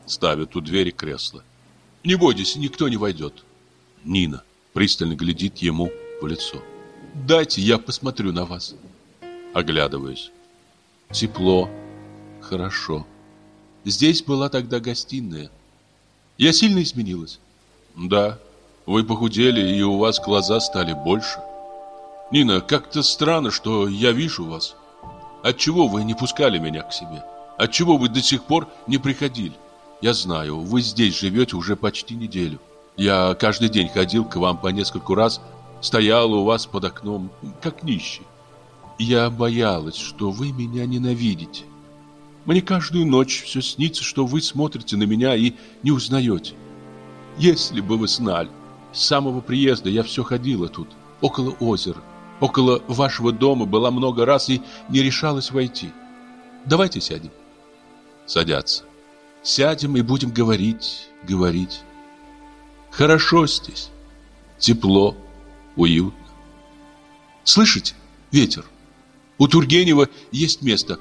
Ставит у двери кресло. Не бойтесь, никто не войдет. Нина пристально глядит ему в лицо. Дайте я посмотрю на вас. Оглядываясь. Тепло. Хорошо. Здесь была тогда гостиная. Я сильно изменилась. Да, вы похудели, и у вас глаза стали больше. Нина, как-то странно, что я вижу вас. Отчего вы не пускали меня к себе? Отчего вы до сих пор не приходили? Я знаю, вы здесь живете уже почти неделю. Я каждый день ходил к вам по нескольку раз, стоял у вас под окном, как нищий. Я боялась, что вы меня ненавидите. Мне каждую ночь все снится, что вы смотрите на меня и не узнаете. Если бы вы знали, с самого приезда я все ходила тут, около озера. Около вашего дома была много раз и не решалась войти. Давайте сядем. Садятся. Сядем и будем говорить, говорить. Хорошо здесь. Тепло, уютно. Слышите? Ветер. У Тургенева есть место.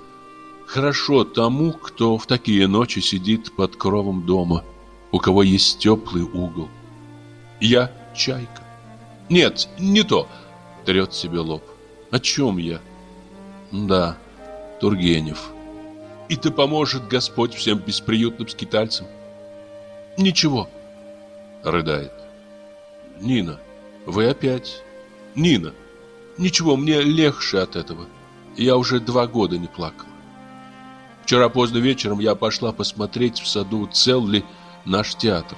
Хорошо тому, кто в такие ночи сидит под кровом дома, у кого есть теплый угол. Я чайка. Нет, не то трет себе лоб. О чем я? Да, Тургенев. И ты поможет Господь всем бесприютным скитальцам? Ничего. Рыдает. Нина, вы опять? Нина, ничего, мне легче от этого. Я уже два года не плакала. Вчера поздно вечером я пошла посмотреть в саду, цел ли наш театр.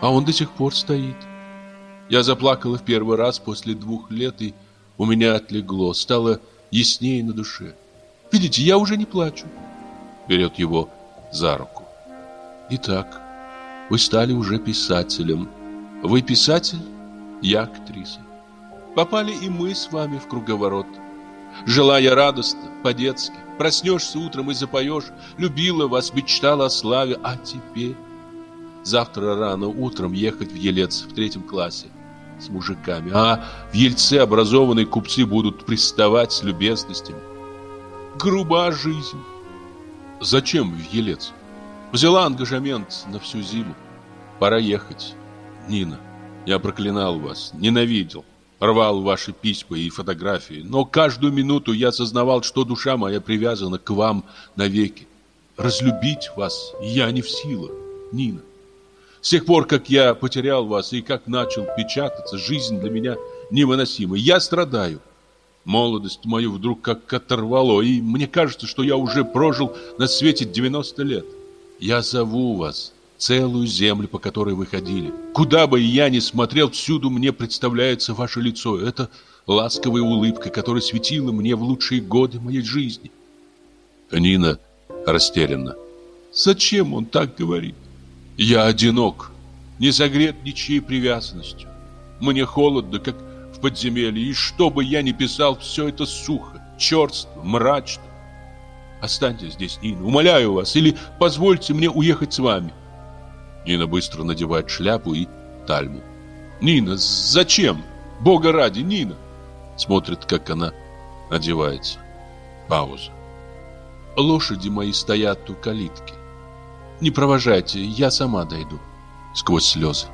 А он до сих пор стоит. Я заплакала в первый раз после двух лет, и у меня отлегло, стало яснее на душе. Видите, я уже не плачу. Берет его за руку. Итак, вы стали уже писателем. Вы писатель, я актриса. Попали и мы с вами в круговорот. Желая радостно, по-детски, проснешься утром и запоешь, любила вас, мечтала о славе, а теперь... Завтра рано утром ехать в Елец в третьем классе с мужиками, а в Ельце образованные купцы будут приставать с любезностями. Груба жизнь. Зачем в Елец? Взяла ангажемент на всю зиму. Пора ехать. Нина, я проклинал вас, ненавидел, рвал ваши письма и фотографии, но каждую минуту я осознавал, что душа моя привязана к вам навеки. Разлюбить вас я не в силах, Нина. С тех пор, как я потерял вас и как начал печататься, жизнь для меня невыносима. Я страдаю. Молодость мою вдруг как оторвало, и мне кажется, что я уже прожил на свете 90 лет. Я зову вас, целую землю, по которой вы ходили. Куда бы я ни смотрел, всюду мне представляется ваше лицо. Это ласковая улыбка, которая светила мне в лучшие годы моей жизни. Нина растерянна. Зачем он так говорит? Я одинок, не согрет ничьей привязанностью. Мне холодно, как в подземелье, и что бы я ни писал, все это сухо, черство, мрачно. Останьтесь здесь, Нина, умоляю вас, или позвольте мне уехать с вами. Нина быстро надевает шляпу и тальму. Нина, зачем? Бога ради, Нина. Смотрит, как она одевается. Пауза. Лошади мои стоят у калитки. Не провожайте, я сама дойду. Сквозь слезы.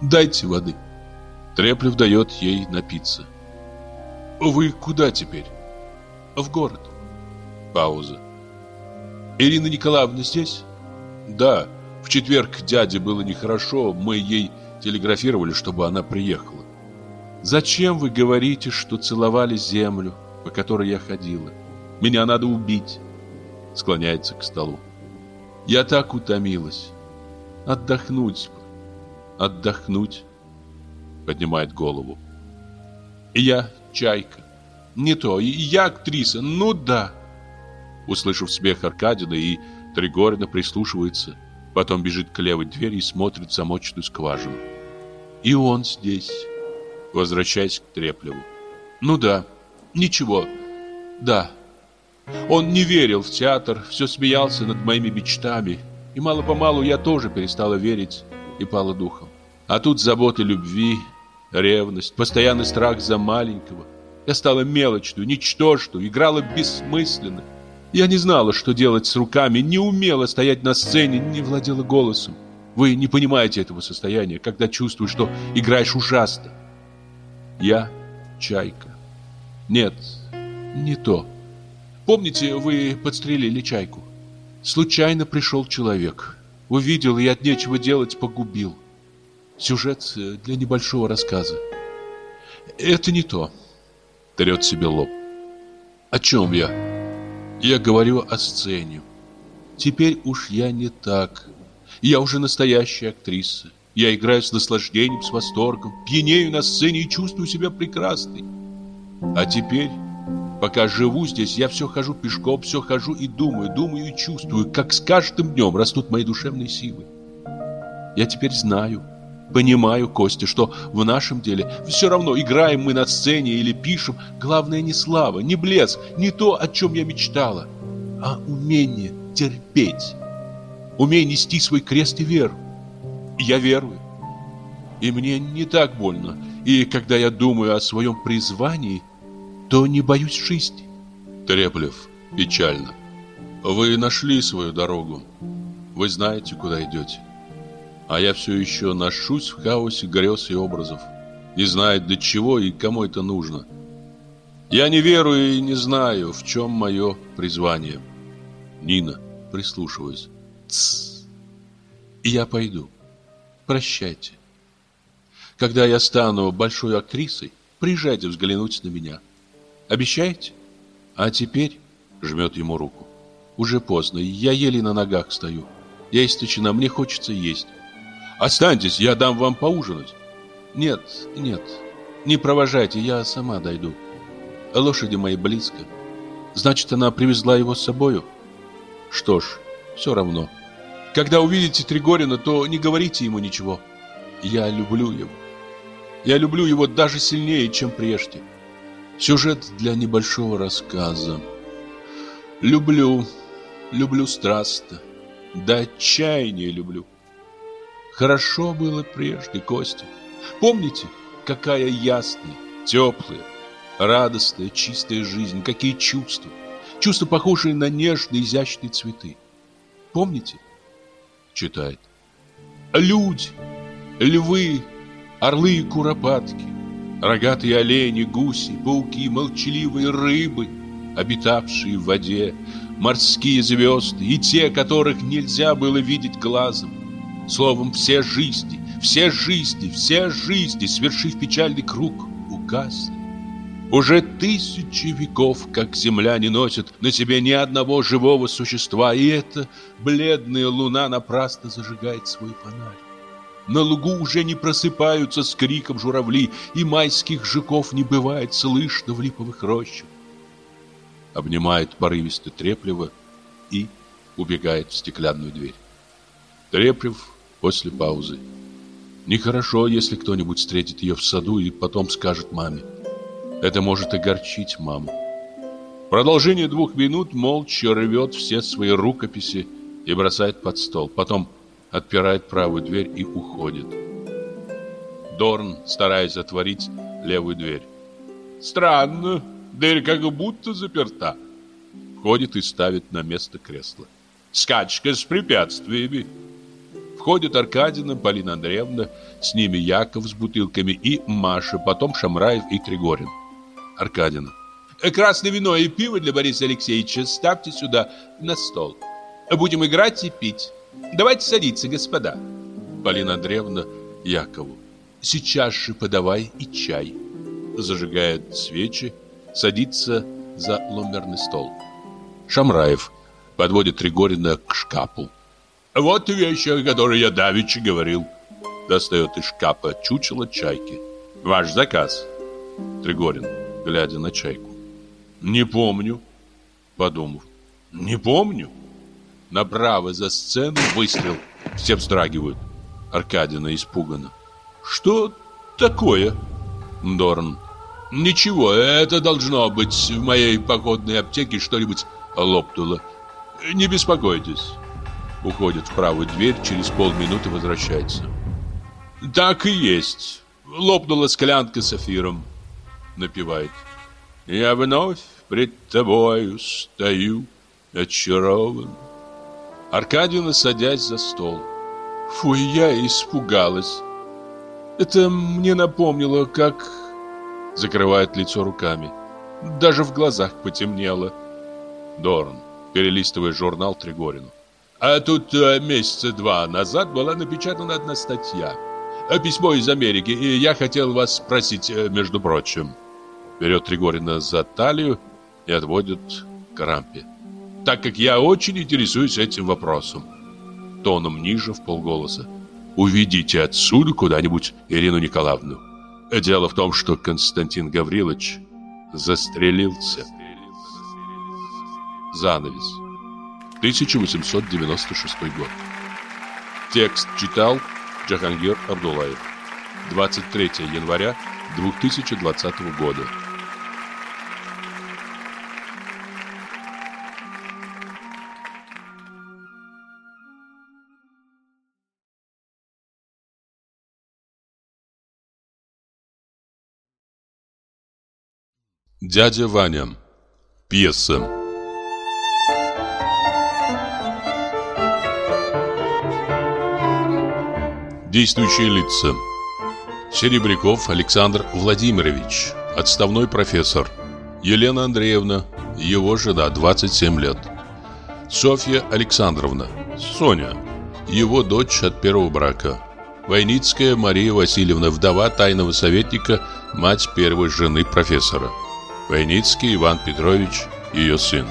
Дайте воды. Треплев дает ей напиться. Вы куда теперь? В город. Пауза. Ирина Николаевна здесь? Да. В четверг дяде было нехорошо, мы ей телеграфировали, чтобы она приехала. Зачем вы говорите, что целовали землю, по которой я ходила? Меня надо убить. Склоняется к столу. Я так утомилась. Отдохнуть бы. Отдохнуть. Поднимает голову. Я чайка. Не то. Я актриса. Ну да. Услышав смех Аркадина и Тригорина прислушивается. Потом бежит к левой двери и смотрит в замочную скважину. И он здесь. Возвращаясь к Треплеву. Ну да. Ничего. Да. Он не верил в театр, все смеялся над моими мечтами. И мало-помалу я тоже перестала верить и пала духом. А тут заботы любви, ревность, постоянный страх за маленького. Я стала мелочную, ничтожную, играла бессмысленно. Я не знала, что делать с руками, не умела стоять на сцене, не владела голосом. Вы не понимаете этого состояния, когда чувствуешь, что играешь ужасно. Я чайка. Нет, не то. Помните, вы подстрелили чайку? Случайно пришел человек. Увидел и от нечего делать погубил. Сюжет э, для небольшого рассказа. Это не то. Трет себе лоб. О чем я? Я говорю о сцене. Теперь уж я не так. Я уже настоящая актриса. Я играю с наслаждением, с восторгом, пьянею на сцене и чувствую себя прекрасной. А теперь Пока живу здесь, я все хожу пешком, все хожу и думаю, думаю и чувствую, как с каждым днем растут мои душевные силы. Я теперь знаю, понимаю, Костя, что в нашем деле все равно играем мы на сцене или пишем, главное не слава, не блеск, не то, о чем я мечтала, а умение терпеть, умение нести свой крест и веру. Я верую. И мне не так больно. И когда я думаю о своем призвании – то не боюсь жизни. Треплев печально. Вы нашли свою дорогу. Вы знаете, куда идете. А я все еще ношусь в хаосе грез и образов. Не знаю, для чего и кому это нужно. Я не верую и не знаю, в чем мое призвание. Нина, прислушиваясь. Тссс. Я пойду. Прощайте. Когда я стану большой актрисой, приезжайте взглянуть на меня. Обещаете? А теперь жмет ему руку. Уже поздно, я еле на ногах стою. Я истощена, мне хочется есть. Останьтесь, я дам вам поужинать. Нет, нет, не провожайте, я сама дойду. Лошади мои близко. Значит, она привезла его с собою? Что ж, все равно. Когда увидите Тригорина, то не говорите ему ничего. Я люблю его. Я люблю его даже сильнее, чем прежде. Сюжет для небольшого рассказа. Люблю, люблю страстно, до отчаяния люблю. Хорошо было прежде, Костя. Помните, какая ясная, теплая, радостная, чистая жизнь, какие чувства. Чувства, похожие на нежные, изящные цветы. Помните? Читает. Люди, львы, орлы и куропатки, Рогатые олени, гуси, пауки, молчаливые рыбы, обитавшие в воде, морские звезды и те, которых нельзя было видеть глазом. Словом, все жизни, все жизни, все жизни, свершив печальный круг, угасли. Уже тысячи веков, как земля не носит на себе ни одного живого существа, и эта бледная луна напрасно зажигает свой фонарь. На лугу уже не просыпаются с криком журавли, и майских жуков не бывает слышно в липовых рощах. Обнимает порывисто Треплева и убегает в стеклянную дверь. Треплев после паузы. Нехорошо, если кто-нибудь встретит ее в саду и потом скажет маме. Это может огорчить маму. продолжение двух минут молча рвет все свои рукописи и бросает под стол. Потом отпирает правую дверь и уходит. Дорн, стараясь затворить левую дверь. Странно, дверь как будто заперта. Входит и ставит на место кресло. Скачка с препятствиями. Входят Аркадина, Полина Андреевна, с ними Яков с бутылками и Маша, потом Шамраев и Тригорин. Аркадина. Красное вино и пиво для Бориса Алексеевича ставьте сюда на стол. Будем играть и пить. Давайте садиться, господа. Полина Андреевна Якову. Сейчас же подавай и чай. Зажигает свечи, садится за ломберный стол. Шамраев подводит Тригорина к шкафу. «Вот вещи, о которой я давеча говорил». Достает из шкафа чучело чайки. «Ваш заказ». Тригорин, глядя на чайку. «Не помню», подумав. «Не помню». Направо за сцену выстрел. Все вздрагивают. Аркадина испугана. «Что такое?» Дорн. «Ничего, это должно быть в моей походной аптеке что-нибудь лопнуло. Не беспокойтесь». Уходит в правую дверь, через полминуты возвращается. «Так и есть. Лопнула склянка с эфиром». Напевает. «Я вновь пред тобою стою, очарован». Аркадьевна, садясь за стол. Фу, я испугалась. Это мне напомнило, как... Закрывает лицо руками. Даже в глазах потемнело. Дорн, перелистывая журнал Тригорину. А тут э, месяца два назад была напечатана одна статья. Э, письмо из Америки, и я хотел вас спросить, э, между прочим. Берет Тригорина за талию и отводит к рампе так как я очень интересуюсь этим вопросом. Тоном ниже в полголоса. Уведите отсюда куда-нибудь Ирину Николаевну. Дело в том, что Константин Гаврилович застрелился. Занавес. 1896 год. Текст читал Джахангир Абдулаев. 23 января 2020 года. Дядя Ваня. Пьеса. Действующие лица. Серебряков Александр Владимирович, отставной профессор. Елена Андреевна, его жена, 27 лет. Софья Александровна, Соня, его дочь от первого брака. Войницкая Мария Васильевна, вдова тайного советника, мать первой жены профессора. Войницкий Иван Петрович, ее сын.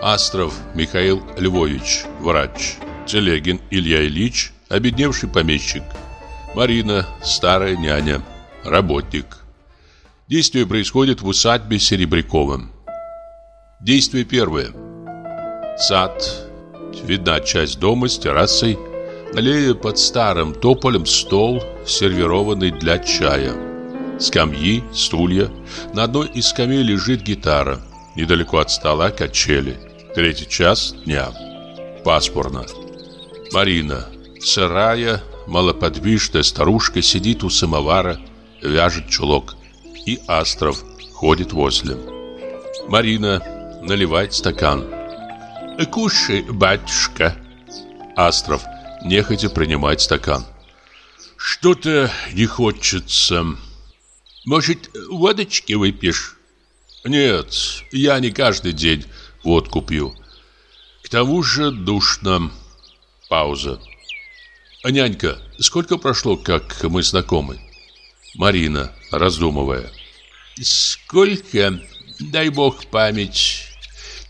Астров Михаил Львович, врач. Телегин Илья Ильич, обедневший помещик. Марина, старая няня, работник. Действие происходит в усадьбе Серебряковым. Действие первое. Сад. Видна часть дома с террасой. Аллея под старым тополем стол, сервированный для чая. Скамьи, стулья. На одной из скамей лежит гитара. Недалеко от стола качели. Третий час дня. Пасмурно. Марина, сырая, малоподвижная старушка, сидит у самовара, вяжет чулок. И Астров ходит возле. Марина наливает стакан. «Кушай, батюшка!» Астров нехотя принимает стакан. «Что-то не хочется...» Может, водочки выпьешь? Нет, я не каждый день водку пью. К тому же душно. Пауза. Нянька, сколько прошло, как мы знакомы? Марина, раздумывая. Сколько? Дай бог память.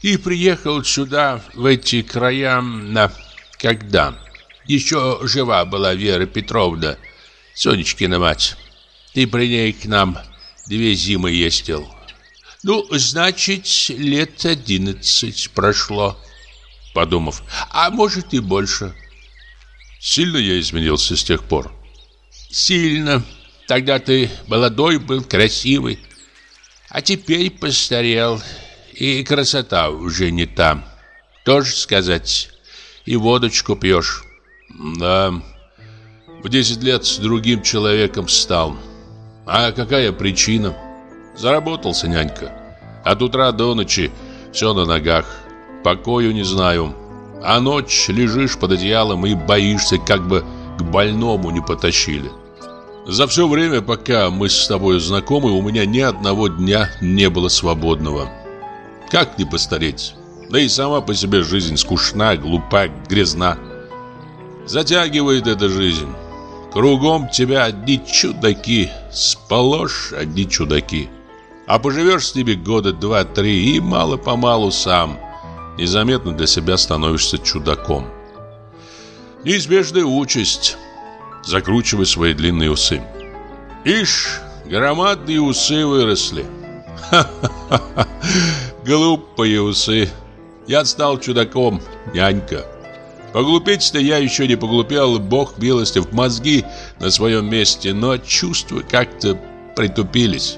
Ты приехал сюда, в эти края, на... когда? Еще жива была Вера Петровна, Сонечкина мать. Ты при ней к нам две зимы ездил. Ну, значит, лет одиннадцать прошло. Подумав, а может и больше. Сильно я изменился с тех пор? Сильно. Тогда ты молодой был, красивый. А теперь постарел. И красота уже не та. Тоже сказать. И водочку пьешь. Да. В десять лет с другим человеком стал. А какая причина? Заработался нянька. От утра до ночи все на ногах. Покою не знаю. А ночь лежишь под одеялом и боишься, как бы к больному не потащили. За все время, пока мы с тобой знакомы, у меня ни одного дня не было свободного. Как не постареть? Да и сама по себе жизнь скучна, глупа, грязна. Затягивает эта жизнь. Кругом тебя одни чудаки, сполошь одни чудаки. А поживешь с ними года два-три и мало-помалу сам незаметно для себя становишься чудаком. Неизбежная участь. Закручивай свои длинные усы. Ишь, громадные усы выросли. Ха-ха-ха, глупые усы. Я стал чудаком, нянька. Поглупеть-то я еще не поглупел, бог милостив, мозги на своем месте, но чувства как-то притупились.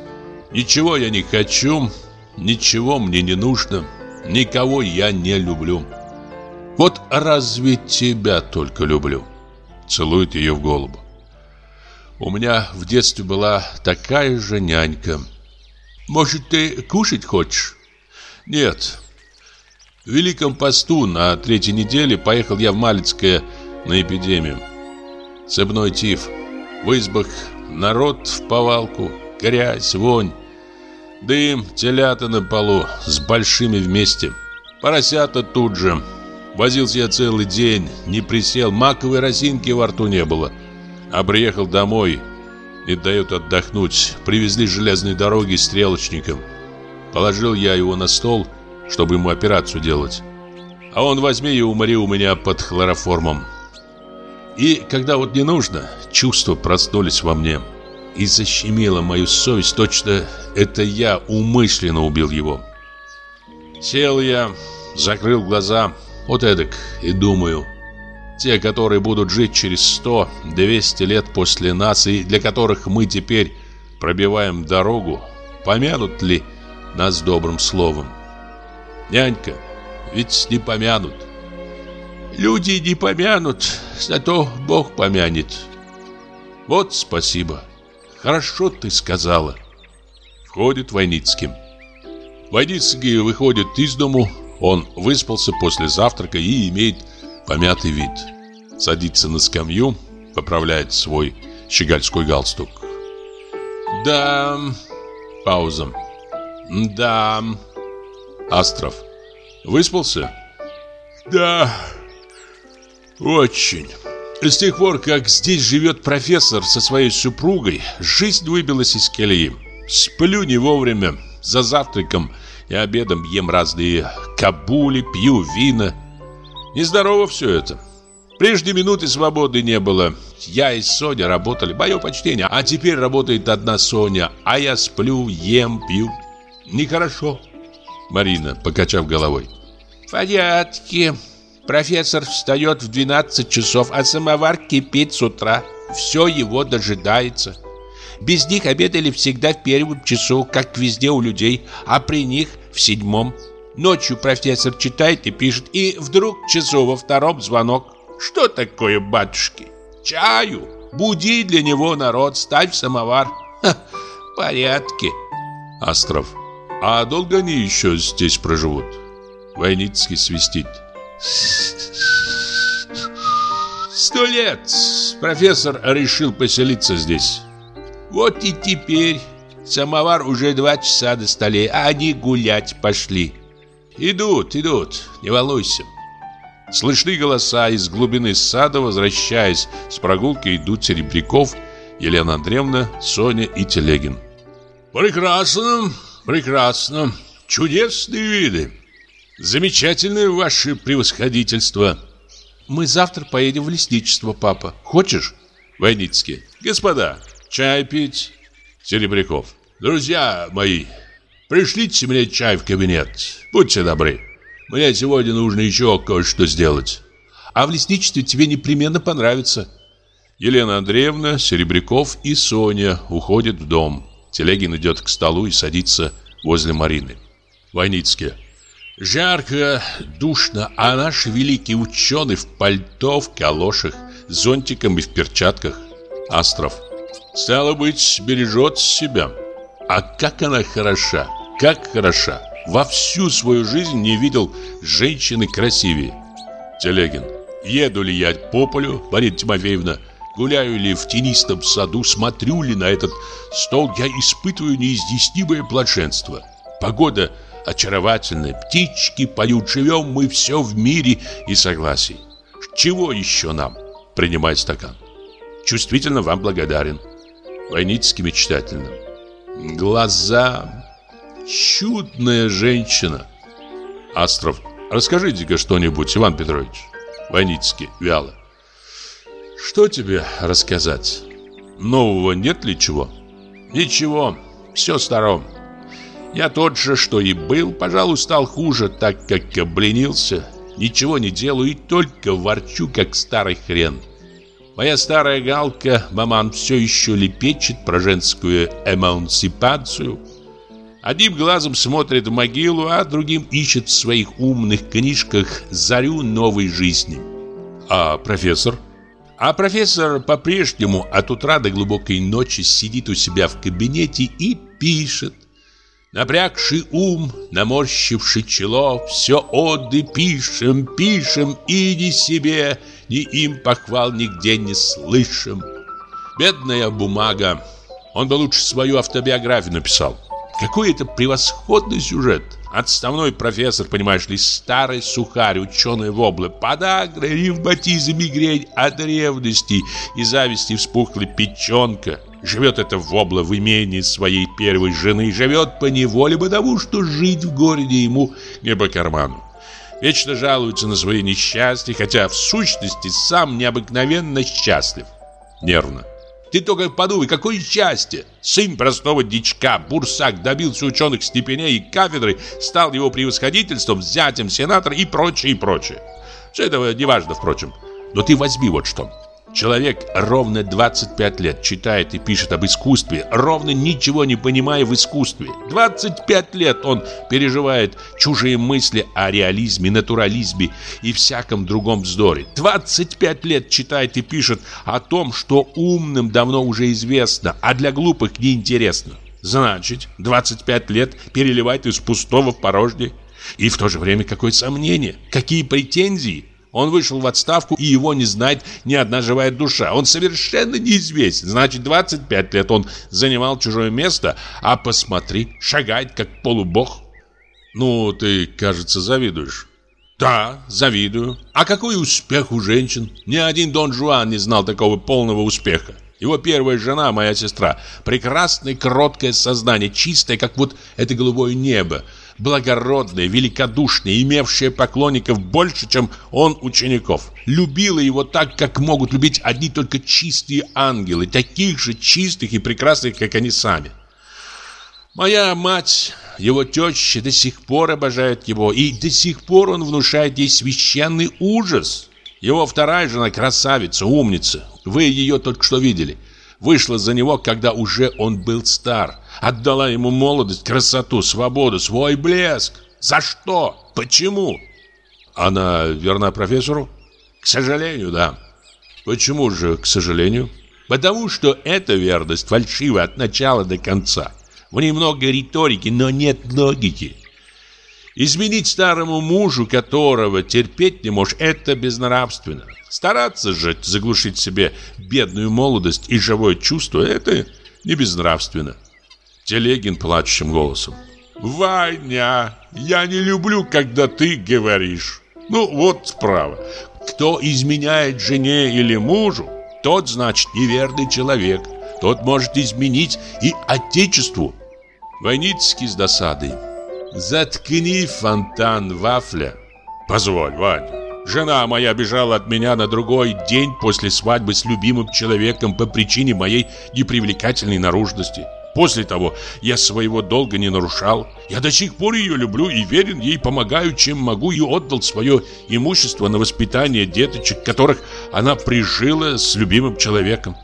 Ничего я не хочу, ничего мне не нужно, никого я не люблю. Вот разве тебя только люблю? Целует ее в голову. У меня в детстве была такая же нянька. Может, ты кушать хочешь? Нет, в Великом посту на третьей неделе поехал я в Малицкое на эпидемию. Цепной тиф. В избах народ в повалку, грязь, вонь. Дым, телята на полу, с большими вместе. Поросята тут же. Возился я целый день, не присел, маковой росинки во рту не было. А приехал домой, не дают отдохнуть. Привезли железной дороги стрелочником. Положил я его на стол чтобы ему операцию делать. А он возьми и умори у меня под хлороформом. И когда вот не нужно, чувства проснулись во мне. И защемило мою совесть, точно это я умышленно убил его. Сел я, закрыл глаза, вот эдак, и думаю, те, которые будут жить через сто, двести лет после нас, и для которых мы теперь пробиваем дорогу, помянут ли нас добрым словом? Нянька, ведь не помянут. Люди не помянут, зато Бог помянет. Вот спасибо. Хорошо ты сказала. Входит Войницкий. Войницкий выходит из дому. Он выспался после завтрака и имеет помятый вид. Садится на скамью, поправляет свой щегольской галстук. Да, пауза. Да, Астров. Выспался? Да, очень. С тех пор, как здесь живет профессор со своей супругой, жизнь выбилась из колеи. Сплю не вовремя, за завтраком и обедом ем разные кабули, пью вина. Нездорово все это. Прежде минуты свободы не было. Я и Соня работали, мое почтение. А теперь работает одна Соня, а я сплю, ем, пью. Нехорошо. Марина, покачав головой. В порядке. Профессор встает в 12 часов, а самовар кипит с утра. Все его дожидается. Без них обедали всегда в первом часу, как везде у людей, а при них в седьмом. Ночью профессор читает и пишет, и вдруг часу во втором звонок. Что такое, батюшки? Чаю. Буди для него народ, ставь самовар. Ха, в порядке. Остров. А долго они еще здесь проживут? Войницкий свистит. Сто лет профессор решил поселиться здесь. Вот и теперь самовар уже два часа на столе, а они гулять пошли. Идут, идут, не волнуйся. Слышны голоса из глубины сада, возвращаясь с прогулки, идут Серебряков, Елена Андреевна, Соня и Телегин. «Прекрасно!» Прекрасно. Чудесные виды. Замечательное ваше превосходительство. Мы завтра поедем в лесничество, папа. Хочешь? Войницкий. Господа, чай пить. Серебряков. Друзья мои, пришлите мне чай в кабинет. Будьте добры. Мне сегодня нужно еще кое-что сделать. А в лесничестве тебе непременно понравится. Елена Андреевна, Серебряков и Соня уходят в дом. Телегин идет к столу и садится возле Марины. Войницкий. Жарко, душно, а наш великий ученый в пальто, в калошах, с зонтиком и в перчатках. Астров. Стало быть, бережет себя. А как она хороша, как хороша. Во всю свою жизнь не видел женщины красивее. Телегин. Еду ли я по полю, Марина Тимофеевна, Гуляю ли в тенистом саду, смотрю ли на этот стол, я испытываю неизъяснимое блаженство. Погода очаровательная, птички поют, живем мы все в мире и согласии. Чего еще нам? Принимай стакан. Чувствительно вам благодарен. Войницкий мечтательно. Глаза, Чудная женщина. Астров, расскажите-ка что-нибудь, Иван Петрович. Войницкий, вяло. Что тебе рассказать? Нового нет ли чего? Ничего, все старом. Я тот же, что и был, пожалуй, стал хуже, так как обленился. Ничего не делаю и только ворчу, как старый хрен. Моя старая галка, маман, все еще лепечет про женскую эмансипацию. Одним глазом смотрит в могилу, а другим ищет в своих умных книжках зарю новой жизни. А профессор? А профессор по-прежнему от утра до глубокой ночи сидит у себя в кабинете и пишет. Напрягший ум, наморщивший чело, Все оды пишем, пишем, и ни себе, Ни им похвал нигде не слышим. Бедная бумага. Он бы лучше свою автобиографию написал. Какой это превосходный сюжет. Отставной профессор, понимаешь ли, старый сухарь, ученый воблы, подагра, ревматизм, мигрень от ревности и зависти вспухла печенка. Живет это вобла в имении своей первой жены, живет по неволе, потому что жить в городе ему не по карману. Вечно жалуется на свои несчастья, хотя в сущности сам необыкновенно счастлив. Нервно. Ты только подумай, какое счастье! Сын простого дичка, бурсак, добился ученых степеней и кафедры, стал его превосходительством, зятем сенатора и прочее, и прочее. Все это неважно, впрочем. Но ты возьми вот что. Человек ровно 25 лет читает и пишет об искусстве, ровно ничего не понимая в искусстве. 25 лет он переживает чужие мысли о реализме, натурализме и всяком другом вздоре. 25 лет читает и пишет о том, что умным давно уже известно, а для глупых неинтересно. Значит, 25 лет переливает из пустого в порожнее. И в то же время какое сомнение, какие претензии – он вышел в отставку, и его не знает ни одна живая душа. Он совершенно неизвестен. Значит, 25 лет он занимал чужое место, а посмотри, шагает как полубог. Ну, ты, кажется, завидуешь. Да, завидую. А какой успех у женщин? Ни один Дон Жуан не знал такого полного успеха. Его первая жена, моя сестра, прекрасное, кроткое сознание, чистое, как вот это голубое небо, благородная, великодушная, имевшая поклонников больше, чем он учеников. Любила его так, как могут любить одни только чистые ангелы, таких же чистых и прекрасных, как они сами. Моя мать, его теща, до сих пор обожает его, и до сих пор он внушает ей священный ужас. Его вторая жена красавица, умница. Вы ее только что видели. Вышла за него, когда уже он был стар. Отдала ему молодость, красоту, свободу, свой блеск. За что? Почему? Она верна профессору? К сожалению, да. Почему же, к сожалению? Потому что эта верность фальшива от начала до конца. В ней много риторики, но нет логики. Изменить старому мужу, которого терпеть не можешь, это безнравственно. Стараться же заглушить себе бедную молодость и живое чувство, это не безнравственно. Телегин плачущим голосом. «Ваня, я не люблю, когда ты говоришь. Ну вот справа. Кто изменяет жене или мужу, тот, значит, неверный человек. Тот может изменить и отечеству». Войницкий с досадой. «Заткни фонтан, вафля». «Позволь, Ваня, Жена моя бежала от меня на другой день после свадьбы с любимым человеком по причине моей непривлекательной наружности. После того я своего долга не нарушал. Я до сих пор ее люблю и верен ей, помогаю, чем могу, и отдал свое имущество на воспитание деточек, которых она прижила с любимым человеком.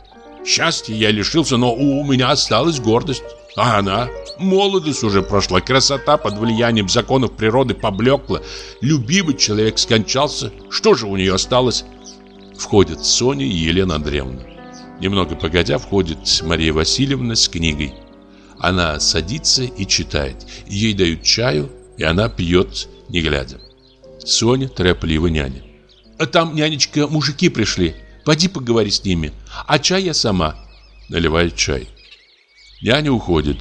Счастья я лишился, но у меня осталась гордость. А она? Молодость уже прошла, красота под влиянием законов природы поблекла. Любимый человек скончался. Что же у нее осталось? Входят Соня и Елена Андреевна. Немного погодя, входит Мария Васильевна с книгой. Она садится и читает. Ей дают чаю, и она пьет, не глядя. Соня торопливо няня. А там, нянечка, мужики пришли. Пойди поговори с ними. А чай я сама. Наливает чай. Няня уходит.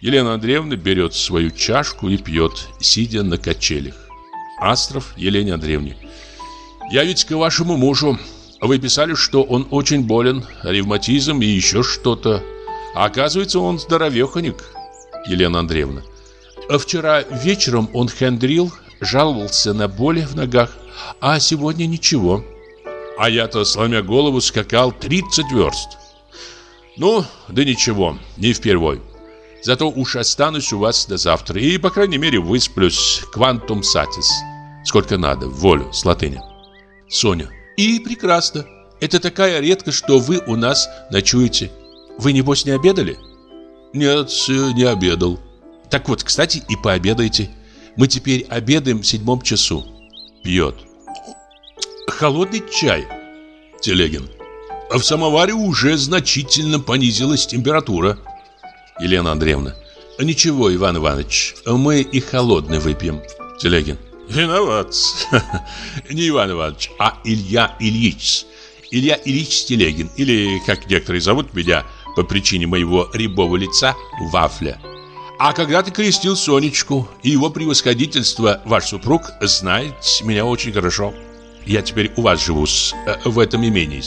Елена Андреевна берет свою чашку и пьет, сидя на качелях. Астров Елене Андреевне. Я ведь к вашему мужу. Вы писали, что он очень болен, ревматизм и еще что-то. Оказывается, он здоровеханик. Елена Андреевна. Вчера вечером он хандрил, жаловался на боли в ногах, а сегодня ничего. А я-то, сломя голову, скакал 30 верст. Ну, да ничего, не впервой. Зато уж останусь у вас до завтра и, по крайней мере, высплюсь квантум сатис. Сколько надо, в волю, с латыни. Соня. И прекрасно. Это такая редкость, что вы у нас ночуете. Вы, небось, не обедали? Нет, не обедал. Так вот, кстати, и пообедайте. Мы теперь обедаем в седьмом часу. Пьет. Холодный чай. Телегин. А в самоваре уже значительно понизилась температура. Елена Андреевна. Ничего, Иван Иванович, мы и холодный выпьем. Телегин. Виноват. Не Иван Иванович, а Илья Ильич. Илья Ильич Телегин, или, как некоторые зовут меня, по причине моего рябого лица, Вафля. А когда ты крестил Сонечку, и его превосходительство, ваш супруг, знает меня очень хорошо. Я теперь у вас живу, с, э, в этом имении.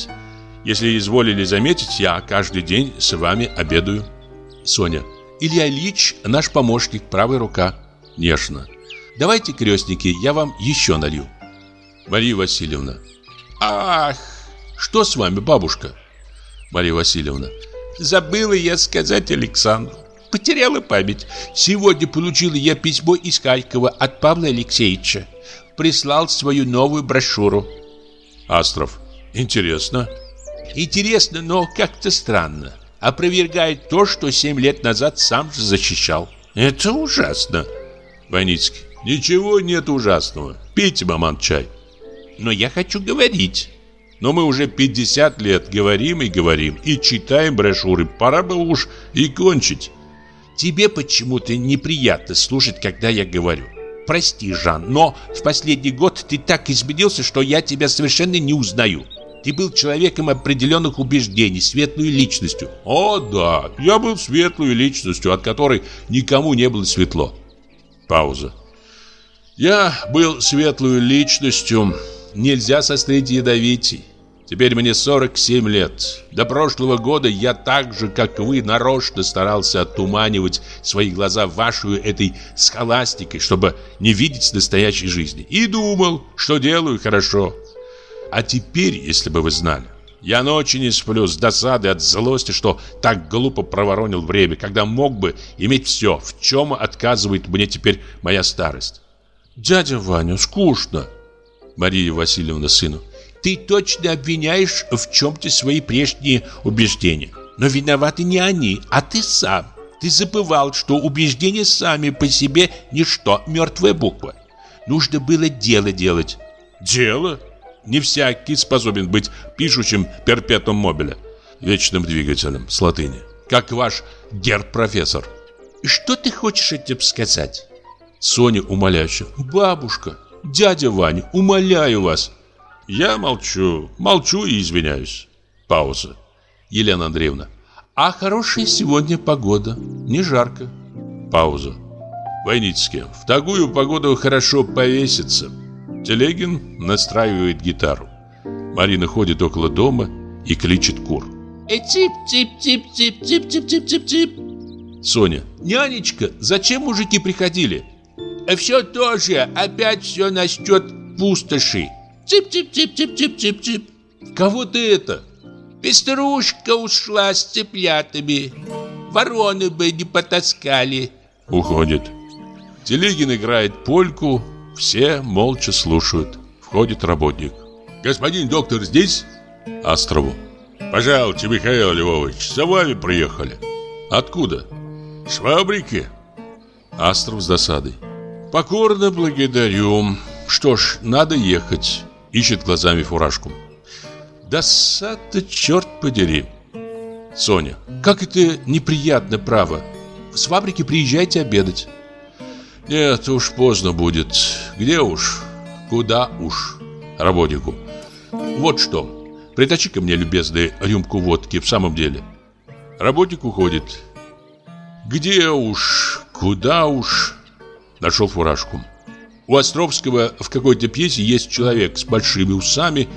Если изволили заметить, я каждый день с вами обедаю. Соня. Илья Ильич наш помощник, правая рука. Нежно. Давайте, крестники, я вам еще налью. Мария Васильевна. Ах, что с вами, бабушка? Мария Васильевна. Забыла я сказать Александру. Потеряла память. Сегодня получила я письмо из Харькова от Павла Алексеевича. Прислал свою новую брошюру. Астров. Интересно. Интересно, но как-то странно. Опровергает то, что семь лет назад сам же защищал. Это ужасно. Войницкий. Ничего нет ужасного. Пейте, маман, чай. Но я хочу говорить. Но мы уже 50 лет говорим и говорим, и читаем брошюры. Пора бы уж и кончить. Тебе почему-то неприятно слушать, когда я говорю. Прости, Жан, но в последний год ты так изменился, что я тебя совершенно не узнаю. Ты был человеком определенных убеждений, светлой личностью. О, да, я был светлой личностью, от которой никому не было светло. Пауза. Я был светлой личностью, нельзя сострить ядовитей. Теперь мне 47 лет. До прошлого года я так же, как вы, нарочно старался оттуманивать свои глаза вашей этой схоластикой, чтобы не видеть настоящей жизни. И думал, что делаю хорошо. А теперь, если бы вы знали, я ночи не сплю с досады от злости, что так глупо проворонил время, когда мог бы иметь все, в чем отказывает мне теперь моя старость. Дядя Ваня, скучно. Мария Васильевна сыну. Ты точно обвиняешь в чем-то свои прежние убеждения. Но виноваты не они, а ты сам. Ты забывал, что убеждения сами по себе ничто, мертвая буква. Нужно было дело делать. Дело? Не всякий способен быть пишущим перпетум мобиля, вечным двигателем с латыни, как ваш гер-профессор. Что ты хочешь этим сказать? Соня умоляюще. «Бабушка, дядя Ваня, умоляю вас». Я молчу, молчу и извиняюсь. Пауза. Елена Андреевна. А хорошая сегодня погода, не жарко. Пауза. Войницкий. В такую погоду хорошо повеситься. Телегин настраивает гитару. Марина ходит около дома и кличет кур. Цып-цып-цып-цып-цып-цып-цып-цып. Соня. Нянечка, зачем мужики приходили? все тоже, опять все насчет пустоши. Цып-цып-цып-цып-цып-цып. Кого ты это? Пеструшка ушла с цыплятами. Вороны бы не потаскали. Уходит. Телегин играет польку, все молча слушают. Входит работник. Господин доктор здесь? Острову. Пожалуйте, Михаил Львович, за вами приехали. Откуда? С фабрики. Астров с досадой. Покорно благодарю. Что ж, надо ехать. Ищет глазами фуражку. Досада, черт подери. Соня. Как это неприятно, право. С фабрики приезжайте обедать. Нет, уж поздно будет. Где уж? Куда уж? Работнику. Вот что. Притащи-ка мне, любезный, рюмку водки в самом деле. Работник уходит. Где уж? Куда уж? Нашел фуражку. У Островского в какой-то пьесе есть человек с большими усами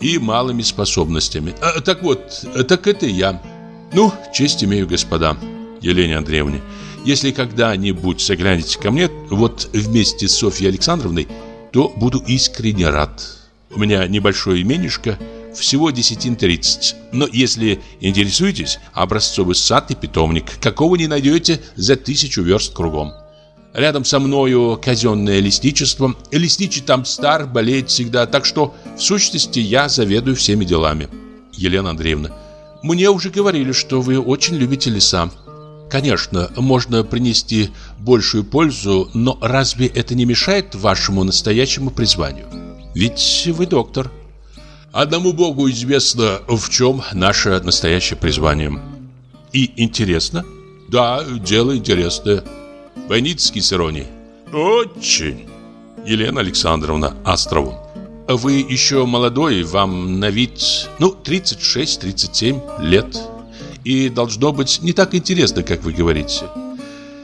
и малыми способностями. А, так вот, так это я. Ну, честь имею, господа. Елене Андреевне. Если когда-нибудь заглянете ко мне, вот вместе с Софьей Александровной, то буду искренне рад. У меня небольшое именишко, всего десятин тридцать. Но если интересуетесь, образцовый сад и питомник, какого не найдете за тысячу верст кругом. Рядом со мною казенное лесничество. Лесничий там стар, болеет всегда, так что, в сущности, я заведую всеми делами. Елена Андреевна, мне уже говорили, что вы очень любите леса. Конечно, можно принести большую пользу, но разве это не мешает вашему настоящему призванию? Ведь вы доктор. Одному Богу известно, в чем наше настоящее призвание. И интересно? Да, дело интересное. Войницкий с иронией. Очень. Елена Александровна Острову. Вы еще молодой, вам на вид, ну, 36-37 лет и должно быть не так интересно, как вы говорите.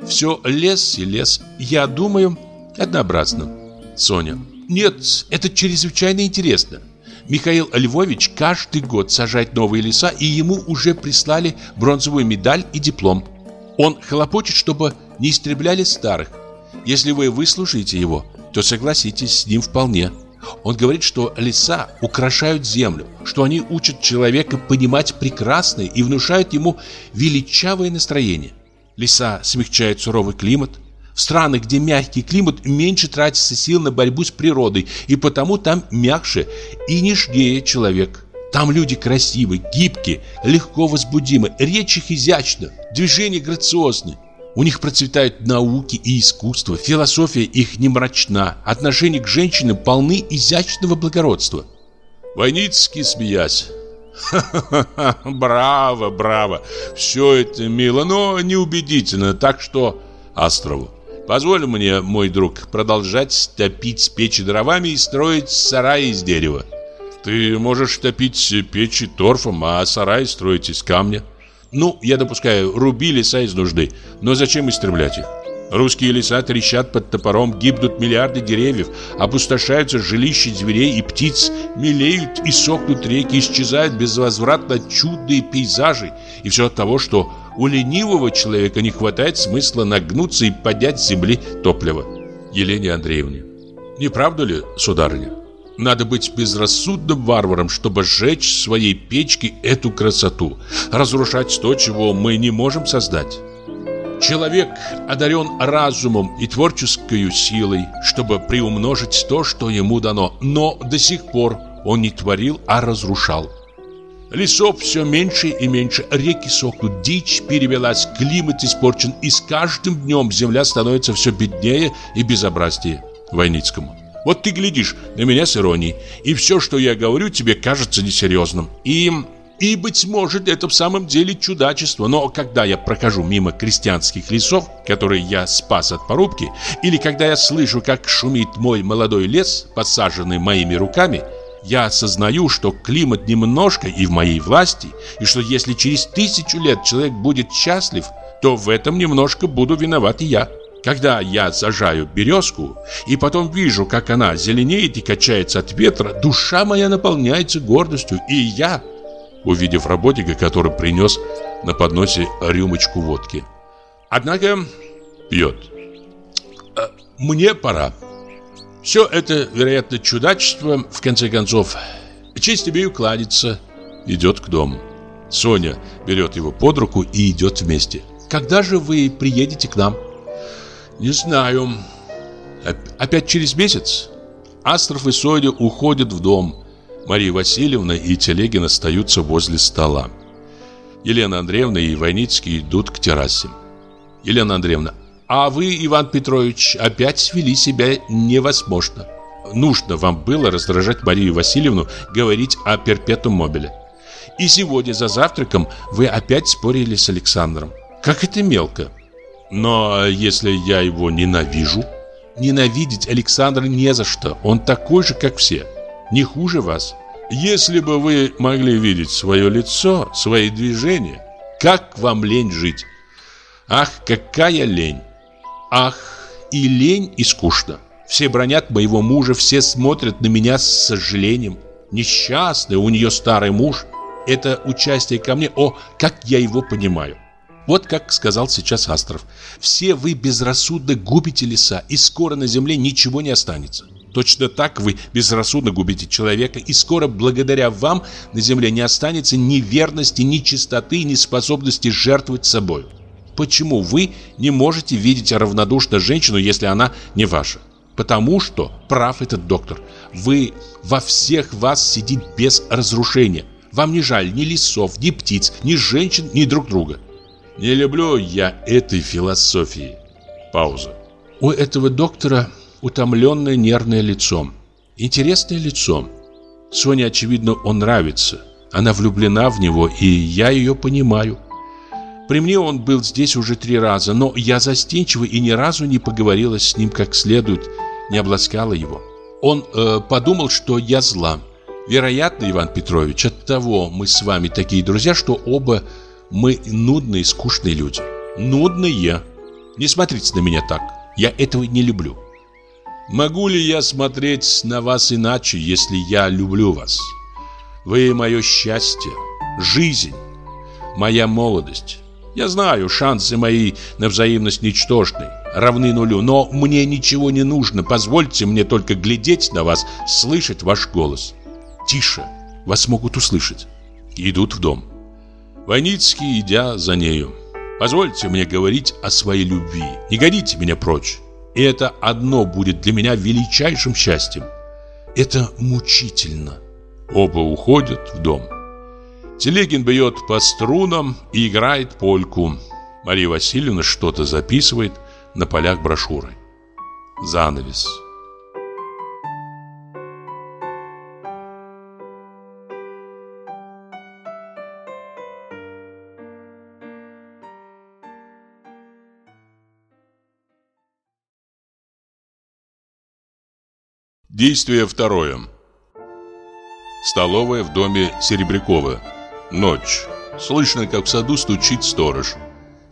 Все лес и лес. Я думаю, однообразно. Соня. Нет, это чрезвычайно интересно. Михаил Львович каждый год сажает новые леса, и ему уже прислали бронзовую медаль и диплом. Он хлопочет, чтобы не истребляли старых. Если вы выслушаете его, то согласитесь с ним вполне. Он говорит, что леса украшают землю, что они учат человека понимать прекрасное и внушают ему величавое настроение. Леса смягчают суровый климат. В странах, где мягкий климат, меньше тратится сил на борьбу с природой, и потому там мягче и нежнее человек. Там люди красивы, гибкие, легко возбудимы, речь их изящна, движения грациозны. У них процветают науки и искусство, философия их не мрачна, отношения к женщинам полны изящного благородства. Войницкий, смеясь, «Ха-ха-ха, браво, браво, все это мило, но неубедительно, так что Острову. Позволь мне, мой друг, продолжать топить печи дровами и строить сараи из дерева. Ты можешь топить печи торфом, а сараи строить из камня. Ну, я допускаю, руби леса из нужды, но зачем истреблять их? Русские леса трещат под топором, гибнут миллиарды деревьев, опустошаются жилища зверей и птиц, мелеют и сохнут реки, исчезают безвозвратно чудные пейзажи. И все от того, что у ленивого человека не хватает смысла нагнуться и поднять с земли топливо. Елене Андреевне. Не правда ли, сударыня? Надо быть безрассудным варваром, чтобы сжечь своей печки эту красоту, разрушать то, чего мы не можем создать. Человек одарен разумом и творческой силой, чтобы приумножить то, что ему дано, но до сих пор он не творил, а разрушал. Лесов все меньше и меньше, реки сохнут, дичь перевелась, климат испорчен, и с каждым днем земля становится все беднее и безобразнее. Войницкому. Вот ты глядишь на меня с иронией, и все, что я говорю, тебе кажется несерьезным. И, и быть может, это в самом деле чудачество, но когда я прохожу мимо крестьянских лесов, которые я спас от порубки, или когда я слышу, как шумит мой молодой лес, посаженный моими руками, я осознаю, что климат немножко и в моей власти, и что если через тысячу лет человек будет счастлив, то в этом немножко буду виноват и я. Когда я сажаю березку и потом вижу, как она зеленеет и качается от ветра, душа моя наполняется гордостью, и я, увидев работника, который принес на подносе рюмочку водки. Однако пьет. «Э, мне пора. Все это, вероятно, чудачество, в конце концов. Честь тебе укладится. Идет к дому. Соня берет его под руку и идет вместе. Когда же вы приедете к нам? Не знаю. Опять через месяц? Астров и Соня уходят в дом. Мария Васильевна и Телегин остаются возле стола. Елена Андреевна и Войницкий идут к террасе. Елена Андреевна, а вы, Иван Петрович, опять вели себя невозможно. Нужно вам было раздражать Марию Васильевну, говорить о перпетум мобиле. И сегодня за завтраком вы опять спорили с Александром. Как это мелко. Но если я его ненавижу? Ненавидеть Александра не за что. Он такой же, как все. Не хуже вас. Если бы вы могли видеть свое лицо, свои движения, как вам лень жить? Ах, какая лень! Ах, и лень, и скучно. Все бронят моего мужа, все смотрят на меня с сожалением. Несчастный у нее старый муж. Это участие ко мне, о, как я его понимаю. Вот как сказал сейчас Астров. Все вы безрассудно губите леса, и скоро на земле ничего не останется. Точно так вы безрассудно губите человека, и скоро благодаря вам на земле не останется ни верности, ни чистоты, ни способности жертвовать собой. Почему вы не можете видеть равнодушно женщину, если она не ваша? Потому что, прав этот доктор, вы во всех вас сидит без разрушения. Вам не жаль ни лесов, ни птиц, ни женщин, ни друг друга. Не люблю я этой философии. Пауза. У этого доктора утомленное нервное лицо. Интересное лицо. Соне, очевидно, он нравится. Она влюблена в него, и я ее понимаю. При мне он был здесь уже три раза, но я застенчива и ни разу не поговорила с ним как следует, не обласкала его. Он э, подумал, что я зла. Вероятно, Иван Петрович, от того мы с вами такие друзья, что оба мы нудные, скучные люди. Нудные. Не смотрите на меня так. Я этого не люблю. Могу ли я смотреть на вас иначе, если я люблю вас? Вы мое счастье, жизнь, моя молодость. Я знаю, шансы мои на взаимность ничтожны, равны нулю, но мне ничего не нужно. Позвольте мне только глядеть на вас, слышать ваш голос. Тише, вас могут услышать. Идут в дом. Войницкий, идя за нею. Позвольте мне говорить о своей любви. Не гоните меня прочь. И это одно будет для меня величайшим счастьем. Это мучительно. Оба уходят в дом. Телегин бьет по струнам и играет польку. Мария Васильевна что-то записывает на полях брошюры. Занавес. Действие второе. Столовая в доме Серебрякова. Ночь. Слышно, как в саду стучит сторож.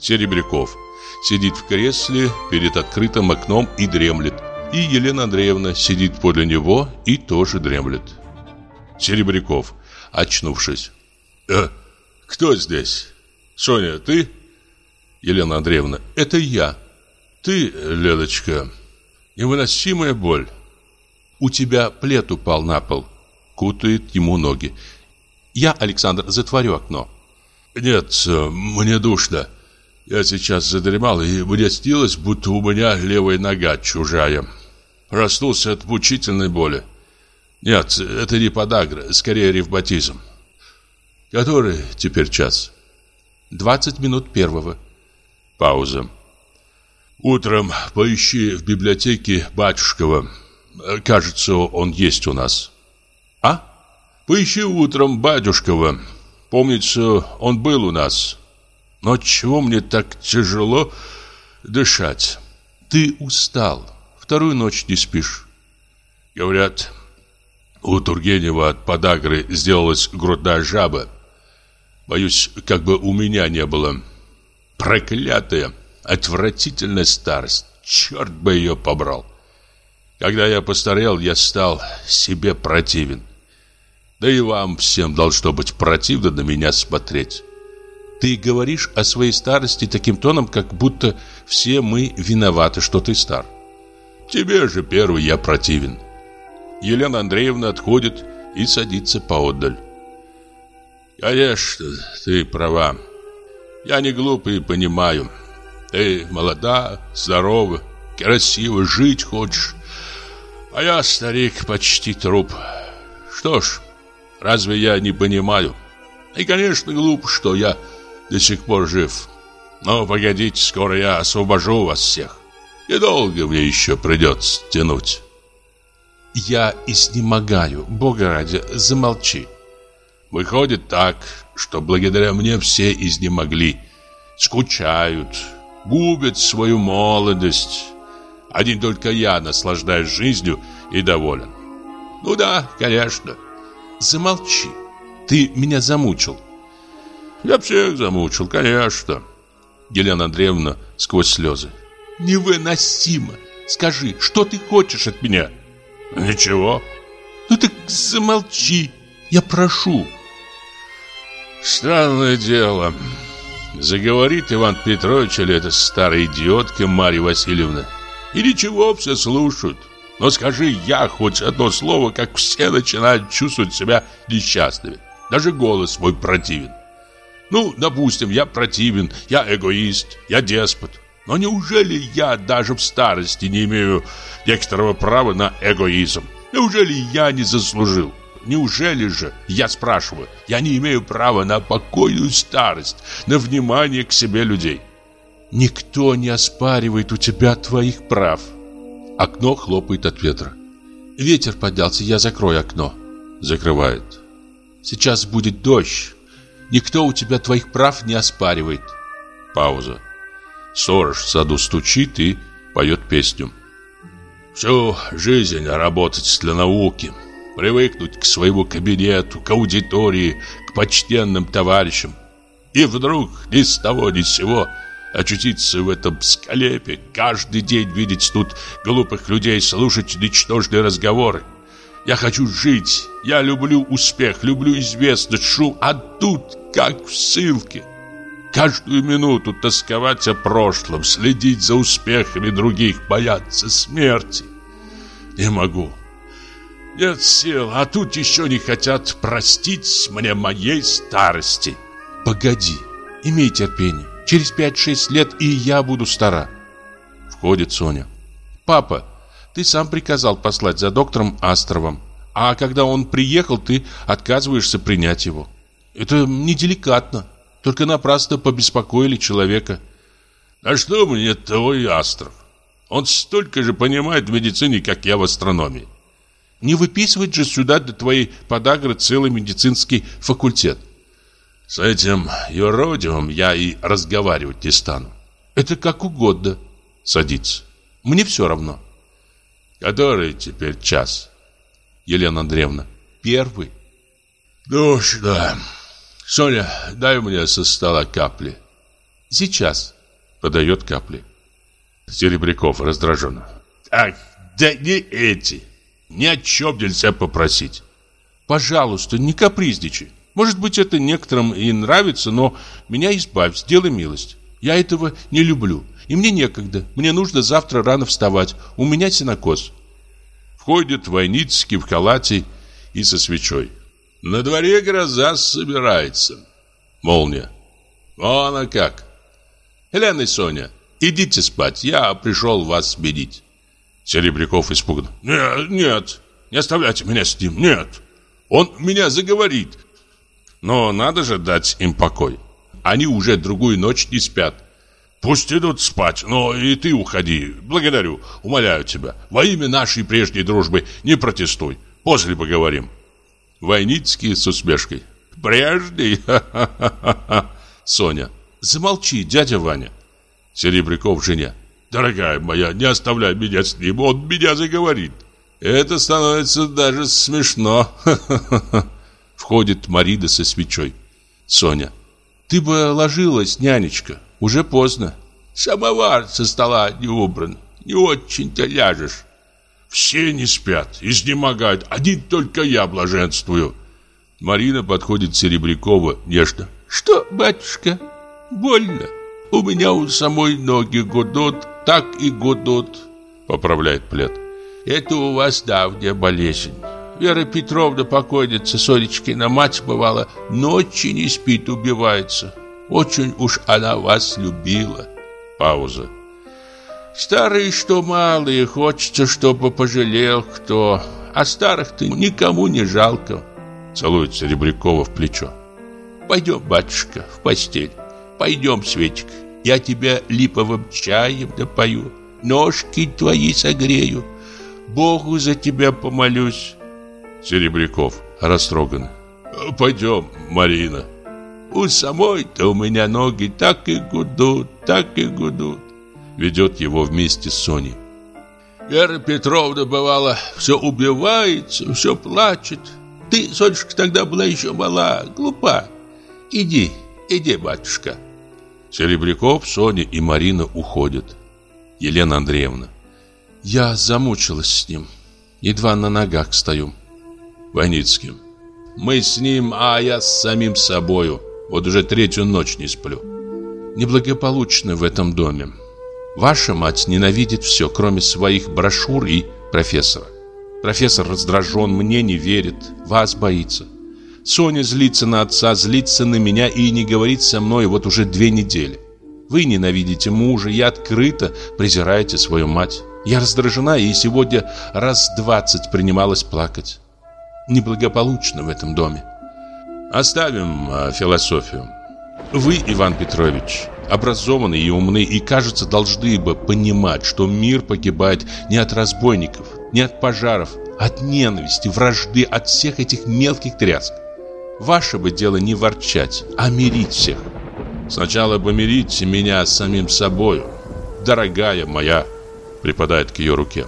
Серебряков сидит в кресле перед открытым окном и дремлет. И Елена Андреевна сидит подле него и тоже дремлет. Серебряков, очнувшись. «Э, кто здесь? Соня, ты?» Елена Андреевна. «Это я. Ты, Леночка, невыносимая боль. У тебя плед упал на пол. Кутает ему ноги. Я, Александр, затворю окно. Нет, мне душно. Я сейчас задремал, и мне снилось, будто у меня левая нога чужая. Проснулся от мучительной боли. Нет, это не подагра, скорее ревматизм. Который теперь час? Двадцать минут первого. Пауза. Утром поищи в библиотеке Батюшкова. Кажется, он есть у нас. А? Поищи утром батюшкова. Помнится, он был у нас. Но чего мне так тяжело дышать? Ты устал. Вторую ночь не спишь. Говорят, у Тургенева от подагры сделалась грудная жаба. Боюсь, как бы у меня не было. Проклятая, отвратительная старость. Черт бы ее побрал. Когда я постарел, я стал себе противен. Да и вам всем должно быть противно на меня смотреть. Ты говоришь о своей старости таким тоном, как будто все мы виноваты, что ты стар. Тебе же первый я противен. Елена Андреевна отходит и садится поодаль. Конечно, ты права. Я не глупый понимаю. Ты молода, здорова, красиво жить хочешь. А я, старик, почти труп. Что ж, разве я не понимаю? И, конечно, глупо, что я до сих пор жив. Но погодите, скоро я освобожу вас всех. И долго мне еще придется тянуть. Я изнемогаю, Бога ради, замолчи. Выходит так, что благодаря мне все изнемогли, скучают, губят свою молодость. Один только я наслаждаюсь жизнью и доволен. Ну да, конечно. Замолчи. Ты меня замучил. Я всех замучил, конечно. Елена Андреевна сквозь слезы. Невыносимо. Скажи, что ты хочешь от меня? Ничего. Ну так замолчи. Я прошу. Странное дело. Заговорит Иван Петрович или эта старая идиотка Марья Васильевна. И ничего, все слушают. Но скажи я хоть одно слово, как все начинают чувствовать себя несчастными. Даже голос мой противен. Ну, допустим, я противен, я эгоист, я деспот. Но неужели я даже в старости не имею некоторого права на эгоизм? Неужели я не заслужил? Неужели же, я спрашиваю, я не имею права на покойную старость, на внимание к себе людей? Никто не оспаривает у тебя твоих прав. Окно хлопает от ветра. Ветер поднялся, я закрою окно. Закрывает. Сейчас будет дождь. Никто у тебя твоих прав не оспаривает. Пауза. Сторож в саду стучит и поет песню. Всю жизнь работать для науки, привыкнуть к своему кабинету, к аудитории, к почтенным товарищам. И вдруг ни с того ни с сего очутиться в этом скалепе, каждый день видеть тут глупых людей, слушать ничтожные разговоры. Я хочу жить. Я люблю успех, люблю известность, шум. А тут, как в ссылке. Каждую минуту тосковать о прошлом, следить за успехами других, бояться смерти. Не могу. Нет сил, а тут еще не хотят простить мне моей старости. Погоди, имей терпение. Через 5-6 лет и я буду стара. Входит Соня. Папа, ты сам приказал послать за доктором Астровым. А когда он приехал, ты отказываешься принять его. Это неделикатно. Только напрасно побеспокоили человека. А что мне твой Астров? Он столько же понимает в медицине, как я в астрономии. Не выписывать же сюда для твоей подагры целый медицинский факультет. С этим юродивым я и разговаривать не стану. Это как угодно. Садится. Мне все равно. Который теперь час? Елена Андреевна. Первый. Ну что, Соня, дай мне со стола капли. Сейчас. Подает капли. Серебряков раздраженно. Ах, да не эти. Ни о чем нельзя попросить. Пожалуйста, не капризничай. Может быть, это некоторым и нравится, но меня избавь, сделай милость. Я этого не люблю, и мне некогда. Мне нужно завтра рано вставать. У меня синокос. Входит Войницкий в халате и со свечой. На дворе гроза собирается. Молния. Вон а как. Елена и Соня, идите спать, я пришел вас сменить. Серебряков испуган. Нет, нет, не оставляйте меня с ним, нет. Он меня заговорит. Но надо же дать им покой. Они уже другую ночь не спят. Пусть идут спать, но и ты уходи. Благодарю, умоляю тебя. Во имя нашей прежней дружбы не протестуй. После поговорим. Войницкий с усмешкой. Прежний? Соня. Замолчи, дядя Ваня. Серебряков жене. Дорогая моя, не оставляй меня с ним, он меня заговорит. Это становится даже смешно. Входит Марида со свечой. Соня. Ты бы ложилась, нянечка. Уже поздно. Самовар со стола не убран. Не очень-то ляжешь. Все не спят, изнемогают. Один только я блаженствую. Марина подходит к Серебрякову нежно. Что, батюшка, больно? У меня у самой ноги гудут, так и гудут. Поправляет плед. Это у вас давняя болезнь. Вера Петровна, покойница Сонечкина мать, бывала, ночи не спит, убивается. Очень уж она вас любила. Пауза. Старые, что малые, хочется, чтобы пожалел кто. А старых-то никому не жалко. Целует Серебрякова в плечо. Пойдем, батюшка, в постель. Пойдем, Светик. Я тебя липовым чаем напою. Ножки твои согрею. Богу за тебя помолюсь. Серебряков растроган. Пойдем, Марина. У самой-то у меня ноги так и гудут, так и гудут. Ведет его вместе с Соней. Вера Петровна, бывало, все убивается, все плачет. Ты, Сонечка, тогда была еще мала, глупа. Иди, иди, батюшка. Серебряков, Соня и Марина уходят. Елена Андреевна. Я замучилась с ним. Едва на ногах стою. Войницким. Мы с ним, а я с самим собою. Вот уже третью ночь не сплю. неблагополучно в этом доме. Ваша мать ненавидит все, кроме своих брошюр и профессора. Профессор раздражен, мне не верит, вас боится. Соня злится на отца, злится на меня и не говорит со мной вот уже две недели. Вы ненавидите мужа и открыто презираете свою мать. Я раздражена и сегодня раз двадцать принималась плакать. Неблагополучно в этом доме. Оставим э, философию. Вы, Иван Петрович, образованный и умный и, кажется, должны бы понимать, что мир погибает не от разбойников, не от пожаров, а от ненависти, вражды, от всех этих мелких тряск. Ваше бы дело не ворчать, а мирить всех. Сначала помирите меня с самим собою, дорогая моя, припадает к ее руке.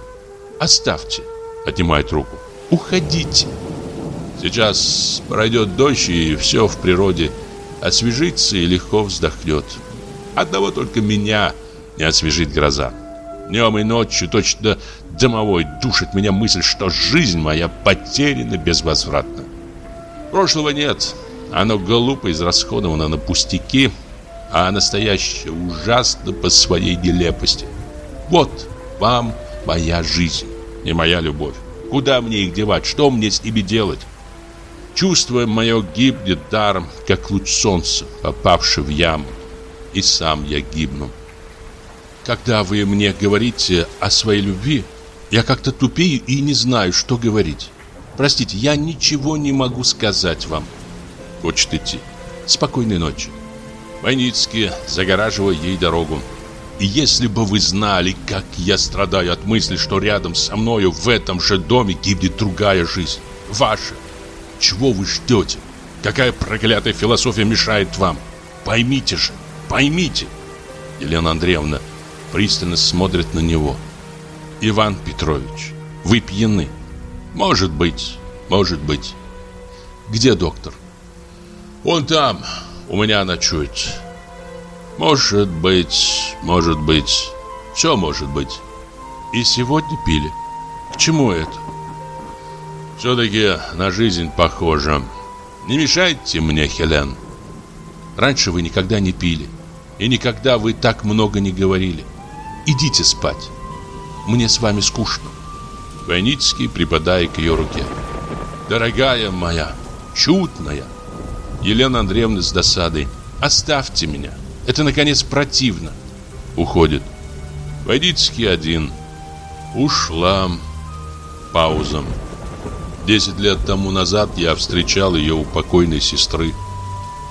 Оставьте, отнимает руку. Уходите. Сейчас пройдет дождь, и все в природе освежится и легко вздохнет. Одного только меня не освежит гроза. Днем и ночью точно домовой душит меня мысль, что жизнь моя потеряна безвозвратно. Прошлого нет, оно глупо израсходовано на пустяки, а настоящее ужасно по своей нелепости. Вот вам моя жизнь и моя любовь. Куда мне их девать? Что мне с ними делать? Чувство мое гибнет даром, как луч солнца, попавший в яму. И сам я гибну. Когда вы мне говорите о своей любви, я как-то тупею и не знаю, что говорить. Простите, я ничего не могу сказать вам. Хочет идти. Спокойной ночи. Войницкий, загораживая ей дорогу. Если бы вы знали, как я страдаю от мысли, что рядом со мною в этом же доме гибнет другая жизнь, ваша. Чего вы ждете? Какая проклятая философия мешает вам? Поймите же, поймите. Елена Андреевна пристально смотрит на него. Иван Петрович, вы пьяны. Может быть, может быть. Где доктор? Он там, у меня ночует. Может быть, может быть, все может быть. И сегодня пили. К чему это? Все-таки на жизнь похоже. Не мешайте мне, Хелен. Раньше вы никогда не пили. И никогда вы так много не говорили. Идите спать. Мне с вами скучно. Войницкий, припадая к ее руке. Дорогая моя, чудная. Елена Андреевна с досадой. Оставьте меня. Это, наконец, противно. Уходит. Войдицкий один. Ушла. Пауза. Десять лет тому назад я встречал ее у покойной сестры.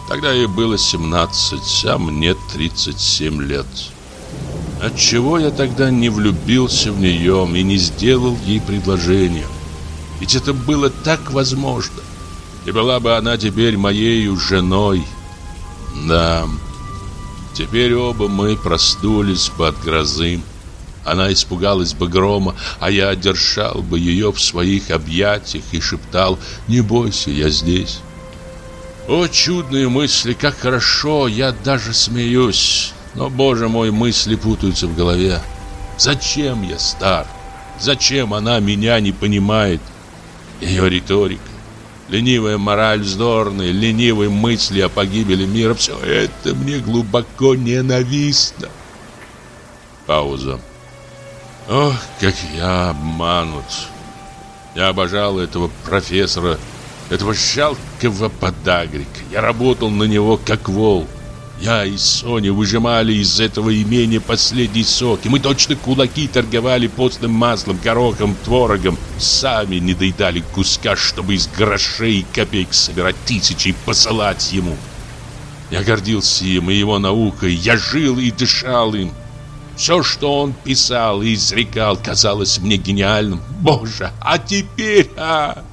Тогда ей было 17, а мне 37 лет. Отчего я тогда не влюбился в нее и не сделал ей предложение? Ведь это было так возможно. И была бы она теперь моей женой. Да, Теперь оба мы проснулись под грозы. Она испугалась бы грома, а я держал бы ее в своих объятиях и шептал «Не бойся, я здесь». О, чудные мысли, как хорошо, я даже смеюсь. Но, боже мой, мысли путаются в голове. Зачем я стар? Зачем она меня не понимает? Ее риторика, ленивая мораль вздорная, ленивые мысли о погибели мира, все это мне глубоко ненавистно. Пауза. Ох, как я обманут. Я обожал этого профессора, этого жалкого подагрика. Я работал на него как вол. Я и Соня выжимали из этого имения последний сок, и мы точно кулаки торговали постным маслом, горохом, творогом. Сами не доедали куска, чтобы из грошей и копеек собирать тысячи и посылать ему. Я гордился им и его наукой, я жил и дышал им. Все, что он писал и изрекал, казалось мне гениальным. Боже, а теперь, а...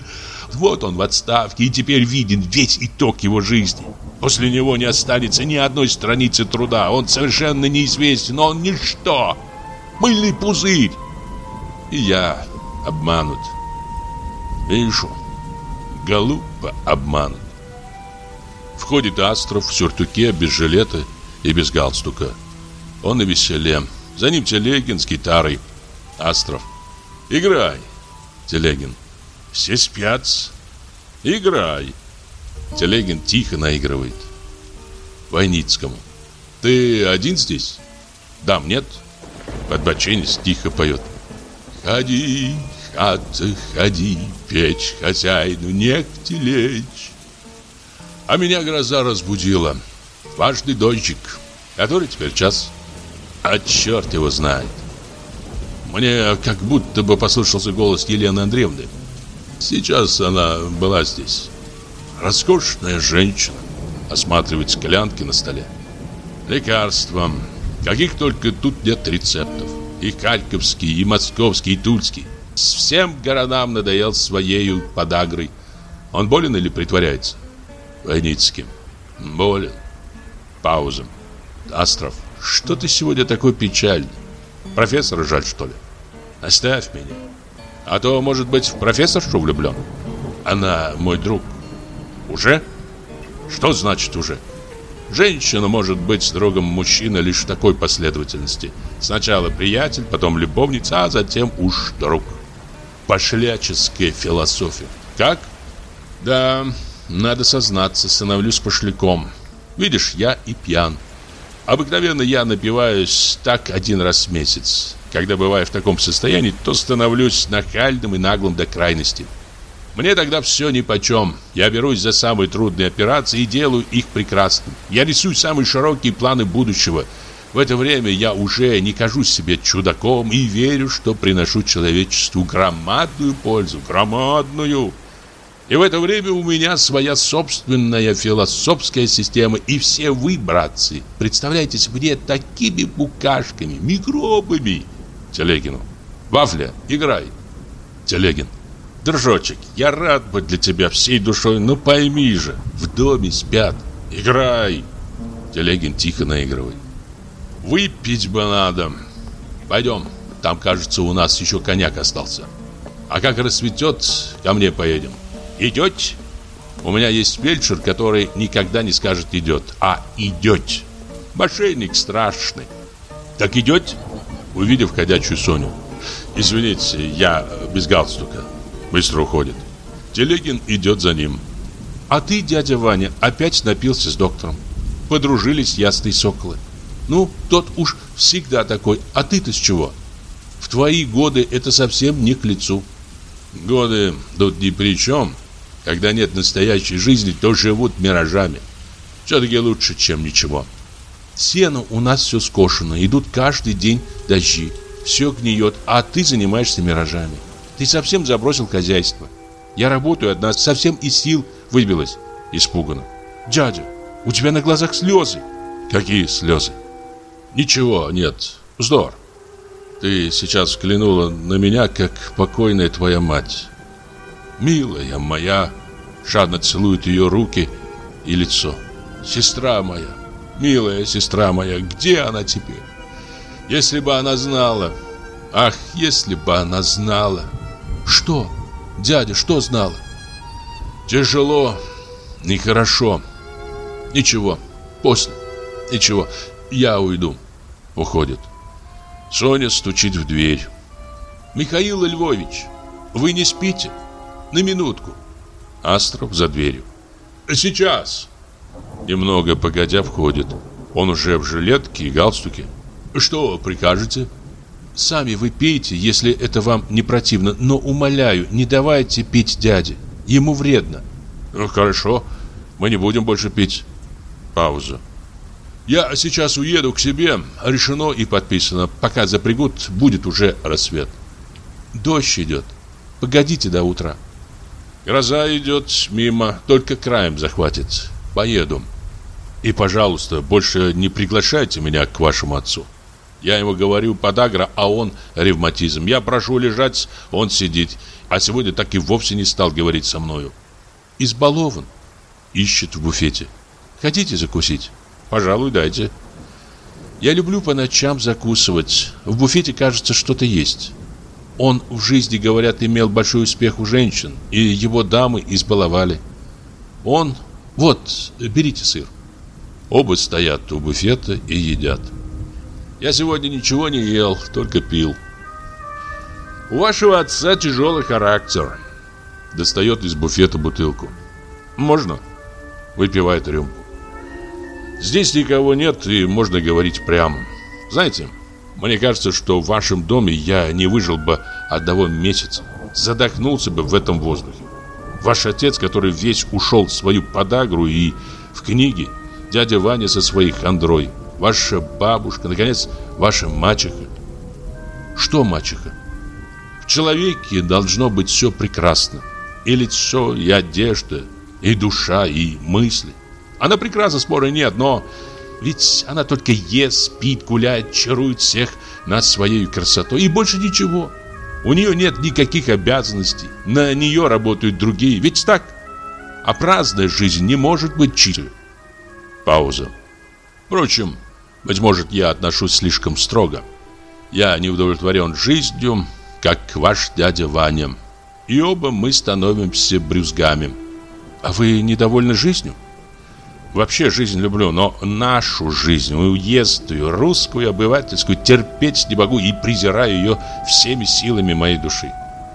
Вот он в отставке, и теперь виден весь итог его жизни. После него не останется ни одной страницы труда. Он совершенно неизвестен, он ничто. Мыльный пузырь. И я обманут. Вижу, голубо обманут. Входит Астров в сюртуке, без жилета и без галстука. Он на веселе. За ним Телегин с гитарой. Астров. Играй. Телегин. Все спят. Играй. Телегин тихо наигрывает. Войницкому. Ты один здесь? Дам, нет? Подбоченец тихо поет. Ходи, хата, ходи, печь хозяину негде лечь. А меня гроза разбудила. Важный дождик. Который теперь час? А черт его знает. Мне как будто бы послышался голос Елены Андреевны. Сейчас она была здесь. Роскошная женщина. Осматривает склянки на столе. Лекарства. Каких только тут нет рецептов. И харьковский, и московский, и тульский. Всем городам надоел своею подагрой. Он болен или притворяется? Войницким. Болен. Пауза. Астров, что ты сегодня такой печальный? Профессора жаль, что ли? Оставь меня. А то, может быть, в профессоршу влюблен. Она мой друг. Уже? Что значит уже? Женщина может быть с другом мужчины лишь в такой последовательности. Сначала приятель, потом любовница, а затем уж друг. Пошляческая философия. Как? Да, надо сознаться, становлюсь пошляком. Видишь, я и пьян. Обыкновенно я напиваюсь так один раз в месяц. Когда бываю в таком состоянии, то становлюсь нахальным и наглым до крайности. Мне тогда все нипочем. Я берусь за самые трудные операции и делаю их прекрасно. Я рисую самые широкие планы будущего. В это время я уже не кажусь себе чудаком и верю, что приношу человечеству громадную пользу. Громадную! И в это время у меня своя собственная философская система И все вы, братцы, представляетесь мне такими букашками, микробами Телегину Вафля, играй Телегин Дружочек, я рад быть для тебя всей душой, но пойми же, в доме спят. Играй. Телегин тихо наигрывает. Выпить бы надо. Пойдем, там, кажется, у нас еще коньяк остался. А как рассветет, ко мне поедем. Идете? У меня есть фельдшер, который никогда не скажет «идет», а «идет». Мошенник страшный. Так идете? Увидев ходячую Соню. Извините, я без галстука. Быстро уходит. Телегин идет за ним. А ты, дядя Ваня, опять напился с доктором. Подружились ясные соколы. Ну, тот уж всегда такой, а ты-то с чего? В твои годы это совсем не к лицу. Годы тут ни при чем. Когда нет настоящей жизни, то живут миражами. Все-таки лучше, чем ничего. Сено у нас все скошено, идут каждый день дожди. Все гниет, а ты занимаешься миражами. Ты совсем забросил хозяйство. Я работаю одна, совсем из сил выбилась. Испуганно. Дядя, у тебя на глазах слезы. Какие слезы? Ничего, нет. Вздор. Ты сейчас взглянула на меня, как покойная твоя мать. Милая моя, жадно целует ее руки и лицо. Сестра моя, милая сестра моя, где она теперь? Если бы она знала, ах, если бы она знала. Что? Дядя, что знала? Тяжело, нехорошо. Ничего, после. Ничего, я уйду. Уходит. Соня стучит в дверь. Михаил Львович, вы не спите? На минутку. Астров за дверью. Сейчас. Немного погодя входит. Он уже в жилетке и галстуке. Что прикажете? Сами вы пейте, если это вам не противно, но умоляю, не давайте пить дяде. Ему вредно. Ну, хорошо, мы не будем больше пить. Пауза. Я сейчас уеду к себе, решено и подписано. Пока запрягут, будет уже рассвет. Дождь идет. Погодите до утра. Гроза идет мимо, только краем захватит. Поеду. И, пожалуйста, больше не приглашайте меня к вашему отцу. Я ему говорю подагра, а он ревматизм. Я прошу лежать, он сидит. А сегодня так и вовсе не стал говорить со мною. Избалован. Ищет в буфете. Хотите закусить? Пожалуй, дайте. Я люблю по ночам закусывать. В буфете, кажется, что-то есть. Он в жизни, говорят, имел большой успех у женщин, и его дамы избаловали. Он... Вот, берите сыр. Оба стоят у буфета и едят. Я сегодня ничего не ел, только пил. У вашего отца тяжелый характер. Достает из буфета бутылку. Можно? Выпивает рюмку. Здесь никого нет и можно говорить прямо. Знаете, мне кажется, что в вашем доме я не выжил бы одного месяца. Задохнулся бы в этом воздухе. Ваш отец, который весь ушел в свою подагру и в книги, дядя Ваня со своей хандрой, ваша бабушка, наконец, ваша мачеха. Что мачеха? В человеке должно быть все прекрасно. И лицо, и одежда, и душа, и мысли. Она прекрасна, спора нет, но ведь она только ест, спит, гуляет, чарует всех над своей красотой и больше ничего. У нее нет никаких обязанностей, на нее работают другие, ведь так? А праздная жизнь не может быть чистой. Пауза. Впрочем, быть может, я отношусь слишком строго. Я не удовлетворен жизнью, как ваш дядя Ваня. И оба мы становимся брюзгами. А вы недовольны жизнью? Вообще жизнь люблю, но нашу жизнь, уездную, русскую, обывательскую, терпеть не могу и презираю ее всеми силами моей души.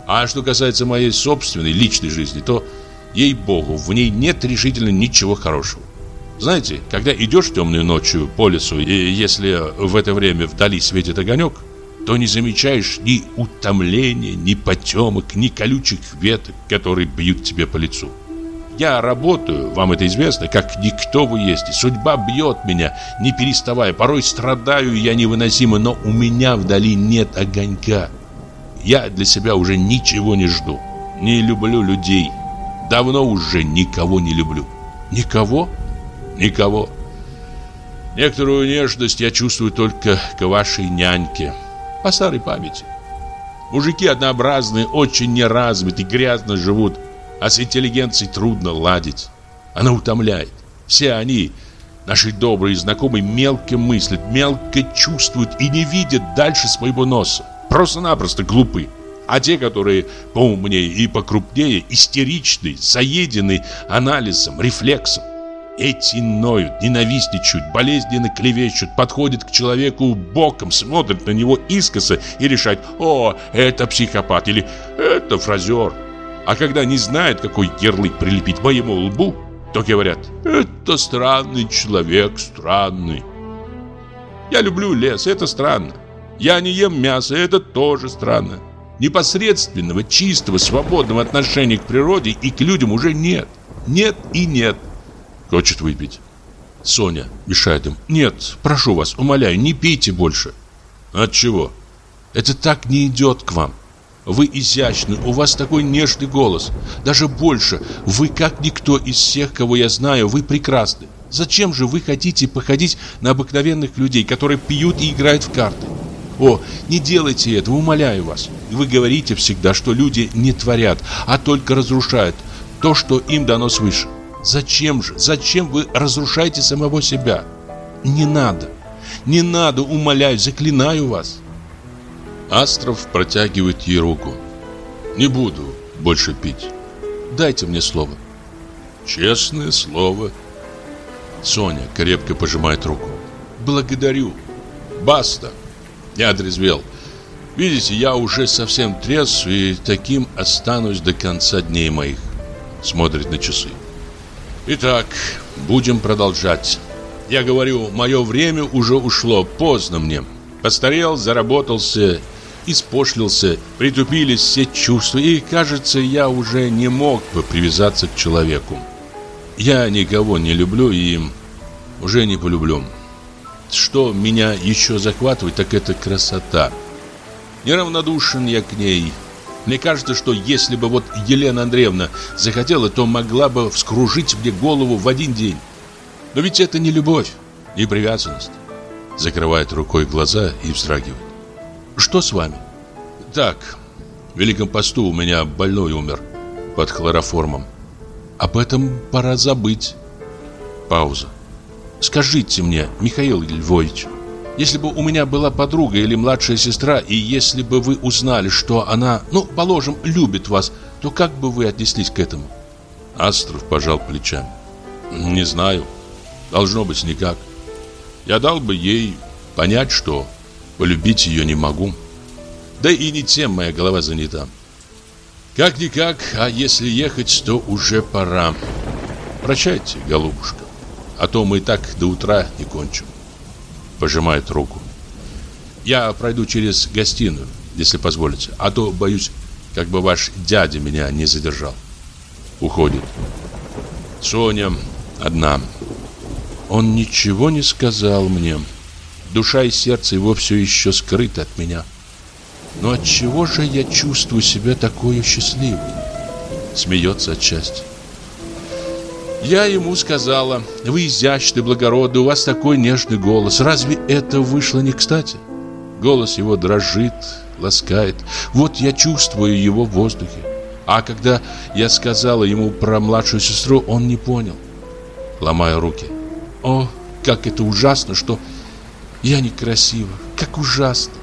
А что касается моей собственной, личной жизни, то, ей-богу, в ней нет решительно ничего хорошего. Знаете, когда идешь темную ночью по лесу, и если в это время вдали светит огонек, то не замечаешь ни утомления, ни потемок, ни колючих веток, которые бьют тебе по лицу. Я работаю, вам это известно, как никто в уезде. Судьба бьет меня, не переставая. Порой страдаю я невыносимо, но у меня вдали нет огонька. Я для себя уже ничего не жду. Не люблю людей. Давно уже никого не люблю. Никого? Никого. Некоторую нежность я чувствую только к вашей няньке. По старой памяти. Мужики однообразные, очень неразвиты, грязно живут а с интеллигенцией трудно ладить. Она утомляет. Все они, наши добрые знакомые, мелко мыслят, мелко чувствуют и не видят дальше своего носа. Просто-напросто глупы. А те, которые поумнее и покрупнее, истеричны, заедены анализом, рефлексом. Эти ноют, ненавистничают, болезненно клевещут, подходят к человеку боком, смотрят на него искоса и решают, о, это психопат или это фразер. А когда не знают, какой ярлык прилепить моему лбу, то говорят, это странный человек, странный. Я люблю лес, это странно. Я не ем мясо, это тоже странно. Непосредственного, чистого, свободного отношения к природе и к людям уже нет. Нет и нет. Хочет выпить. Соня мешает им. Нет, прошу вас, умоляю, не пейте больше. От чего? Это так не идет к вам. Вы изящны, у вас такой нежный голос. Даже больше, вы как никто из всех, кого я знаю, вы прекрасны. Зачем же вы хотите походить на обыкновенных людей, которые пьют и играют в карты? О, не делайте этого, умоляю вас. Вы говорите всегда, что люди не творят, а только разрушают то, что им дано свыше. Зачем же, зачем вы разрушаете самого себя? Не надо, не надо, умоляю, заклинаю вас. Астров протягивает ей руку. «Не буду больше пить. Дайте мне слово». «Честное слово». Соня крепко пожимает руку. «Благодарю. Баста». Я отрезвел. Видите, я уже совсем трезв и таким останусь до конца дней моих. Смотрит на часы. Итак, будем продолжать. Я говорю, мое время уже ушло, поздно мне. Постарел, заработался испошлился, притупились все чувства, и, кажется, я уже не мог бы привязаться к человеку. Я никого не люблю и уже не полюблю. Что меня еще захватывает, так это красота. Неравнодушен я к ней. Мне кажется, что если бы вот Елена Андреевна захотела, то могла бы вскружить мне голову в один день. Но ведь это не любовь, не привязанность. Закрывает рукой глаза и вздрагивает. Что с вами? Так, в Великом посту у меня больной умер под хлороформом. Об этом пора забыть. Пауза. Скажите мне, Михаил Львович, если бы у меня была подруга или младшая сестра, и если бы вы узнали, что она, ну, положим, любит вас, то как бы вы отнеслись к этому? Астров пожал плечами. Не знаю. Должно быть никак. Я дал бы ей понять, что Полюбить ее не могу. Да и не тем моя голова занята. Как-никак, а если ехать, то уже пора. Прощайте, голубушка. а то мы так до утра не кончим. Пожимает руку. Я пройду через гостиную, если позволите, а то, боюсь, как бы ваш дядя меня не задержал. Уходит. Соня одна. Он ничего не сказал мне. Душа и сердце его все еще скрыты от меня. Но от чего же я чувствую себя такой счастливой? Смеется отчасти. Я ему сказала, вы изящный, благородный, у вас такой нежный голос. Разве это вышло не кстати? Голос его дрожит, ласкает. Вот я чувствую его в воздухе. А когда я сказала ему про младшую сестру, он не понял. Ломаю руки. О, как это ужасно, что я некрасива. Как ужасно.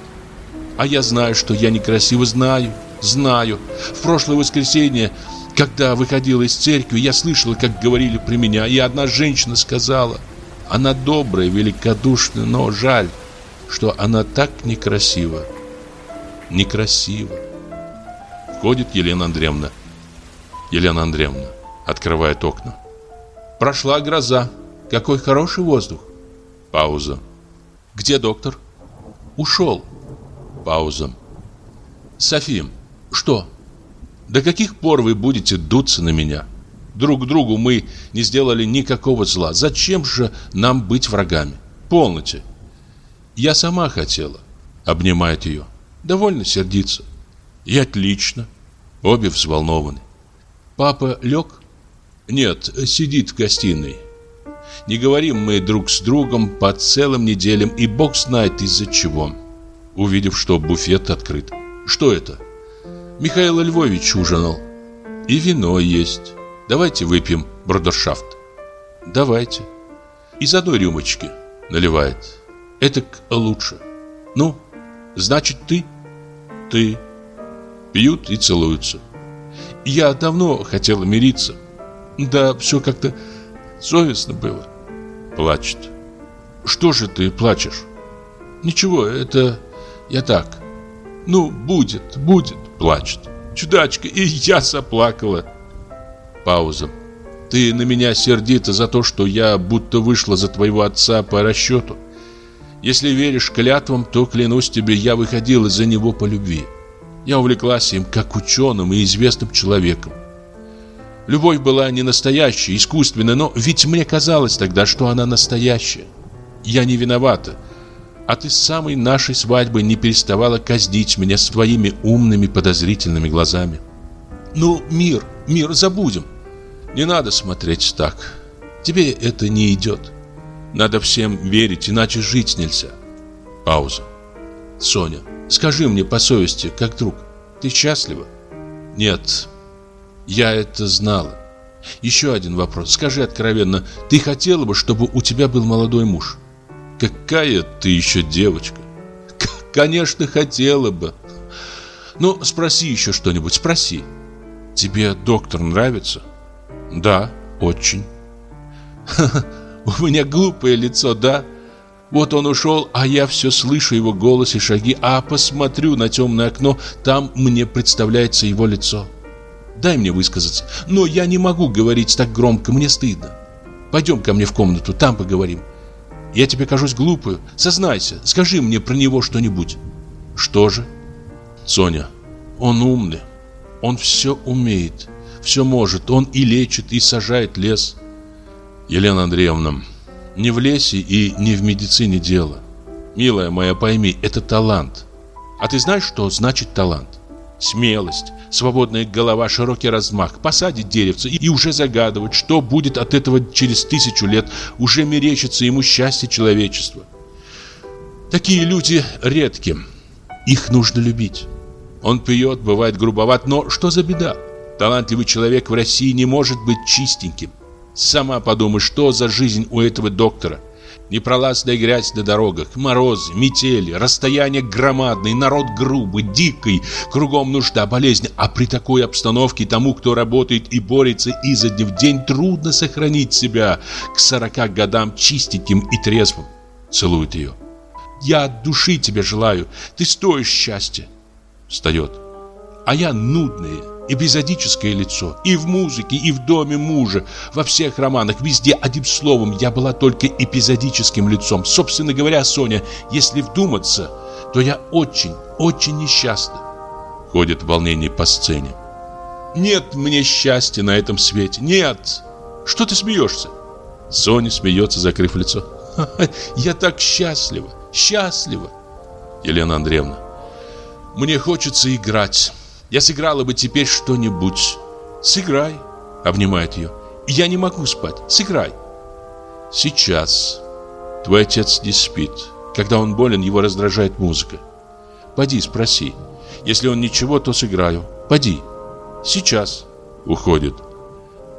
А я знаю, что я некрасива, знаю, знаю. В прошлое воскресенье, когда выходила из церкви, я слышала, как говорили при меня, и одна женщина сказала, она добрая, великодушная, но жаль, что она так некрасива. Некрасива. Входит Елена Андреевна. Елена Андреевна открывает окна. Прошла гроза. Какой хороший воздух. Пауза. Где доктор? Ушел. Пауза. София, что? До каких пор вы будете дуться на меня? Друг другу мы не сделали никакого зла. Зачем же нам быть врагами? Полноте. Я сама хотела. Обнимает ее. Довольно сердиться. И отлично. Обе взволнованы. Папа лег? Нет, сидит в гостиной. Не говорим мы друг с другом по целым неделям, и бог знает из-за чего увидев, что буфет открыт. Что это? Михаил Львович ужинал. И вино есть. Давайте выпьем бродершафт. Давайте. Из одной рюмочки наливает. Это лучше. Ну, значит ты? Ты. Пьют и целуются. Я давно хотела мириться. Да все как-то совестно было. Плачет. Что же ты плачешь? Ничего, это я так. Ну, будет, будет, плачет. Чудачка, и я заплакала. Пауза. Ты на меня сердита за то, что я будто вышла за твоего отца по расчету. Если веришь клятвам, то, клянусь тебе, я выходила за него по любви. Я увлеклась им как ученым и известным человеком. Любовь была не настоящая, искусственная, но ведь мне казалось тогда, что она настоящая. Я не виновата. А ты с самой нашей свадьбы не переставала казнить меня своими умными подозрительными глазами. Ну, мир, мир, забудем. Не надо смотреть так. Тебе это не идет. Надо всем верить, иначе жить нельзя. Пауза. Соня, скажи мне по совести, как друг, ты счастлива? Нет, я это знала. Еще один вопрос. Скажи откровенно, ты хотела бы, чтобы у тебя был молодой муж? Какая ты еще девочка? Конечно, хотела бы. Ну, спроси еще что-нибудь, спроси. Тебе доктор нравится? Да, очень. У меня глупое лицо, да? Вот он ушел, а я все слышу его голос и шаги, а посмотрю на темное окно, там мне представляется его лицо. Дай мне высказаться. Но я не могу говорить так громко, мне стыдно. Пойдем ко мне в комнату, там поговорим. Я тебе кажусь глупую. Сознайся, скажи мне про него что-нибудь. Что же? Соня, он умный. Он все умеет, все может. Он и лечит, и сажает лес. Елена Андреевна, не в лесе и не в медицине дело. Милая моя, пойми, это талант. А ты знаешь, что значит талант? Смелость, свободная голова, широкий размах, посадить деревце и уже загадывать, что будет от этого через тысячу лет, уже мерещится ему счастье человечества. Такие люди редки, их нужно любить. Он пьет, бывает грубоват, но что за беда? Талантливый человек в России не может быть чистеньким. Сама подумай, что за жизнь у этого доктора. Непролазная грязь на дорогах, морозы, метели, расстояние громадное, народ грубый, дикий, кругом нужда, болезнь. А при такой обстановке тому, кто работает и борется изо дня в день, трудно сохранить себя к сорока годам чистеньким и трезвым. Целует ее. Я от души тебе желаю, ты стоишь счастья. Встает. А я нудная, эпизодическое лицо. И в музыке, и в доме мужа, во всех романах, везде, одним словом, я была только эпизодическим лицом. Собственно говоря, Соня, если вдуматься, то я очень, очень несчастна. Ходит в волнении по сцене. Нет мне счастья на этом свете, нет. Что ты смеешься? Соня смеется, закрыв лицо. Я так счастлива, счастлива. Елена Андреевна. Мне хочется играть. Я сыграла бы теперь что-нибудь. Сыграй, обнимает ее. Я не могу спать. Сыграй. Сейчас. Твой отец не спит. Когда он болен, его раздражает музыка. Поди, спроси. Если он ничего, то сыграю. Поди. Сейчас. Уходит.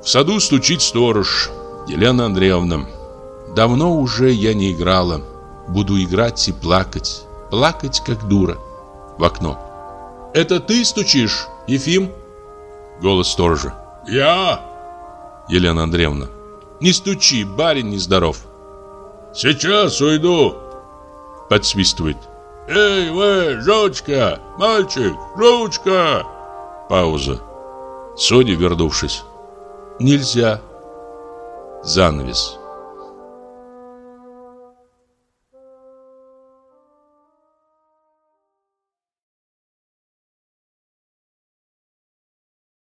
В саду стучит сторож. Елена Андреевна. Давно уже я не играла. Буду играть и плакать. Плакать, как дура. В окно. Это ты стучишь, Ефим? Голос сторожа. Я? Елена Андреевна. Не стучи, барин нездоров. Сейчас уйду. Подсвистывает. Эй, вы, жучка, мальчик, жучка. Пауза. Соня, вернувшись. Нельзя. Занавес.